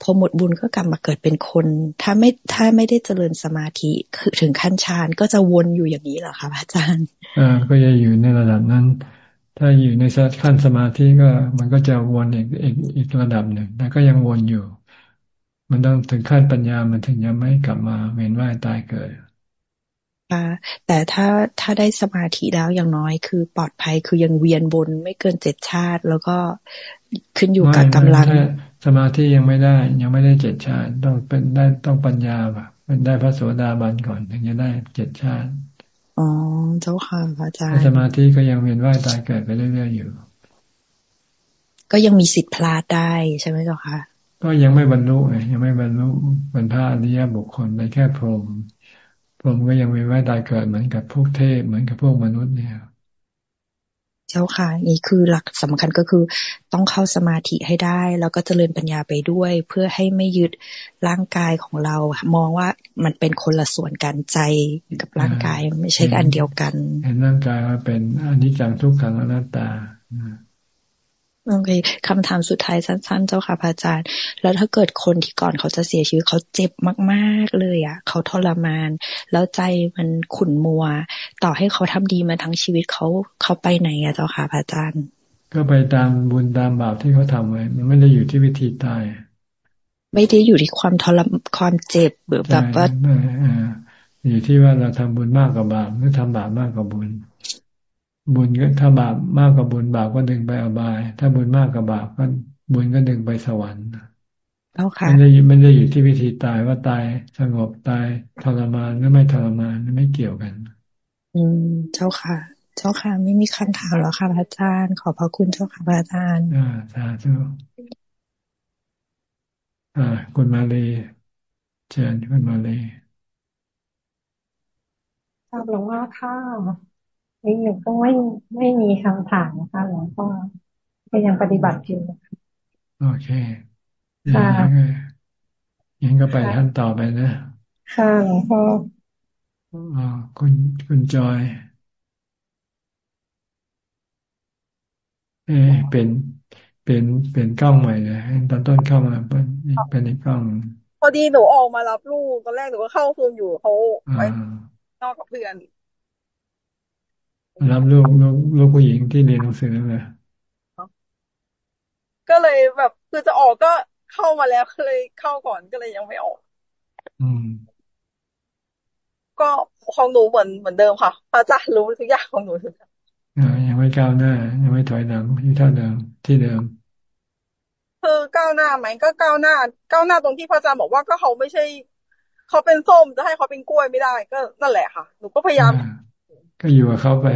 พอหมดบุญก็กลับมาเกิดเป็นคน ถ้าไม่ถ้าไม่ได้เจริญสมาธิคือถึงขั้นฌานก็จะวนอยู่อย่างนี้เหรอคะพระอาจารย์อ่าก็จะอยู่ในระดับนั้น ถ้าอยู่ในขั้นสมาธิก็มันก็จะวนอีกอีกอีกระดับหนึ่งแต่ก็ยังวนอยู่ มันต้องถึงขั้นปัญญามันถึงจะไม่กลับมาเวียนว่ายตายเกิด ค่ะแต่ถ้าถ้าได้สมาธิแล้วอย่างน้อยคือปลอดภัยคือยังเวียนบนไม่เกินเจ็ดชาติ แล้วก็ขึ้นอยู่กับกำลังสมาธิยังไม่ได้ ยังไม่ได้เจ็ดชาติ ต้องเป็นได้ต้องปัญญาแบบเป็นได้พระโสดาบันก่อนถึงจะได้เจ็ดชาติอ๋อเจ้าค่ะพระอาจารย์สมาธิก็ยังเวียนว่ายตายเกิดไปเรื่อยๆอยู่ ก็ยังมีสิทธิ์พลาดได้ใช่ไหมเจ้าค่ะก็ยังไม่บรรลุไงยังไม่บรรลุบรรพาอริยบุคคลในแค่พรหม รหมก็ยังมีไว้ตายเกิดเหมือนกับพวกเทพเหมือนกับพวกมนุษย์เนี่ย เจ้าค่ะ นี่คือหลักสำคัญก็คือต้องเข้าสมาธิให้ได้ แล้วก็เจริญปัญญาไปด้วย เพื่อให้ไม่ยึดร่างกายของเรา มองว่ามันเป็นคนละส่วนกันใจกับร่างกายไม่ใช่อันเดียวกัน เห็นร่างกายว่าเป็นอนิจจังทุกขังอนัตตา โอเคคำถามสุดท้ายสั้นๆ เจ้าค่ะพระอาจารย์ แล้วถ้าเกิดคนที่ก่อนเขาจะเสียชีวิตเขาเจ็บมากๆเลยอะ เขาทรมาน แล้วใจมันขุ่นมัว ต่อให้เขาทำดีมาทั้งชีวิตเขาเขาไปไหนอะเจ้าค่ะพระอาจารย์ ก็ไปตามบุญตามบาปที่เขาทำไว้ มันไม่ได้อยู่ที่วิธีตาย ไม่ได้อยู่ที่ความทรมความเจ็บหรือแบบว่าอยู่ที่ว่าเราทำบุญมากกว่าบาปหรือทำบาปมากกว่าบุญ บุญก็ถ้าบาปมากกว่าบุญบาปก็ดึงไปอบาย ถ้าบุญมากกว่าบาปก็บุญก็ดึงไปสวรรค์เอาค่ะไม่ได้ไม่ได้อยู่ที่วิธีตายว่าตายสงบตายทรมานหรือไม่ทรมานไม่เกี่ยวกัน อืมเจ้าค่ะ เจ้าค่ะ ไม่มีคำถามแล้วค่ะพระอาจารย์ขอพระคุณเจ้าค่ะพระอาจารย์อ่าสาธุอ่าคุณมาเลยเชิญคุณมาเลยทราบหลวงพ่อค่ะ นี่หนูก็ไม่ไม่มีคำถามนะคะหลวงพ่อก็ยังปฏิบัติอยู่โอเคค่ะยังก็ไปท่านต่อไปนะค่ะหลวงพ่ออ๋อคุณคุณจอย เออเป็นเป็นเป็นกล้องใหม่เลยตอนต้นเข้ามาเป็นเป็นอีกกล้อง พอดีหนูออกมารับลูกตอนแรกหนูก็เข้าซูมอยู่เขาไปนอกกับเพื่อน รับลูกลูกลูกผู้หญิงที่เรียนหนังสือนั่นแหละก็เลยแบบคือจะออกก็เข้ามาแล้วก็เลยเข้าก่อนก็เลยยังไม่ออก อืม ก็ของหนูเหมือนเหมือนเดิมค่ะพระอาจารย์รู้ทุกอย่างของหนูทุกอย่างยังไม่ก้าวหน้า ยังไม่ถอยหลังที่เท่าเดิมที่เดิมคือก้าวหน้าไหมก็ก้าวหน้า ก้าวหน้าตรงที่พระอาจารย์บอกว่าก็เขาไม่ใช่ เขาเป็นส้มจะให้เขาเป็นกล้วยไม่ได้ ก็นั่นแหละค่ะ หนูก็พยายาม ก็อยู่กับเขาไป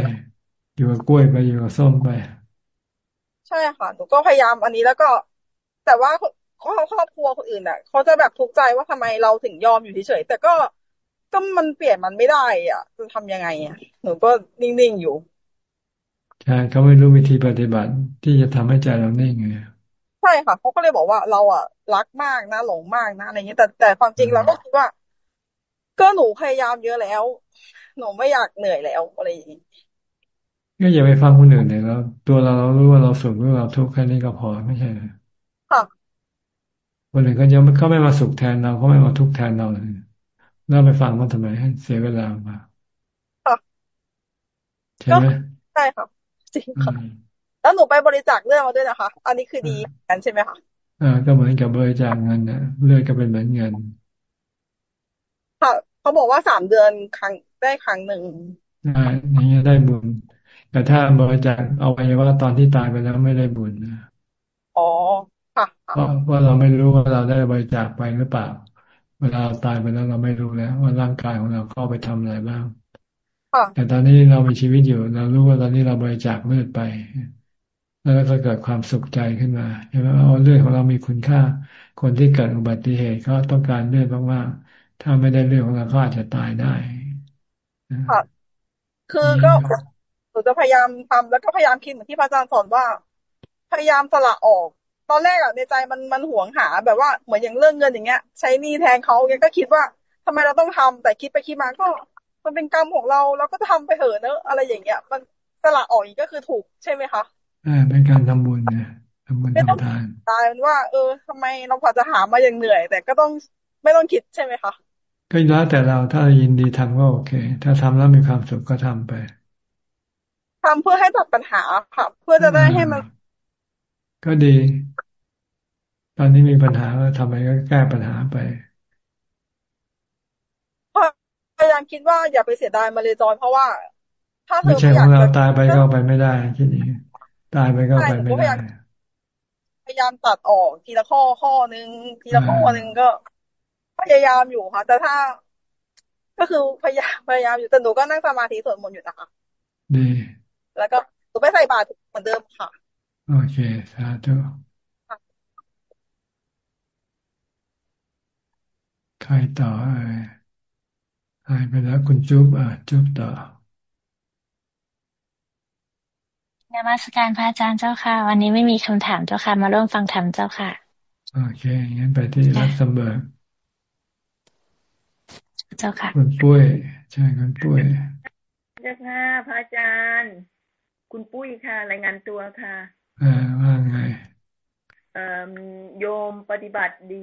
อยู่กับกล้วยไปอยู่กับส้มไป ใช่ค่ะหนูก็พยายามอันนี้แล้วก็ แต่ว่าครอบครอบครัวคนอื่นอะเขาจะแบบทุกข์ใจว่าทำไมเราถึงยอมอยู่เฉยๆแต่ก็ก็มันเปลี่ยนมันไม่ได้ อะ จะทำยังไงอะหนูก็นิ่งๆอยู่ใช่เขาไม่รู้วิธีปฏิบัติที่จะทำให้ใจเรานิ่งไงใช่ค่ะเขาก็เลยบอกว่าเราอะรักมากนะหลงมากนะอะไรเงี้ยแต่แต่ความจริงเราก็คิดว่า ก็หนูพยายามเยอะแล้ว หนูไม่อยากเหนื่อยแล้วอะไรอย่างนี้ก็อย่าไปฟังคนอื่นเลยแล้วตัวเราเรารู้ว่าเราสุขหรือเราทุกข์แค่นี้ก็พอไม่ใช่เลยค่ะคนอื่นก็ยังเขาไม่มาสุขแทนเราเขาไม่มาทุกข์แทนเราเลยเราไปฟังมันทำไมให้เสียเวลามาค่ะใช่ไหมใช่ค่ะจริงค่ะแล้วหนูไปบริจาคเลือดมาด้วยนะคะ อันนี้คือดีกันใช่ไหมคะอ่า ก็เหมือนกับบริจาคเงินนะเลือดก็เป็นเหมือนเงินค่ะเขาบอกว่าสามเดือนครั้ง ได้ครั้งหนึ่งได้อย่างเงี้ยได้บุญ แต่ถ้าบริจาคเอาไปว่าตอนที่ตายไปแล้วไม่ได้บุญนะอ๋อค่ะเพราะว่าเราไม่รู้ว่าเราได้บริจาคไปหรือเปล่า เวลาเราตายไปแล้วเราไม่รู้แล้วว่าร่างกายของเราเข้าไปทำอะไรบ้างแต่ตอนนี้เรามีชีวิตอยู่ เรารู้ว่าตอนนี้เราบริจาคเลือดไป แล้วก็เกิดความสุขใจขึ้นมาใช่ไหมเอาเลือดของเรามีคุณค่า คนที่เกิดอุบัติเหตุเขาต้องการเลือดมากๆถ้าไม่ได้เลือดของเราก็อาจจะตายได้ ค่ะคือก็หนูจะพยายามทำแล้วก็พยายามคิดเหมือนที่พระอาจารย์สอนว่า พยายามสละออก ตอนแรกอะในใจมันมันหวงหา แบบว่าเหมือนอย่างเรื่องเงินอย่างเงี้ย ใช้หนี้แทนเขาเงี้ยก็คิดว่าทำไมเราต้องทำแต่คิดไปคิดมาก็ มันเป็นกรรมของเราเราก็ทำไปเถอะเนอะอะไรอย่างเงี้ย มันสละออกอีกก็คือถูกใช่ไหมคะอ่าเป็นการทำบุญเนี่ยทำบุญทำทานตายมันว่า เออทำไมเราพอจะหามาอย่างเหนื่อย แต่ก็ต้องไม่ต้องคิดใช่ไหมคะ ก็แล้วแต่เราถ้ายินดีทำก็โอเค ถ้าทำแล้วมีความสุขก็ทำไปทำเพื่อให้ตัดปัญหาค่ะ เพื่อจะได้ให้มัน ก็ดี ตอนนี้มีปัญหาก็ทำไมก็แก้ปัญหาไปพยายามคิดว่าอย่าไปเสียดายมาเลยจอยเพราะว่า ถ้าเธอไม่ใช่ของเราตายไปก็ไปไม่ได้คิดนี้ตายไปก็ไปไม่ได้พยายามตัดออกทีละข้อข้อหนึ่งทีละข้อหนึ่งก็ พยายามอยู่ค่ะ แต่ถ้า ก็คือพยายามพยายามอยู่แต่หนูก็นั่งสมาธิสวดมนต์อยู่นะคะดีแล้วก็หนูไปใส่บาตรเหมือนเดิมค่ะ โอเคสาธุใครต่อเอ่ยหายไปแล้วคุณจุ๊บอะจุ๊บต่อนมัสการพระอาจารย์เจ้าค่ะ วันนี้ไม่มีคำถามเจ้าค่ะ มาร่วมฟังธรรมเจ้าค่ะ โอเคงั้นไปที่รัสเบิร์ก เจ้าค่ะคุณปุ้ยใช่คุณปุ้ยเจ้าค่ะพระอาจารย์ คุณปุ้ยค่ะ รายงานตัวค่ะอ่าว่าไงโยมปฏิบัติดี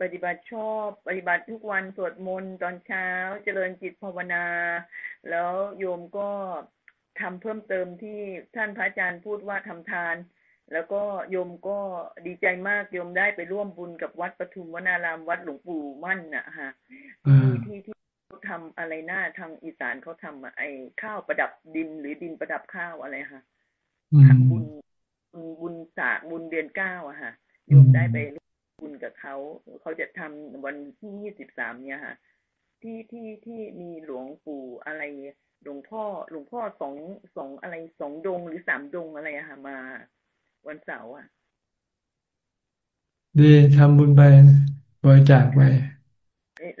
ปฏิบัติชอบ ปฏิบัติทุกวันสวดมนต์ตอนเช้า เจริญจิตภาวนา แล้วโยมก็ทำเพิ่มเติมที่ท่านพระอาจารย์พูดว่าทำทาน แล้วก็โยมก็ดีใจมากโยมได้ไปร่วมบุญกับวัดปทุมวนารามวัดหลวงปู่มั่นนะฮะที่ที่ที่ทำอะไรหน้าทางอีสานเขาทำไอ้ข้าวประดับดินหรือดินประดับข้าวอะไรค่ะทำบุญบุญสากบุญเดือนเก้าอะค่ะโยมได้ไปบุญกับเขาเขาจะทำวันที่ยี่สิบสามเนี่ยค่ะ ที่ที่ที่มีหลวงปู่อะไรหลวงพ่อหลวงพ่อสองสองอะไรสองดงหรือสามดงอะไรอะค่ะมา วันเสาร์อะดีทำบุญไปบริจาคไป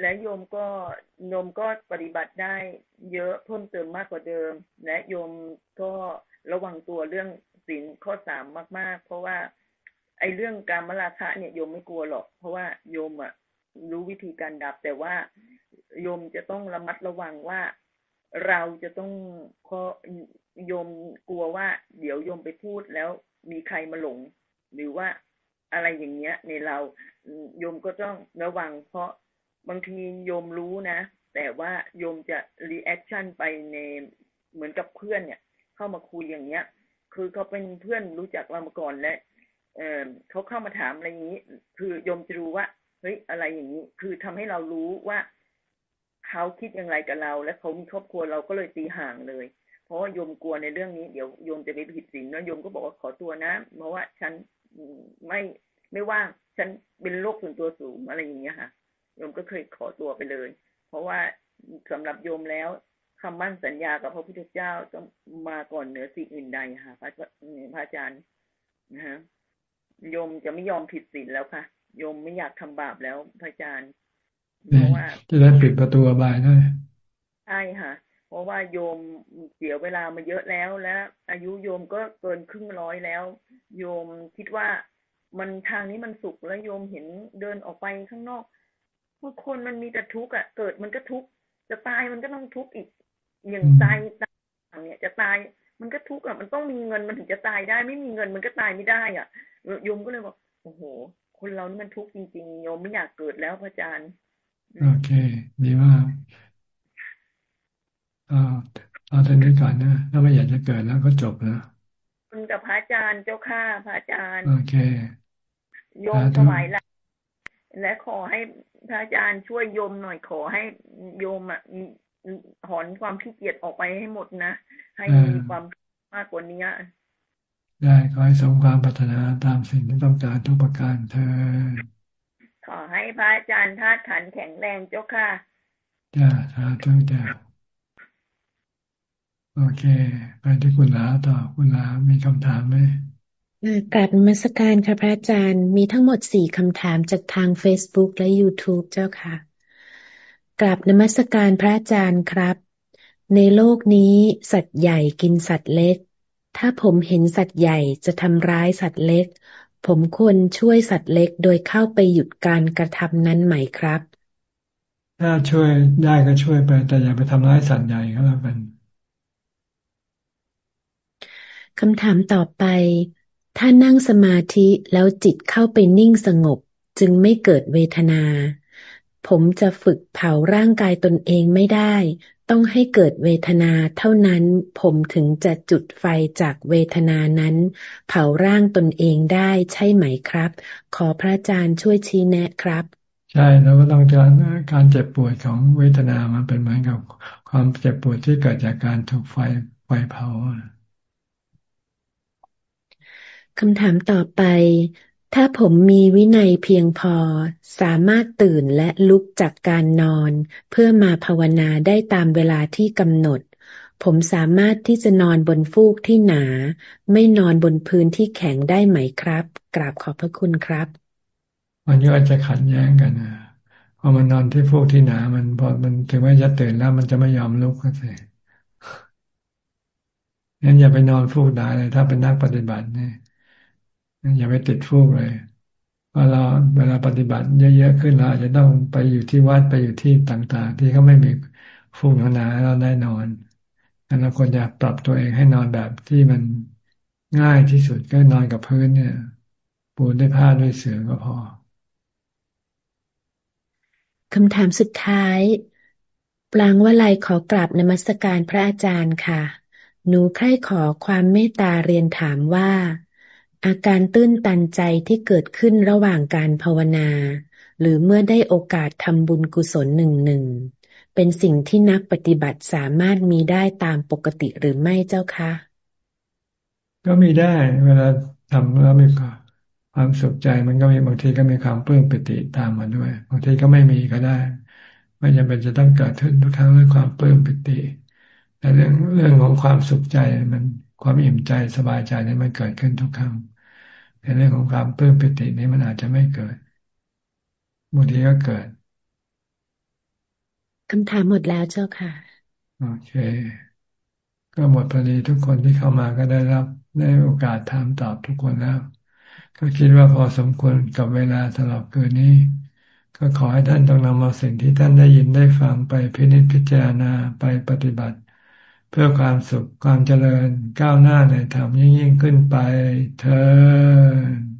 และโยมก็โยมก็ปฏิบัติได้เยอะเพิ่มเติมมากกว่าเดิม และโยมก็ระวังตัวเรื่องศีลข้อสามมาก ๆ เพราะว่า ไอ้เรื่องการมราคะเนี่ยโยมไม่กลัวหรอก เพราะว่าโยมอะรู้วิธีการดับ แต่ว่าโยมจะต้องระมัดระวังว่าเราจะต้องเพราะโยมกลัวว่า เดี๋ยวโยมไปพูดแล้ว มีใครมาหลง หรือว่าอะไรอย่างเงี้ย ในเราโยมก็ต้องระวัง เพราะบางทีโยมรู้นะ แต่ว่าโยมจะ reaction ไปในเหมือนกับเพื่อนเนี่ย เข้ามาคุยอย่างเงี้ย คือเขาเป็นเพื่อนรู้จักเรามาก่อนและเออเขาเข้ามาถามอะไรอย่างนี้ คือโยมจะรู้ว่าเฮ้ยอะไรอย่างนี้ คือทำให้เรารู้ว่าเขาคิดอย่างไรกับเรา และเขามีครอบครัวเราก็เลยตีห่างเลย เพราะว่าโยมกลัวในเรื่องนี้ เดี๋ยวโยมจะไปผิดศีลนะโยมก็บอกว่าขอตัวนะ เพราะว่าฉันไม่ไม่ว่างฉันเป็นโรคส่วนตัวสูงอะไรอย่างเงี้ยค่ะโยมก็เคยขอตัวไปเลย เพราะว่าสำหรับโยมแล้วคำมั่นสัญญากับพระพุทธเจ้าต้องมาก่อนเหนือสิ่งอื่นใดค่ะพระพระอาจารย์นะฮะโยมจะไม่ยอมผิดศีลแล้วค่ะโยมไม่อยากทำบาปแล้วพระอาจารย์เพราะว่าจะได้ปิดประตูอบายได้ใช่ค่ะ เพราะว่าโยมเสียเวลามาเยอะแล้ว และอายุโยมก็เกินครึ่งร้อยแล้ว โยมคิดว่ามันทางนี้มันสุขแล้วโยมเห็นเดินออกไปข้างนอกเมื่อคนมันมีแต่ทุกข์อะ เกิดมันก็ทุกข์จะตายมันก็ต้องทุกข์อีก อย่างตายตายเนี่ย จะตายมันก็ทุกข์อะ มันต้องมีเงินมันถึงจะตายได้ ไม่มีเงินมันก็ตายไม่ได้อะโยมก็เลยบอกโอ้โห คนเรานี่มันทุกข์จริงๆโยมไม่อยากเกิดแล้วพระอาจารย์ โอเค ดีมาก เอาเอาท่านนี้ก่อนนะถ้าไม่อยากจะเกิดแล้วก็จบนะคุณกับพระอาจารย์เจ้าค่ะ พระอาจารย์ โอเคโยมถวายละและขอให้พระอาจารย์ช่วยโยมหน่อยขอให้โยมอะถอนความขี้เกียจออกไปให้หมดนะ ให้มีความมากกว่านี้ได้ขอให้สมความปรารถนาตามสิ่งที่ต้องการทุกประการเธอ ขอให้พระอาจารย์ธาตุขันแข็งแรงเจ้าค่ะ จ้าสาธุจ้า โอเคไปที่คุณลาต่อคุณลามีคำถามไหมกราบนมัสการค่ะพระอาจารย์ มีทั้งหมดสี่คำถามจากทาง Facebook และ YouTube เจ้าค่ะกราบนมัสการพระอาจารย์ครับ ในโลกนี้สัตว์ใหญ่กินสัตว์เล็ก ถ้าผมเห็นสัตว์ใหญ่จะทำร้ายสัตว์เล็ก ผมควรช่วยสัตว์เล็กโดยเข้าไปหยุดการกระทำนั้นไหมครับ ถ้าช่วยได้ก็ช่วยไป แต่อย่าไปทำร้ายสัตว์ใหญ่ก็แล้วกัน คำถามต่อไป ถ้านั่งสมาธิแล้วจิตเข้าไปนิ่งสงบ จึงไม่เกิดเวทนา ผมจะฝึกเผาร่างกายตนเองไม่ได้ ต้องให้เกิดเวทนาเท่านั้น ผมถึงจะจุดไฟจากเวทนานั้น เผาร่างตนเองได้ใช่ไหมครับ ขอพระอาจารย์ช่วยชี้แนะครับใช่แล้วก็ต้องการการเจ็บปวดของเวทนามันเป็นเหมือนกับความเจ็บปวดที่เกิดจากการถูกไฟไฟเผา คำถามต่อไป ถ้าผมมีวินัยเพียงพอ สามารถตื่นและลุกจากการนอน เพื่อมาภาวนาได้ตามเวลาที่กำหนด ผมสามารถที่จะนอนบนฟูกที่หนา ไม่นอนบนพื้นที่แข็งได้ไหมครับ กราบขอบพระคุณครับ มันก็อาจจะขัดแย้งกันนะพอมันนอนที่ฟูกที่หนา มันพอมันถึงแม้จะตื่นแล้ว มันจะไม่ยอมลุกก็สิงั้นอย่าไปนอนฟูกหนาเลยถ้าเป็นนักปฏิบัติเนี่ย อย่าไปติดฟูกเลยเวลาเราเวลาปฏิบัติเยอะๆขึ้นเราอาจจะต้องไปอยู่ที่วัดไปอยู่ที่ต่าง ๆ ที่เขาไม่มีฟูกหนาๆเราได้นอนงั้นเราควรจะปรับตัวเองให้นอนแบบที่มันง่ายที่สุดก็นอนกับพื้นเนี่ยปูด้วยผ้าด้วยเสื่อก็พอคำถามสุดท้าย ปลางวลัยขอกราบนมัสการพระอาจารย์ค่ะ หนูใคร่ขอความเมตตาเรียนถามว่า อาการตื้นตันใจที่เกิดขึ้นระหว่างการภาวนา หรือเมื่อได้โอกาสทำบุญกุศลหนึ่งหนึ่งเป็นสิ่งที่นักปฏิบัติสามารถมีได้ตามปกติหรือไม่เจ้าคะ ก็มีได้เวลาทำแล้วมีความสุขใจมันก็มีบางทีก็มีความปลื้มปิติตามมาด้วย บางทีก็ไม่มีก็ได้ ไม่จำเป็นจะต้องเกิดขึ้นทุกครั้งด้วยความปลื้มปิติแต่เรื่องเรื่องของความสุขใจมันความอิ่มใจสบายใจนี่มันเกิดขึ้นทุกครั้ง ในเรื่องของความปลื้มปิตินี้มันอาจจะไม่เกิดบางทีก็เกิดคำถามหมดแล้วเจ้าค่ะ โอเค ก็หมดพอดีทุกคนที่เข้ามาก็ได้รับได้โอกาสถามตอบทุกคนแล้ว ก็คิดว่าพอสมควรกับเวลาสำหรับคืนนี้ ก็ขอให้ท่านต้องนำเอาสิ่งที่ท่านได้ยินได้ฟังไปพินิจพิจารณาไปปฏิบัติ เพื่อความสุขความเจริญก้าวหน้าในธรรมยิ่งยิ่งขึ้นไปเธอ